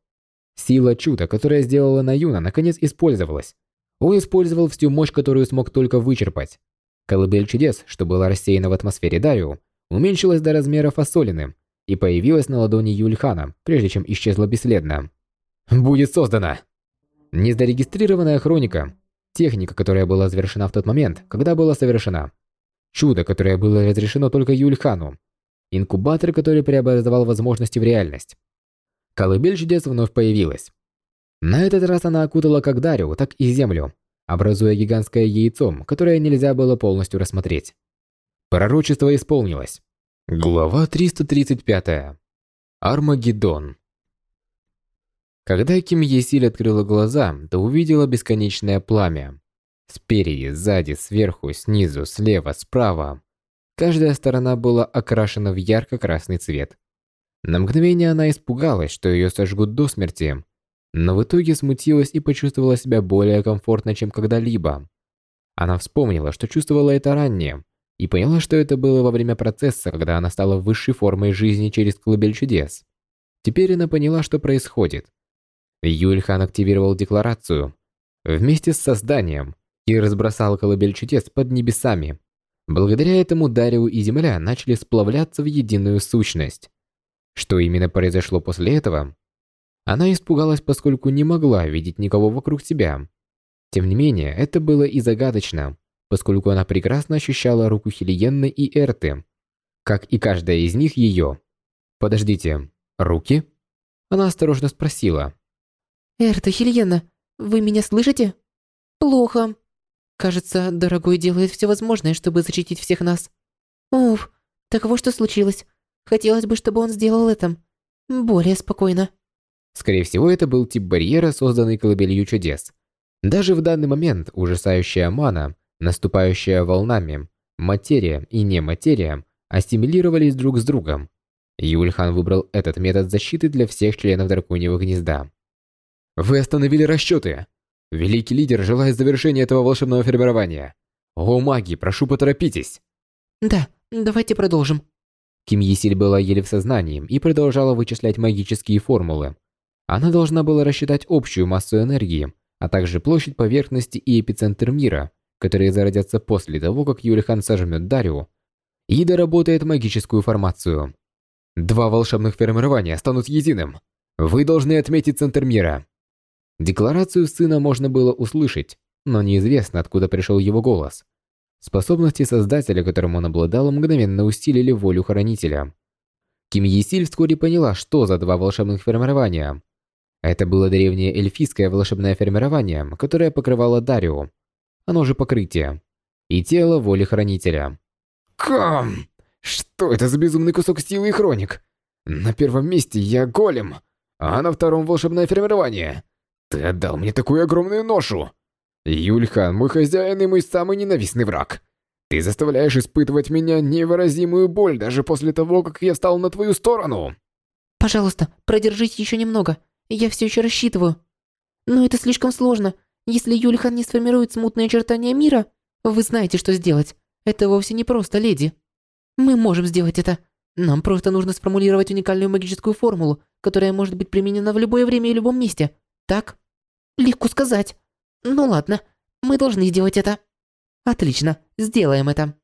Сила чуда, которая сделала Наюна, наконец использовалась. Он использовал всю мощь, которую смог только вычерпать. Колыбель чудес, что была рассеяна в атмосфере Дарио, уменьшилась до размера фасолины и появилась на ладони Юльхана, прежде чем исчезла бесследно. «Будет создана!» Незарегистрированная хроника. Техника, которая была завершена в тот момент, когда была совершена. Чудо, которое было разрешено только Юльхану. Инкубатор, который преобразовал возможности в реальность. Колыбель чудес вновь появилась. На этот раз она окутала как Дарю, так и Землю, образуя гигантское яйцо, которое нельзя было полностью рассмотреть. Пророчество исполнилось. Глава 335. Армагеддон. Когда Ким Есиль открыла глаза, то увидела бесконечное пламя. Спереди, сзади, сверху, снизу, слева, справа. Каждая сторона была окрашена в ярко-красный цвет. На мгновение она испугалась, что ее сожгут до смерти, но в итоге смутилась и почувствовала себя более комфортно, чем когда-либо. Она вспомнила, что чувствовала это ранее, и поняла, что это было во время процесса, когда она стала высшей формой жизни через колыбель чудес. Теперь она поняла, что происходит. Юльхан активировал декларацию вместе с созданием и разбросал колыбель чудес под небесами. Благодаря этому Дарио и Земля начали сплавляться в единую сущность. Что именно произошло после этого? Она испугалась, поскольку не могла видеть никого вокруг себя. Тем не менее, это было и загадочно, поскольку она прекрасно ощущала руку Хелиенны и Эрты, как и каждая из них ее. «Подождите, руки?» Она осторожно спросила. «Эрта, Хельена, вы меня слышите?» «Плохо. Кажется, дорогой делает все возможное, чтобы защитить всех нас. Уф, так вот что случилось. Хотелось бы, чтобы он сделал это. более спокойно. Скорее всего, это был тип барьера, созданный колыбелью чудес. Даже в данный момент ужасающая мана, наступающая волнами, материя и нематерия ассимилировались друг с другом. Юльхан выбрал этот метод защиты для всех членов драконьего гнезда. Вы остановили расчеты. Великий лидер желает завершения этого волшебного формирования. О, маги, прошу поторопитесь. Да, давайте продолжим. Ким Есиль была еле в сознании и продолжала вычислять магические формулы. Она должна была рассчитать общую массу энергии, а также площадь поверхности и эпицентр мира, которые зародятся после того, как Юлихан сожмет Дарио и доработает магическую формацию. Два волшебных формирования станут единым. Вы должны отметить центр мира. Декларацию сына можно было услышать, но неизвестно, откуда пришел его голос. Способности Создателя, которым он обладал, мгновенно усилили волю Хранителя. Ким Есиль вскоре поняла, что за два волшебных формирования. Это было древнее эльфийское волшебное формирование, которое покрывало Дарио, оно же покрытие, и тело воли Хранителя. Кам! Что это за безумный кусок силы и хроник? На первом месте я голем, а на втором волшебное формирование. Ты отдал мне такую огромную ношу. Юльхан, мой хозяин и мой самый ненавистный враг. Ты заставляешь испытывать меня невыразимую боль даже после того, как я стал на твою сторону. Пожалуйста, продержись еще немного. Я все еще рассчитываю. Но это слишком сложно. Если Юльхан не сформирует смутные очертания мира, вы знаете, что сделать. Это вовсе не просто, леди. Мы можем сделать это. Нам просто нужно сформулировать уникальную магическую формулу, которая может быть применена в любое время и любом месте. Так? Легко сказать. Ну ладно, мы должны сделать это. Отлично, сделаем это.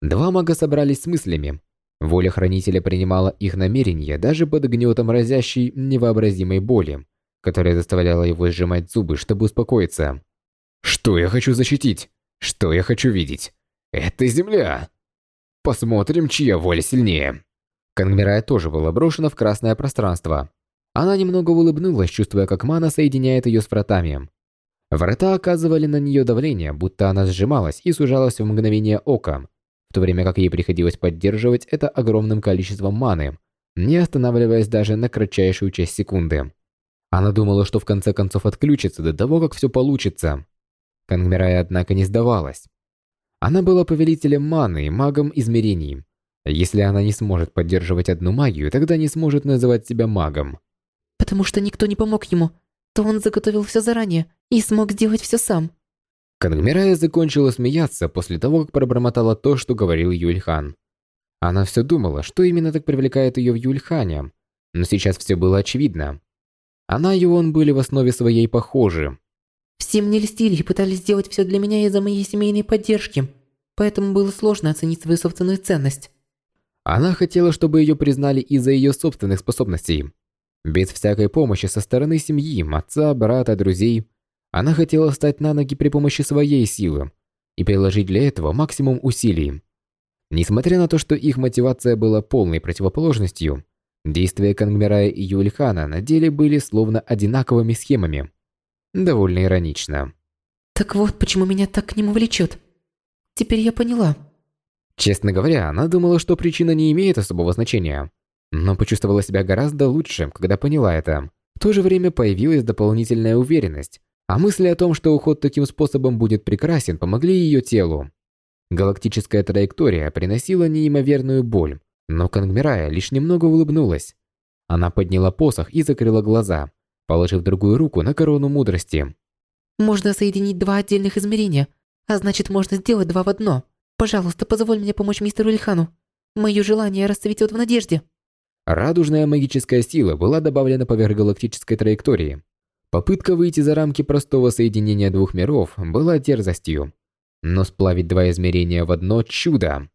Два мага собрались с мыслями. Воля Хранителя принимала их намерения даже под гнетом разящей невообразимой боли, которая заставляла его сжимать зубы, чтобы успокоиться. «Что я хочу защитить? Что я хочу видеть? Это земля!» Посмотрим, чья воля сильнее. Кангмирая тоже была брошена в красное пространство. Она немного улыбнулась, чувствуя, как мана соединяет ее с вратами. Врата оказывали на нее давление, будто она сжималась и сужалась в мгновение ока, в то время как ей приходилось поддерживать это огромным количеством маны, не останавливаясь даже на кратчайшую часть секунды. Она думала, что в конце концов отключится до того, как все получится. Кангмирая, однако, не сдавалась. Она была повелителем маны и магом измерений. Если она не сможет поддерживать одну магию, тогда не сможет называть себя магом. Потому что никто не помог ему, то он заготовил все заранее и смог сделать все сам. Кангмирая закончила смеяться после того, как пробормотала то, что говорил Юльхан. Она все думала, что именно так привлекает ее в Юльхане, но сейчас все было очевидно. Она и он были в основе своей похожи. Все мне льстили и пытались сделать все для меня из-за моей семейной поддержки, поэтому было сложно оценить свою собственную ценность. Она хотела, чтобы ее признали из-за ее собственных способностей. Без всякой помощи со стороны семьи, отца, брата, друзей. Она хотела встать на ноги при помощи своей силы и приложить для этого максимум усилий. Несмотря на то, что их мотивация была полной противоположностью, действия Кангмирая и Юльхана на деле были словно одинаковыми схемами. Довольно иронично. Так вот, почему меня так к нему влечет. Теперь я поняла. Честно говоря, она думала, что причина не имеет особого значения, но почувствовала себя гораздо лучше, когда поняла это. В то же время появилась дополнительная уверенность, а мысли о том, что уход таким способом будет прекрасен, помогли ее телу. Галактическая траектория приносила неимоверную боль, но Кангмирая лишь немного улыбнулась. Она подняла посох и закрыла глаза, положив другую руку на корону мудрости. Можно соединить два отдельных измерения, а значит, можно сделать два в одно. Пожалуйста, позволь мне помочь мистеру Ильхану. Мое желание расцветет в надежде. Радужная магическая сила была добавлена поверх галактической траектории. Попытка выйти за рамки простого соединения двух миров была дерзостью. Но сплавить два измерения в одно – чудо.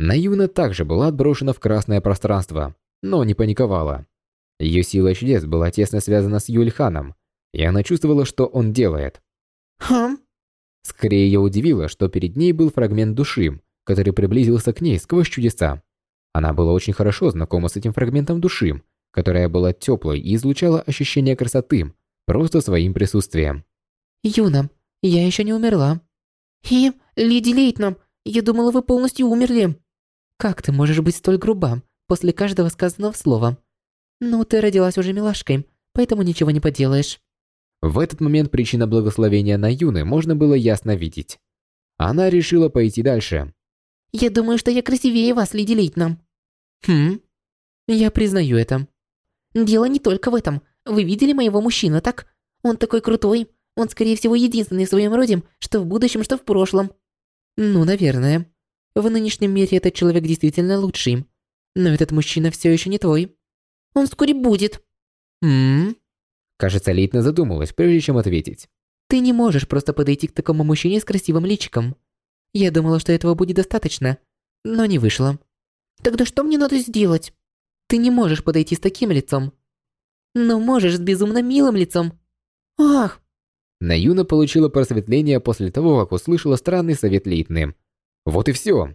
Наюна также была отброшена в красное пространство, но не паниковала. Ее сила чудес была тесно связана с Юльханом, и она чувствовала, что он делает. Хм? Скорее ее удивило, что перед ней был фрагмент души, который приблизился к ней сквозь чудеса. Она была очень хорошо знакома с этим фрагментом души, которая была теплой и излучала ощущение красоты просто своим присутствием. Юна, я еще не умерла. И, леди Лейтнам, я думала, вы полностью умерли. Как ты можешь быть столь груба после каждого сказанного слова? Ну, ты родилась уже милашкой, поэтому ничего не поделаешь. В этот момент причина благословения на Юны можно было ясно видеть. Она решила пойти дальше. Я думаю, что я красивее вас, леди Лейтнам. Хм, я признаю это. Дело не только в этом. Вы видели моего мужчину, так? Он такой крутой. Он, скорее всего, единственный в своем роде, что в будущем, что в прошлом. Ну, наверное. В нынешнем мире этот человек действительно лучший. Но этот мужчина все еще не твой. Он вскоре будет. Хм. Кажется, Лейтна задумалась, прежде чем ответить. Ты не можешь просто подойти к такому мужчине с красивым личиком. Я думала, что этого будет достаточно, но не вышло. Тогда что мне надо сделать? Ты не можешь подойти с таким лицом. Но можешь с безумно милым лицом. Ах! Наюна получила просветление после того, как услышала странный совет Лейтны. Вот и все.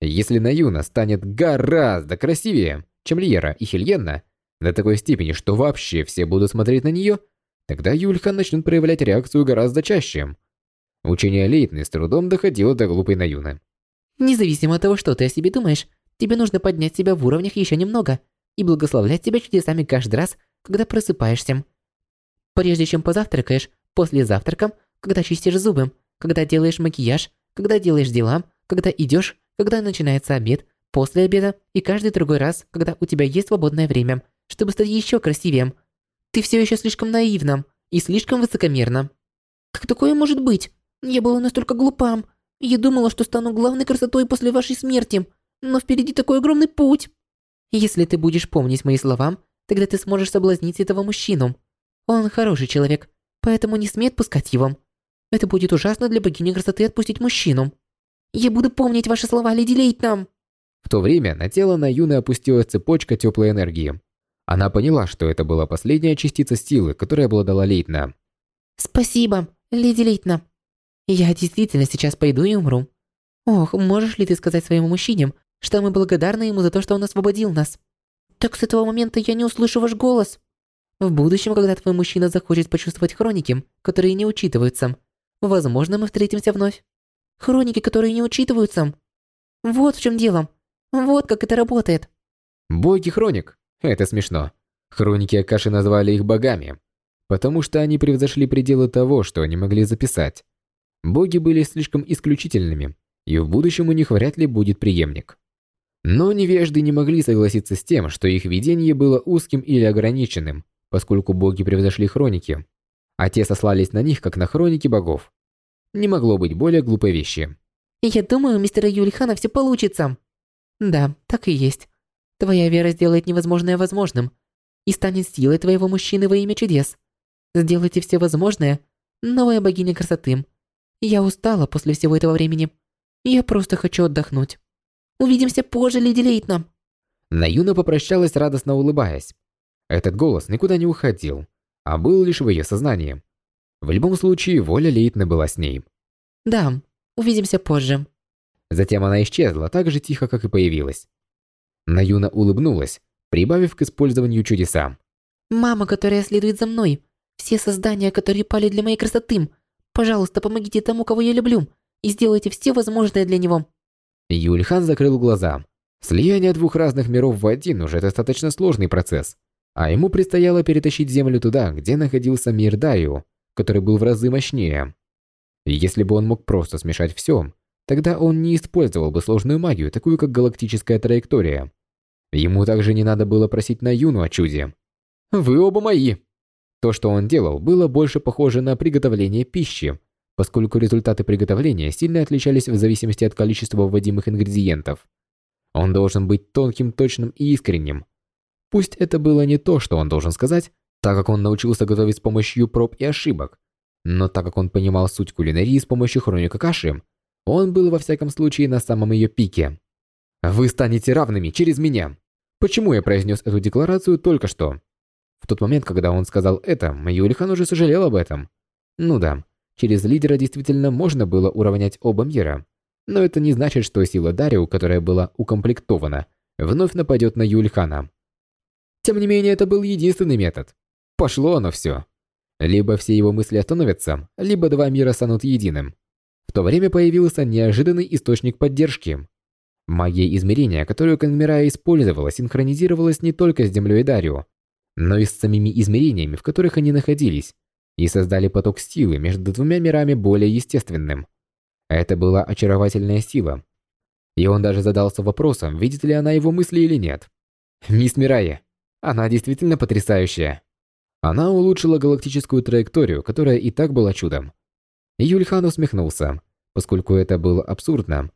Если Наюна станет гораздо красивее, чем Льера и Хельенна, до такой степени, что вообще все будут смотреть на нее, тогда Юльхан начнет проявлять реакцию гораздо чаще. Учение Лейтны с трудом доходило до глупой Наюны. Независимо от того, что ты о себе думаешь, тебе нужно поднять себя в уровнях еще немного и благословлять себя чудесами каждый раз, когда просыпаешься. Прежде чем позавтракаешь, после завтрака, когда чистишь зубы, когда делаешь макияж, когда делаешь дела, когда идешь, когда начинается обед, после обеда и каждый другой раз, когда у тебя есть свободное время – чтобы стать еще красивее. Ты все еще слишком наивна и слишком высокомерна. Как такое может быть? Я была настолько глупа. Я думала, что стану главной красотой после вашей смерти, но впереди такой огромный путь. Если ты будешь помнить мои слова, тогда ты сможешь соблазнить этого мужчину. Он хороший человек, поэтому не смей отпускать его. Это будет ужасно для богини красоты отпустить мужчину. Я буду помнить ваши слова, леди Лейтнам. В то время на тело Наюны опустилась цепочка теплой энергии. Она поняла, что это была последняя частица силы, которая обладала Лейтна. «Спасибо, леди Лейтна. Я действительно сейчас пойду и умру. Ох, можешь ли ты сказать своему мужчине, что мы благодарны ему за то, что он освободил нас? Так с этого момента я не услышу ваш голос. В будущем, когда твой мужчина захочет почувствовать хроники, которые не учитываются, возможно, мы встретимся вновь. Хроники, которые не учитываются. Вот в чем дело. Вот как это работает. Боги хроник. Это смешно. Хроники Акаши назвали их богами, потому что они превзошли пределы того, что они могли записать. Боги были слишком исключительными, и в будущем у них вряд ли будет преемник. Но невежды не могли согласиться с тем, что их видение было узким или ограниченным, поскольку боги превзошли хроники, а те сослались на них, как на хроники богов. Не могло быть более глупой вещи. «Я думаю, у мистера Юлихана все получится». «Да, так и есть. Твоя вера сделает невозможное возможным и станет силой твоего мужчины во имя чудес. Сделайте все возможное, новая богиня красоты. Я устала после всего этого времени. Я просто хочу отдохнуть. Увидимся позже, леди Лейтна. Наюна попрощалась, радостно улыбаясь. Этот голос никуда не уходил, а был лишь в ее сознании. В любом случае, воля Лейтны была с ней. Да, увидимся позже. Затем она исчезла так же тихо, как и появилась. Наюна улыбнулась, прибавив к использованию чудеса. «Мама, которая следует за мной, все создания, которые пали для моей красоты, пожалуйста, помогите тому, кого я люблю, и сделайте все возможное для него». Юльхан закрыл глаза. Слияние двух разных миров в один уже достаточно сложный процесс, а ему предстояло перетащить Землю туда, где находился мир Даю, который был в разы мощнее. Если бы он мог просто смешать все, тогда он не использовал бы сложную магию, такую как галактическая траектория. Ему также не надо было просить на Юну о чуде. «Вы оба мои!» То, что он делал, было больше похоже на приготовление пищи, поскольку результаты приготовления сильно отличались в зависимости от количества вводимых ингредиентов. Он должен быть тонким, точным и искренним. Пусть это было не то, что он должен сказать, так как он научился готовить с помощью проб и ошибок, но так как он понимал суть кулинарии с помощью хроника каши, он был во всяком случае на самом ее пике. Вы станете равными через меня. Почему я произнес эту декларацию только что? В тот момент, когда он сказал это, Юлихан уже сожалел об этом. Ну да, через лидера действительно можно было уравнять оба мира. Но это не значит, что сила Дарио, которая была укомплектована, вновь нападет на Юльхана. Тем не менее, это был единственный метод. Пошло оно все. Либо все его мысли остановятся, либо два мира станут единым. В то время появился неожиданный источник поддержки. Магия измерения, которую Канмирая использовала, синхронизировалась не только с Землей Дарио, но и с самими измерениями, в которых они находились, и создали поток силы между двумя мирами более естественным. Это была очаровательная сила. И он даже задался вопросом, видит ли она его мысли или нет. Мисс Мирая, она действительно потрясающая. Она улучшила галактическую траекторию, которая и так была чудом. Юльхан усмехнулся, поскольку это было абсурдно.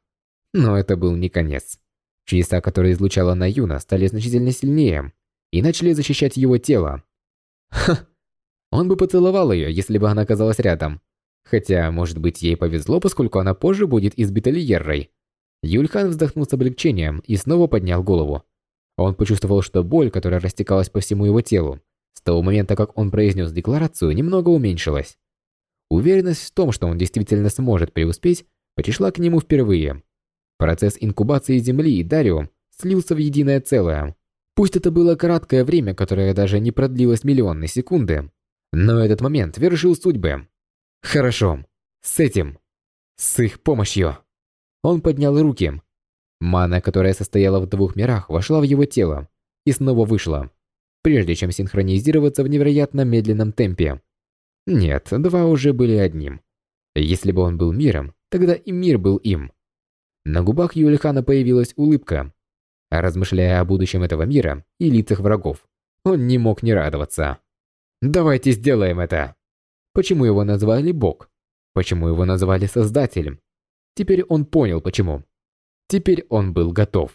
Но это был не конец. Чудеса, которые излучала Наюна, стали значительно сильнее и начали защищать его тело. Ха! Он бы поцеловал ее, если бы она оказалась рядом. Хотя, может быть, ей повезло, поскольку она позже будет избита Лиеррой. Юльхан вздохнул с облегчением и снова поднял голову. Он почувствовал, что боль, которая растекалась по всему его телу, с того момента, как он произнес декларацию, немного уменьшилась. Уверенность в том, что он действительно сможет преуспеть, пришла к нему впервые. Процесс инкубации Земли и Дарио слился в единое целое. Пусть это было краткое время, которое даже не продлилось миллионной секунды, но этот момент вершил судьбы. Хорошо. С этим. С их помощью. Он поднял руки. Мана, которая состояла в двух мирах, вошла в его тело и снова вышла, прежде чем синхронизироваться в невероятно медленном темпе. Нет, два уже были одним. Если бы он был миром, тогда и мир был им. На губах Юлихана появилась улыбка. Размышляя о будущем этого мира и лицах врагов, он не мог не радоваться. «Давайте сделаем это!» Почему его назвали Бог? Почему его назвали Создателем? Теперь он понял почему. Теперь он был готов.